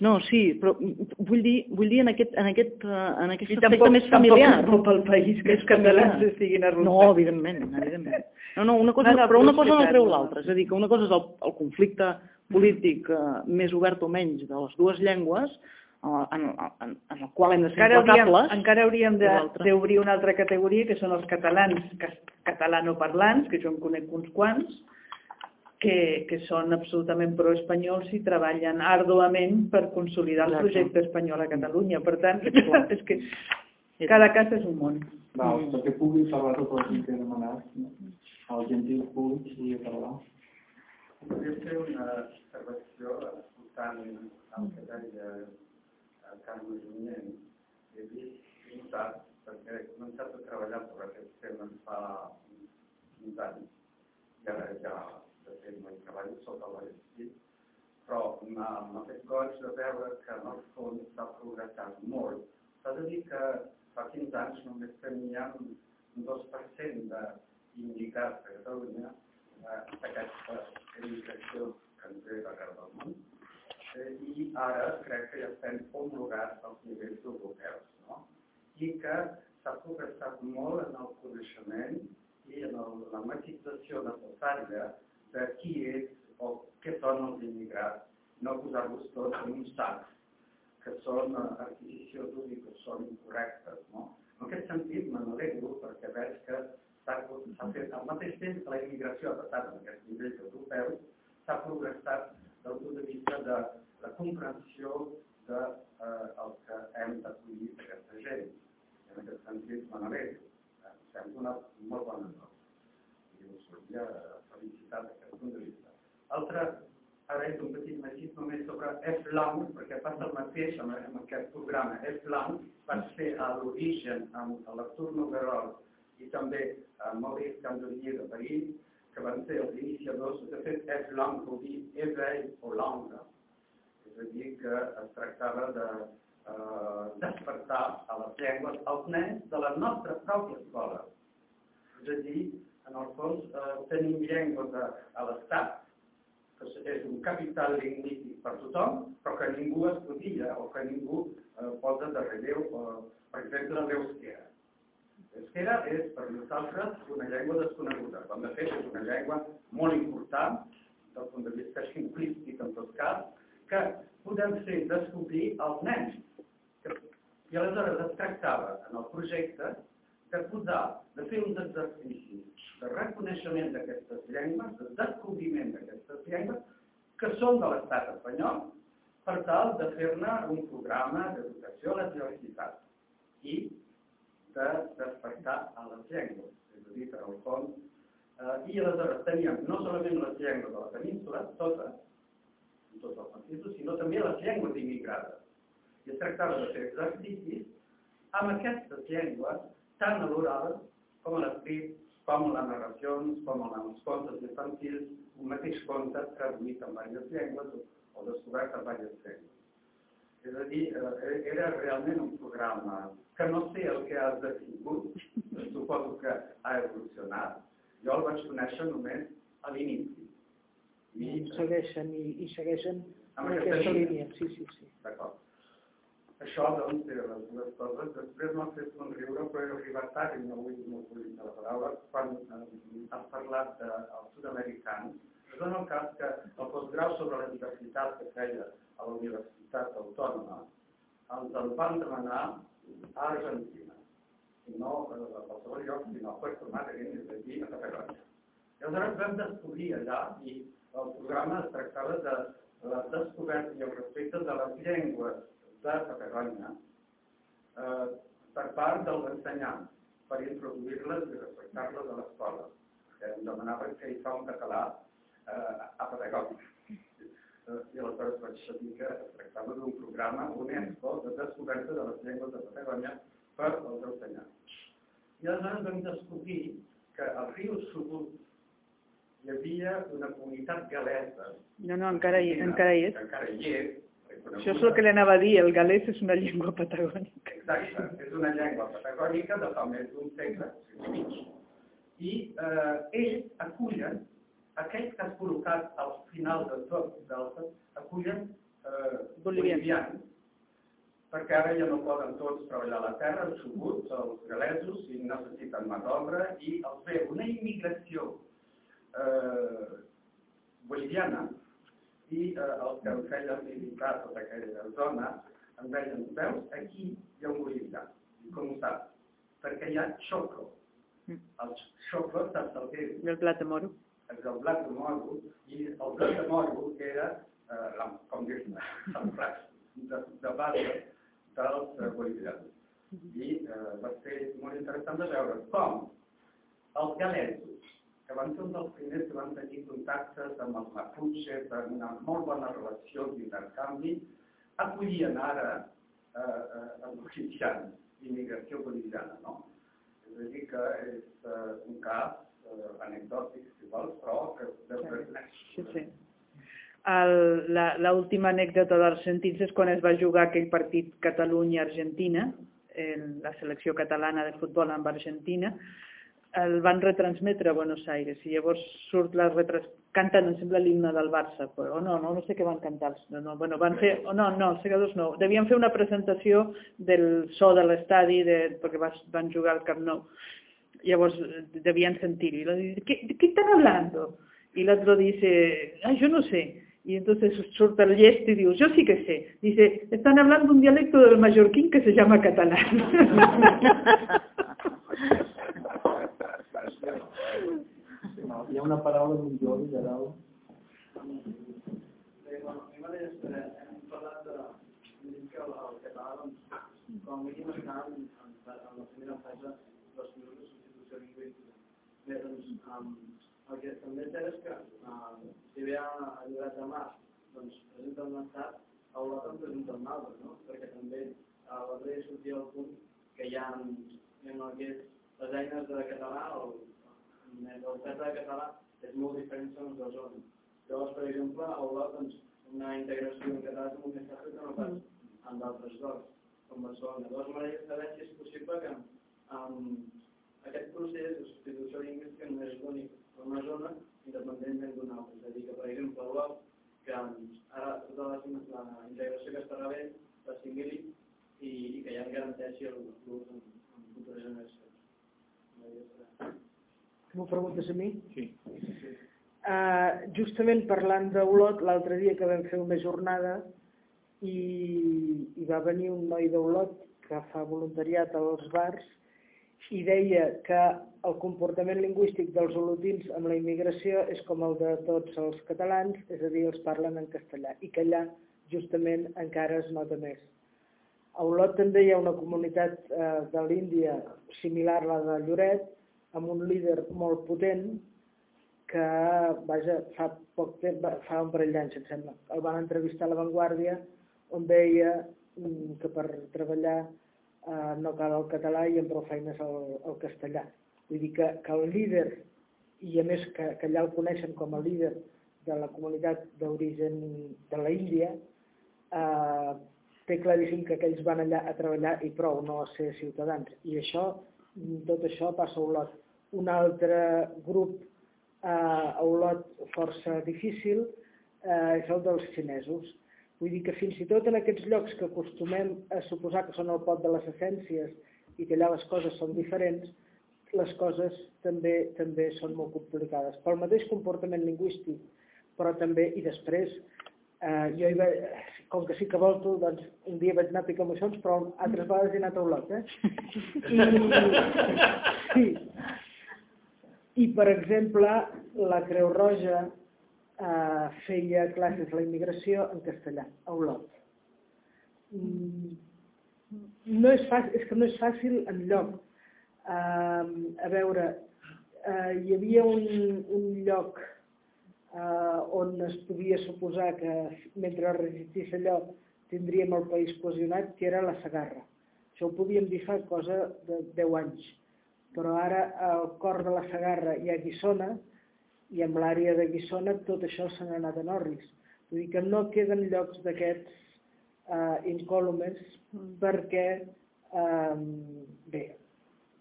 No, sí, però vull dir, vull dir en aquest, en aquest, eh, en aquest I aspecte tampoc, més tampoc familiar. és bo pel país que els catalans estiguin No, arronsats. evidentment, evidentment. No, no, una cosa, No, no, però una cosa no treu no. l'altra. És a dir, que una cosa és el, el conflicte polític eh, més obert o menys de les dues llengües, eh, en, en, en el qual hem de ser Encara hauríem, implacables. encara hauríem d'obrir una altra categoria, que són els catalans catalanoparlants, que jo en conec uns quants, que, que són absolutament proespanyols i treballen arduament per consolidar el projecte espanyol a Catalunya. Per tant, és que cada cas és un món. Val, perquè pugui parlar tot el que he demanat, no? el gentil públic pugui parlar. Volia fer una observació escoltant el que deia el Carme Junyent. He vist i notat, perquè he començat a treballar sobre aquest tema fa uns anys, i ara ja de fet no hi treballo sota l'ESPI, però m'ha m'ha fet goig de veure que en el fons s'ha progressat molt. S'ha de dir que fa 15 anys només teníem un 2% d'indicats a Catalunya eh, d'aquesta immigració que ens ve d'arreu del món. Eh, I ara crec que ja estem homologats als nivells europeus, no? I que s'ha progressat molt en el coneixement i en el, la matització necessària de qui és o què són els immigrats, no posar-los tots en un sac, que són eh, adquisicions i que són incorrectes. No? En aquest sentit, me n'alegro perquè veig que s'ha fet al mateix temps que la immigració ha passat en aquests nivells europeus, s'ha progressat del punt de vista de la comprensió de eh, el que hem d'acollir aquesta gent. En aquest sentit, me n'alegro. Sembla una molt bona cosa. I us volia felicitar vista. Altre, ara és un petit matís només sobre F-Lang, perquè passa el mateix amb, amb aquest programa. F-Lang va ser a l'origen amb l'Artur Noguerol i també amb Maurice Candelier de París, que van ser els iniciadors. De fet, F-Lang vol dir Eveil o Langue. És a dir, que es tractava de eh, despertar a les llengües als nens de la nostra pròpia escola. És a dir, en el fons, eh, tenim llengües a, l'Estat, que és un capital lingüístic per tothom, però que ningú estudia o que ningú eh, posa de relleu, eh, per exemple, l'euskera. L'euskera és per nosaltres una llengua desconeguda, quan de fet és una llengua molt important, del punt de vista lingüístic en tot cas, que podem fer descobrir als nens. I aleshores es tractava en el projecte posar, de fer uns exercicis de reconeixement d'aquestes llengües, de descobriment d'aquestes llengües, que són de l'estat espanyol, per tal de fer-ne un programa d'educació a la diversitat. I de despertar a les llengües, és a dir, per al fons. Eh, I aleshores teníem no solament les llengües de la península, totes, en tots els sinó també les llengües immigrades. I es tractava de fer exercicis amb aquestes llengües tant l'oral com a l'escrit, com a les narracions, com a els contes infantils, un mateix conte traduït en diverses llengües o descobert en diverses llengües. És a dir, eh, era realment un programa que no sé el que ha esdevingut, suposo que ha evolucionat. Jo el vaig conèixer només a l'inici. I segueixen, i, i segueixen en aquesta línia. Sí, sí, sí. D'acord. Això, doncs, era les dues coses. Després m'ha fet somriure, però he arribat tard i no vull, no vull la paraula, quan eh, has parlat dels sud-americans. Es dona el cas que el postgrau sobre la diversitat que feia a la Universitat Autònoma, ens el van demanar a Argentina, i no a qualsevol lloc, sinó a Puerto Madryn, és aquí, a Tarragona. I aleshores vam descobrir allà, i el programa es tractava de la descoberta i el respecte de les llengües de Tarragona eh, per part dels ensenyants, per introduir-les i respectar-les a l'escola. Em demanaven que hi fa un català eh, a Patagònia i aleshores vaig dir que es tractava d'un programa UNESCO de descoberta de les llengües de Patagònia per als ensenyants. I aleshores vam descobrir que al riu Subut hi havia una comunitat galesa. No, no, encara hi, encara hi és. Encara hi és. Això és el que li anava a dir, el galès és una llengua patagònica. Exacte, és una llengua patagònica de fa més d'un segle, i eh, ells acullen aquells que has col·locat al final de tot d'altres acullen eh, bolivians, perquè ara ja no poden tots treballar a la terra, els subuts, els galesos, i necessiten mà d'obra, i els ve una immigració eh, boliviana, i eh, els que em feien visitar tota aquella zona em deien, veus, aquí hi ha un i com ho saps? Perquè hi ha xoclo. Mm. El xoclo saps el que és? El plat de moro? el blat de moro, i el blat de moro era, eh, la, com dir-ne, el plat de, de base dels eh, bolivians. I eh, va ser molt interessant de veure com els galesos, que van ser dels primers que van tenir contactes amb els maputxes, amb una molt bona relació d'intercanvi, acollien ara eh, eh, els bolivians, immigració boliviana, no? És a dir, que és eh, un cas eh, anecdòtic, si vols, però que després... Sí, sí. L'última anècdota dels sentits és quan es va jugar aquell partit Catalunya-Argentina, la selecció catalana de futbol amb Argentina, el van retransmetre a Buenos Aires i llavors surt la retrans... canten, em sembla, l'himne del Barça, però no, no, no sé què van cantar. No, no, bueno, van fer, oh, no, no, els segadors no. Devien fer una presentació del so de l'estadi de, perquè van jugar al Camp Nou Llavors debían sentir. Y lo dice, ¿qué, ¿de qué están hablando? Y el otro dice, ay, yo no sé. Y entonces surta el gesto y digo, yo sí que sé. Dice, están hablando un dialecto del mallorquín que se llama catalán. Hi ha una paraula de dalt. Bé, bueno, a mi m'agradaria saber, hem parlat de, que el català, doncs, com a mínim en, en, en la primera fase Bé, doncs, um, el que també és cert és que uh, si ve a, de doncs presenta un estat, a Olot en presenta un altre, no? Perquè també a l'altre dia sortia el punt que hi ha, hi ha és les eines de català, el, el fet de català és molt diferent segons la zona. Llavors, per exemple, a Olot, doncs, una integració en català és molt més fàcil que no pas en d'altres llocs, com Barcelona. Llavors, m'agradaria saber si és possible que um, aquest procés de substitució lingüística no és únic en una zona independentment d'una altra. És a dir, que per exemple el bloc, que ara tota la, la integració que està rebent s'assimili i, i que ja en garanteixi l'ús en, en futures generacions. M'ho preguntes a mi? Sí. Uh, justament parlant d'Olot, l'altre dia que vam fer una jornada i, i va venir un noi d'Olot que fa voluntariat als bars i deia que el comportament lingüístic dels olotins amb la immigració és com el de tots els catalans, és a dir, els parlen en castellà, i que allà justament encara es nota més. A Olot també hi ha una comunitat eh, de l'Índia similar a la de Lloret, amb un líder molt potent que, vaja, fa poc temps, fa un parell d'anys, em sembla, el van entrevistar a La Vanguardia, on deia mm, que per treballar eh, no cal el català i amb prou feines el, el castellà. Vull dir que, que el líder, i a més que, que allà el coneixen com a líder de la comunitat d'origen de la Índia, eh, té claríssim que aquells van allà a treballar i prou, no a ser ciutadans. I això, tot això passa a Olot. Un altre grup eh, a Olot força difícil eh, és el dels xinesos. Vull dir que fins i tot en aquests llocs que acostumem a suposar que són el pot de les essències i que allà les coses són diferents, les coses també també són molt complicades. Pel mateix comportament lingüístic, però també, i després, eh, jo hi va, com que sí que volto, doncs un dia vaig anar a picar moixons, però altres vegades he anat a Olot, eh? I, sí. I, per exemple, la Creu Roja eh, feia classes a la immigració en castellà, a Olot. Mm, no és fàcil, és que no és fàcil en lloc. Eh, a veure, eh, hi havia un, un lloc eh, on es podia suposar que mentre resistís allò tindríem el país cohesionat, que era la Sagarra. Això ho podíem dir fa cosa de 10 anys, però ara al cor de la Sagarra hi ha Guissona, i amb l'àrea de Guissona tot això se n'ha anat en orris. Vull dir que no queden llocs d'aquests eh, incòlumes perquè eh, bé,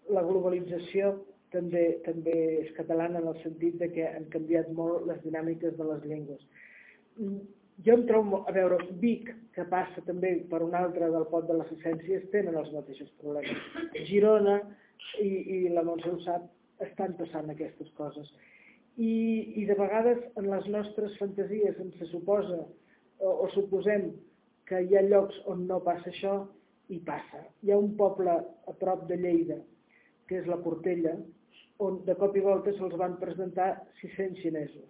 la globalització també, també és catalana en el sentit de que han canviat molt les dinàmiques de les llengües. Mm, jo em trobo, a veure, Vic, que passa també per un altre del pot de les essències, tenen els mateixos problemes. Girona i, i la Montse ho sap, estan passant aquestes coses i, i de vegades en les nostres fantasies ens se suposa o, o suposem que hi ha llocs on no passa això i passa. Hi ha un poble a prop de Lleida, que és la Portella, on de cop i volta se'ls van presentar 600 xinesos.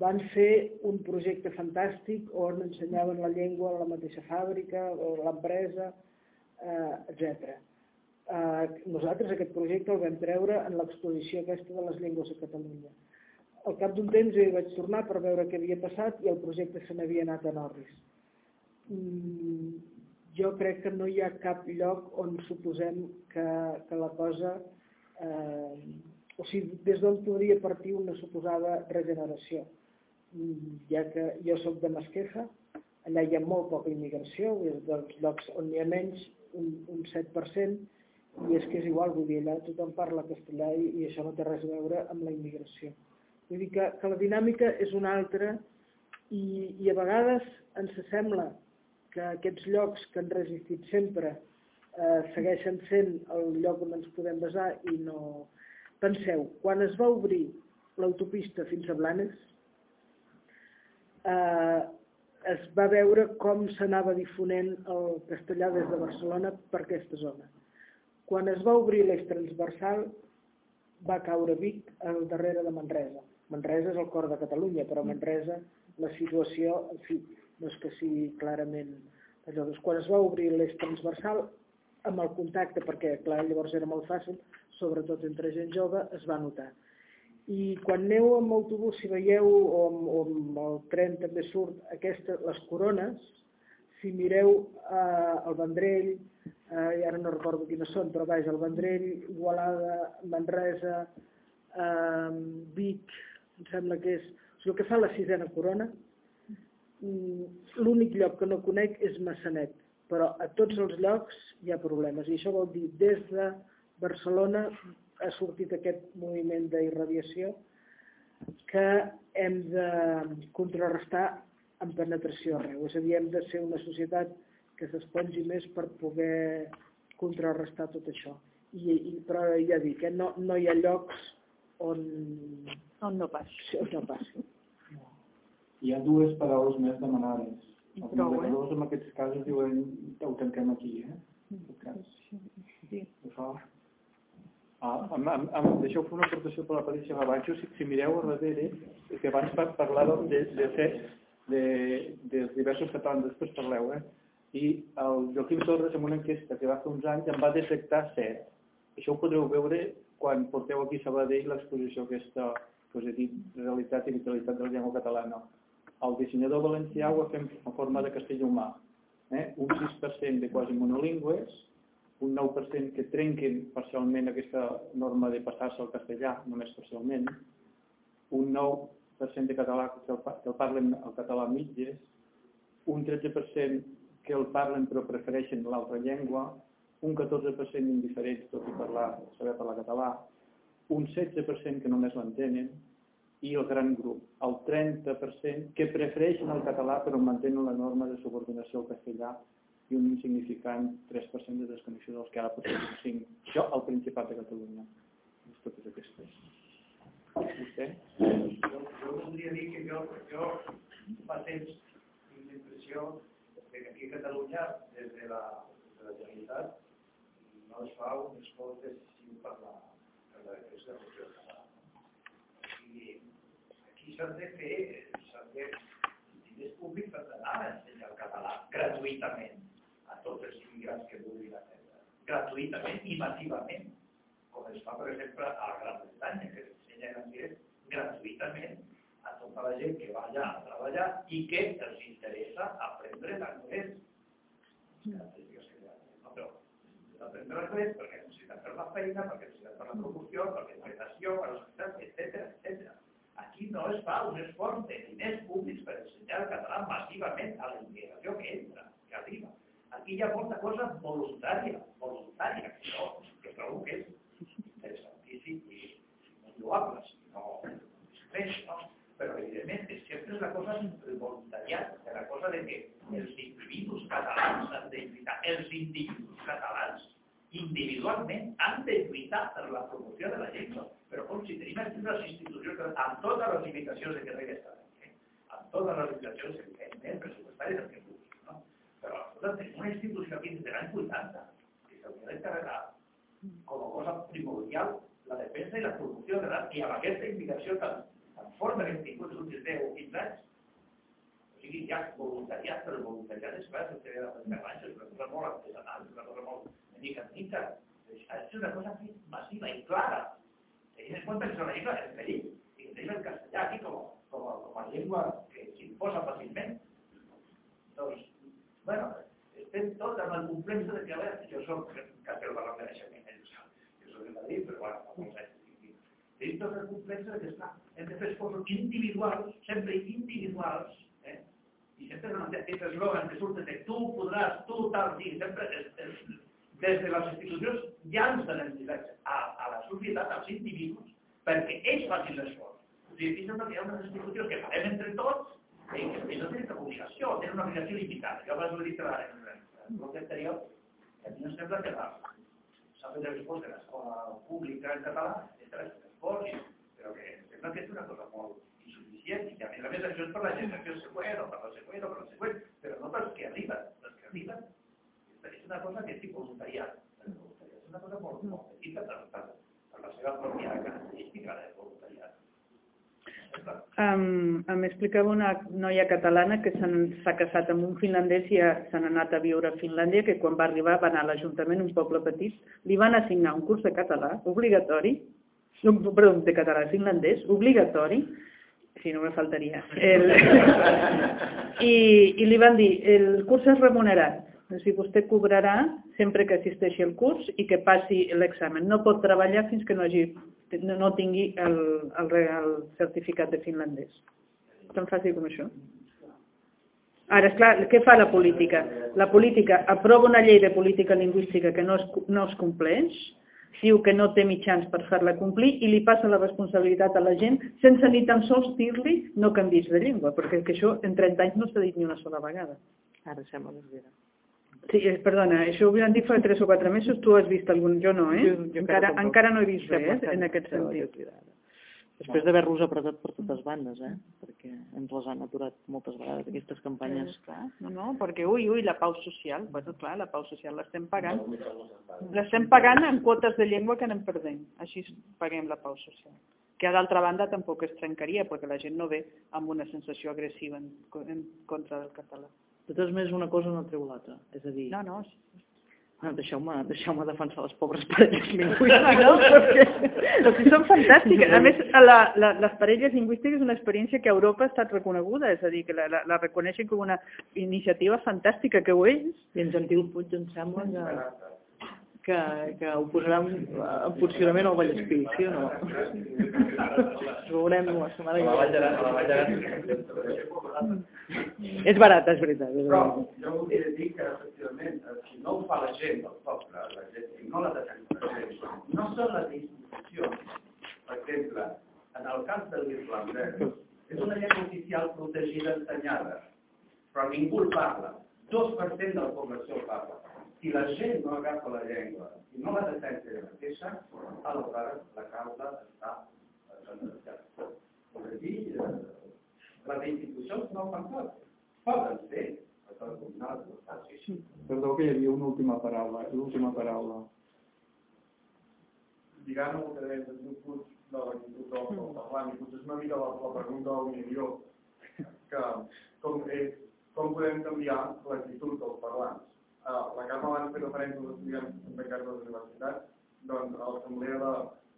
Van fer un projecte fantàstic on ensenyaven la llengua a la mateixa fàbrica, o l'empresa, eh, etc. Eh, nosaltres aquest projecte el vam treure en l'exposició aquesta de les llengües a Catalunya. Al cap d'un temps jo hi vaig tornar per veure què havia passat i el projecte se n'havia anat a Norris. Mm, jo crec que no hi ha cap lloc on suposem que, que la cosa... Eh, o sigui, des d'on podria partir una suposada regeneració. Mm, ja que jo sóc de Masquefa, allà hi ha molt poca immigració, és dels llocs on hi ha menys, un, un 7%, i és que és igual, vull dir, allà tothom parla castellà i, i això no té res a veure amb la immigració. Vull dir que, que la dinàmica és una altra i, i a vegades ens sembla que aquests llocs que han resistit sempre eh, segueixen sent el lloc on ens podem basar i no... Penseu, quan es va obrir l'autopista fins a Blanes, eh, es va veure com s'anava difonent el castellà des de Barcelona per aquesta zona. Quan es va obrir l'eix transversal, va caure Vic al darrere de Manresa. Manresa és el cor de Catalunya, però Manresa la situació, en fi, no és que sigui clarament... Llavors, quan es va obrir l'eix transversal, amb el contacte, perquè clar, llavors era molt fàcil, sobretot entre gent jove, es va notar. I quan aneu amb autobús, si veieu, o amb, o amb el tren també surt aquesta, les corones, si mireu eh, el Vendrell, eh, i ara no recordo quines són, però vaja, el Vendrell, Igualada, Manresa, eh, Vic, em sembla que és el que fa la sisena corona, mm, l'únic lloc que no conec és Massanet, però a tots els llocs hi ha problemes i això vol dir des de Barcelona ha sortit aquest moviment d'irradiació que hem de contrarrestar amb penetració arreu. És a dir, hem de ser una societat que s'espongi més per poder contrarrestar tot això. I, i, però ja dic, eh, no, no hi ha llocs on, On no passi. on no passi. Hi ha dues paraules més demanades. Els prou, eh? en aquests casos diuen ho tanquem aquí, eh? Ah, amb, amb, deixeu fer una aportació per la Patricia Gabacho. Si, si mireu a darrere, que abans par- parlàvem de, de de, dels diversos catalans, després parleu, eh? I el Joaquim Torres, en una enquesta que va fer uns anys, en va detectar set. Això ho podreu veure quan porteu aquí a Sabadell l'exposició aquesta que us he dit, realitat i vitalitat de la llengua catalana. El dissenyador valencià ho ha fet en forma de castell humà. Eh? Un 6% de quasi monolingües, un 9% que trenquen parcialment aquesta norma de passar-se al castellà, només parcialment, un 9% de català que el, que el parlen el català mitges, un 13% que el parlen però prefereixen l'altra llengua, un 14% indiferents tot i parlar, saber parlar català, un 16% que només l'entenen i el gran grup, el 30% que prefereixen el català però mantenen la norma de subordinació al castellà i un insignificant 3% de desconnexió dels que ara potser són 5. Això al Principat de Catalunya. Totes aquestes. Vostè? Jo, jo voldria dir que jo, jo fa temps tinc la impressió que aquí a Catalunya, des de la, de la Generalitat, no es fa un esforç decisiu per la, per la defensa de la cultura catalana. I s'han de fer, s'han de diners públics per anar a ensenyar el català gratuïtament a tots els immigrants que vulguin aprendre. Gratuïtament i massivament, com es fa, per exemple, a Gran Bretanya, que s'ensenya en anglès gratuïtament a tota la gent que va allà a treballar i que els interessa aprendre l'anglès. No? Però aprendre l'anglès perquè necessiten fer la feina, perquè necessiten fer la promoció, per la interpretació, per la societat, etc etc. Aquí no es fa un esforç de diners públics per ensenyar el català massivament a la immigració que entra, que arriba. Aquí hi ha molta cosa voluntària, voluntària, que no, que trobo que és interessantíssim i molt lloable, si no discret, no? Però evidentment sempre és la cosa del voluntariat, de la cosa de que els individus catalans han de lluitar, els individus catalans individualment han de lluitar per la promoció de la llengua, però com si tenim aquí unes institucions amb totes les limitacions que reggae està eh? amb totes les limitacions evidentment pressupostàries del que vulgui, no? Però nosaltres tenim una institució aquí des de l'any 80 que s'hauria d'encarregar com a cosa primordial la defensa i la promoció de l'art i amb aquesta immigració tan, tan forta que hem tingut els últims 10 o 15 anys. O sigui, hi ha voluntariat, però el voluntariat és clar, el ve de les carranxes, és una cosa molt artesanal, és una cosa molt de mica de ser una cosa massiva i clara. Que és una llengua en perill i que el castellà aquí com, com, a- com a llengua que s'imposa fàcilment. Doncs, bueno, estem tots amb el complex de que, a veure, jo soc capel barranc de naixement, eh, jo soc- de Madrid, però bueno, fa molts anys. Tenim tot el complex de que està, hem de fer esforços individuals, sempre individuals, eh? i sempre no aquest eslògan que surt de tu podràs, tu tal, sí, sempre és, és, des de les institucions ja ens donen llibertat la societat, als individus, perquè ells facin l'esforç. O sigui, sembla que hi ha unes institucions que farem entre tots i que no tenen cap obligació, tenen una obligació limitada. Jo abans ho he dit en el bloc anterior, que a mi em sembla que la, s'ha fet l'esforç de l'escola pública en català, etc. és un esforç, i- però que em sembla que és una cosa molt insuficient i que a més a més això és per la generació següent o per la següent o per la següent, però no pels que arriben, els que arriben és una cosa que és. El voluntariat és una cosa molt, molt petita per, Um, em explicava una noia catalana que s'ha casat amb un finlandès i s'han anat a viure a Finlàndia, que quan va arribar va anar a l'Ajuntament, un poble petit, li van assignar un curs de català obligatori, no, perdó, de català finlandès, obligatori, si no me faltaria, el, i, i li van dir, el curs és remunerat, o sigui, vostè cobrarà sempre que assisteixi al curs i que passi l'examen. No pot treballar fins que no, hagi, no, tingui el, el, el certificat de finlandès. Tan fàcil com això. Ara, és clar, què fa la política? La política aprova una llei de política lingüística que no es, no es compleix, diu que no té mitjans per fer-la complir i li passa la responsabilitat a la gent sense ni tan sols dir-li no canvis de llengua, perquè això en 30 anys no s'ha dit ni una sola vegada. Ara sembla més vera. Sí, eh, perdona, això ho van dir fa 3 o 4 mesos, tu has vist algun, jo no, eh? Jo- jo encara encara, tampoc. encara no he vist res que- en aquest sentit. Després d'haver-los apretat per totes bandes, eh? perquè ens les han aturat moltes vegades, aquestes campanyes. Eh, clar, no, no, perquè ui, ui, la pau social, bueno, clar, la pau social l'estem pagant. L'estem pagant en quotes de llengua que anem perdent, així paguem la pau social. Que d'altra banda tampoc es trencaria, perquè la gent no ve amb una sensació agressiva en, en contra del català. De totes maneres, una cosa no treu l'altra. És a dir, No, no, no, deixeu-me deixeu defensar les pobres parelles lingüístiques, no? Perquè... Són fantàstiques. A més, la, la, les parelles lingüístiques és una experiència que a Europa ha estat reconeguda, és a dir, que la, la, la reconeixen com una iniciativa fantàstica, que ho és. I en Gentil Puig em sembla que, que, que ho posarà en, en funcionament al Vallespí, sí o no? Ho veurem la setmana que ve. És barat, és veritat. És Però jo voldria dir que, efectivament, si no ho fa la gent del poble, la gent, si no la defensa la gent, no són les institucions. Per exemple, en el cas de l'irlandès, és una llengua oficial protegida ensenyada, però ningú el parla. 2% de la població el parla. Si la gent no agafa la llengua i no la defensa ella mateixa, aleshores la causa està eh, sentenciada. És a dir, eh, les institucions no ho fan tot. Poden ser, però no ho fan. Sí, sí. Perdó que hi havia una última paraula, l'última paraula. lligant el que deies del punt de l'actitud del del parlant, i potser és una mica la, la pregunta del milió, que com, és, com podem canviar l'actitud dels parlants. Uh, la Carme abans feia referència als estudiants beccats de les universitats, doncs a l'Assemblea de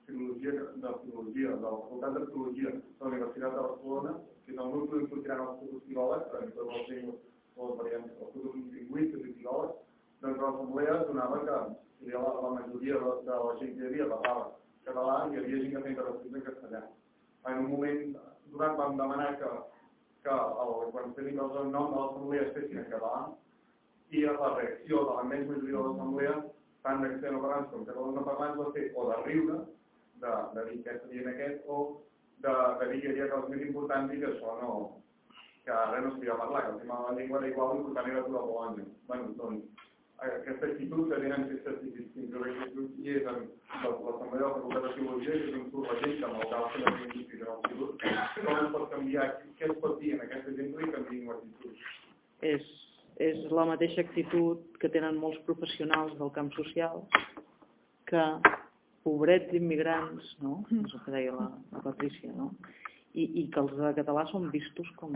Filologia, de Filologia, de la Facultat de Filologia de la Universitat de Barcelona, que és el nucli on sortiran els futurs filòlegs, per exemple, les llengües, les variants, els futurs lingüistes i filòlegs, doncs l'assemblea donava que hi havia la, la majoria de, de la gent que hi havia parlava català i hi havia gent que feia intervencions en castellà. En un moment donat vam demanar que, que el, quan tenim el nom de l'assemblea es fessin en català i la reacció de la menys majoria de l'assemblea, tant de castellanoparlants com catalanoparlants, va ser o de riure, de, de dir què seria aquest, o de, de dir que hi havia més importants i que això no, que ara no s'havia parlar, que el tema de la llengua era igual, l'important era tot el Bologna. Bueno, doncs, aquesta actitud que tenen aquestes distincions actitud i és en l'Assemblea de la Facultat de Filologia, que és on surt la gent que amb el cal que no lingüístic en el futur, com es pot canviar, què es pot dir en aquesta gent que canviïn l'actitud. és, és la mateixa actitud que tenen molts professionals del camp social que pobrets immigrants, no? És el que deia la, la Patrícia, no? I, I que els de català són vistos com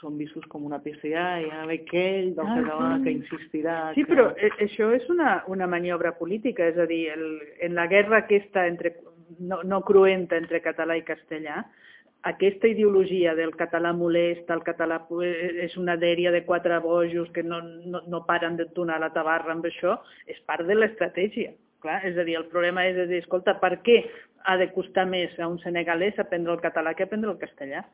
són vistos com una PCA, ja ve aquell del Ah, català sí. que insistirà... Sí, que... però eh, això és una, una maniobra política, és a dir, el, en la guerra aquesta entre, no, no cruenta entre català i castellà, aquesta ideologia del català molest, el català és una dèria de quatre bojos que no, no, no paren de donar la tabarra amb això, és part de l'estratègia. Clar, és a dir, el problema és, és dir, escolta, per què ha de costar més a un senegalès aprendre el català que aprendre el castellà?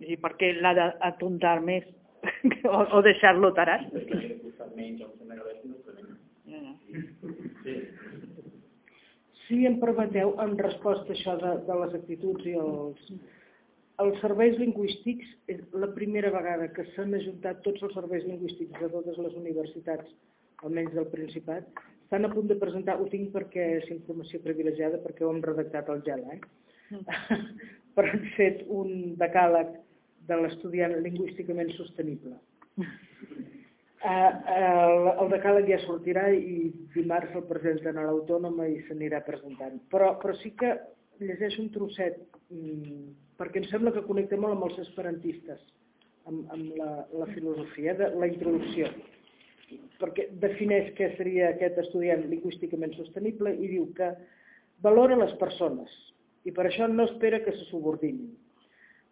I per què l'ha d'atontar més o, o deixar-lo tarat? Sí. Si em permeteu, en resposta a això de, de les actituds i els, els serveis lingüístics, és la primera vegada que s'han ajuntat tots els serveis lingüístics de totes les universitats, almenys del Principat, estan a punt de presentar, ho tinc perquè és informació privilegiada, perquè ho hem redactat al gel, eh? però han fet un decàleg de l'estudiant lingüísticament sostenible. Eh, el, el decàleg ja sortirà i dimarts el presenten a l'Autònoma i s'anirà presentant. Però, però sí que llegeixo un trosset, mm, perquè em sembla que connecta molt amb els esperantistes, amb, amb la, la filosofia de la introducció, perquè defineix què seria aquest estudiant lingüísticament sostenible i diu que valora les persones i per això no espera que se subordinin.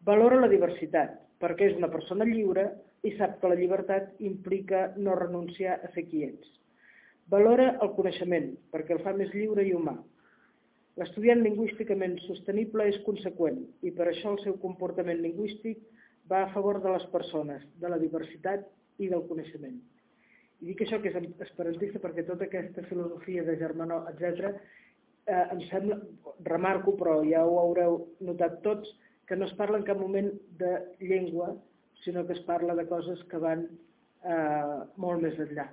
Valora la diversitat, perquè és una persona lliure i sap que la llibertat implica no renunciar a ser qui ets. Valora el coneixement, perquè el fa més lliure i humà. L'estudiant lingüísticament sostenible és conseqüent i per això el seu comportament lingüístic va a favor de les persones, de la diversitat i del coneixement. I dic això que és esperantista perquè tota aquesta filosofia de germanó, etc., eh, em sembla, remarco, però ja ho haureu notat tots, que no es parla en cap moment de llengua, sinó que es parla de coses que van eh, molt més enllà.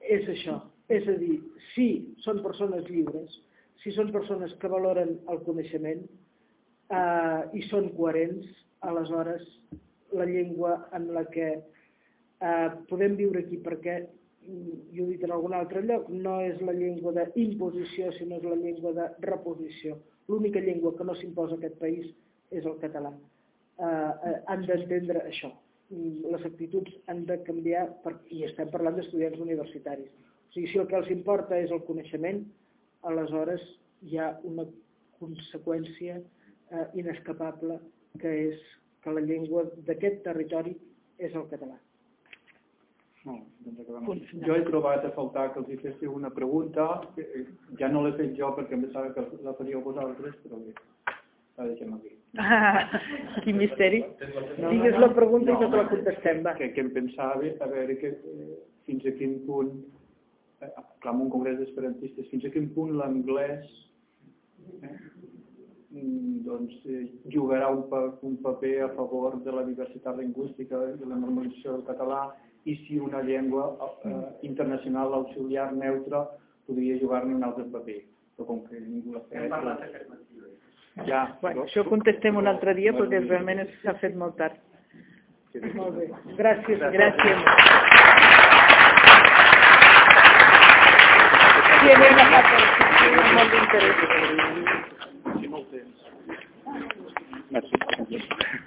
És això, és a dir, si són persones lliures, si són persones que valoren el coneixement, eh, i són coherents, aleshores la llengua en la que eh, podem viure aquí perquè, mm, jo he dit en algun altre lloc, no és la llengua d'imposició, sinó és la llengua de reposició. L'única llengua que no s'imposa a aquest país és el català. Eh, eh, han d'entendre això. Les actituds han de canviar, per, i estem parlant d'estudiants universitaris. O sigui, si el que els importa és el coneixement, aleshores hi ha una conseqüència eh, inescapable que és que la llengua d'aquest territori és el català. No, doncs acabem. Jo he trobat a faltar que els hi féssiu una pregunta, eh, ja no l'he fet jo perquè em pensava que la faríeu vosaltres, però bé, la deixem aquí. Ah, quin misteri. No, Digues la pregunta i no te la contestem, va. Que, que em pensava a veure que, eh, fins a quin punt, eh, clar, en un congrés d'esperantistes, fins a quin punt l'anglès eh, mm, doncs, eh, jugarà un, pa, un paper a favor de la diversitat lingüística i la normalització del català i si una llengua eh, internacional auxiliar neutra podria jugar-ne un altre paper. Però com que ningú l'ha fet... Hem parlat aquest matí. Ja, Bueno, això contestem un altre dia perquè realment s'ha fet molt tard. Molt bé. Gràcies. Gràcies. Sí, anem a agafar molt d'interès. No el tens. Merci.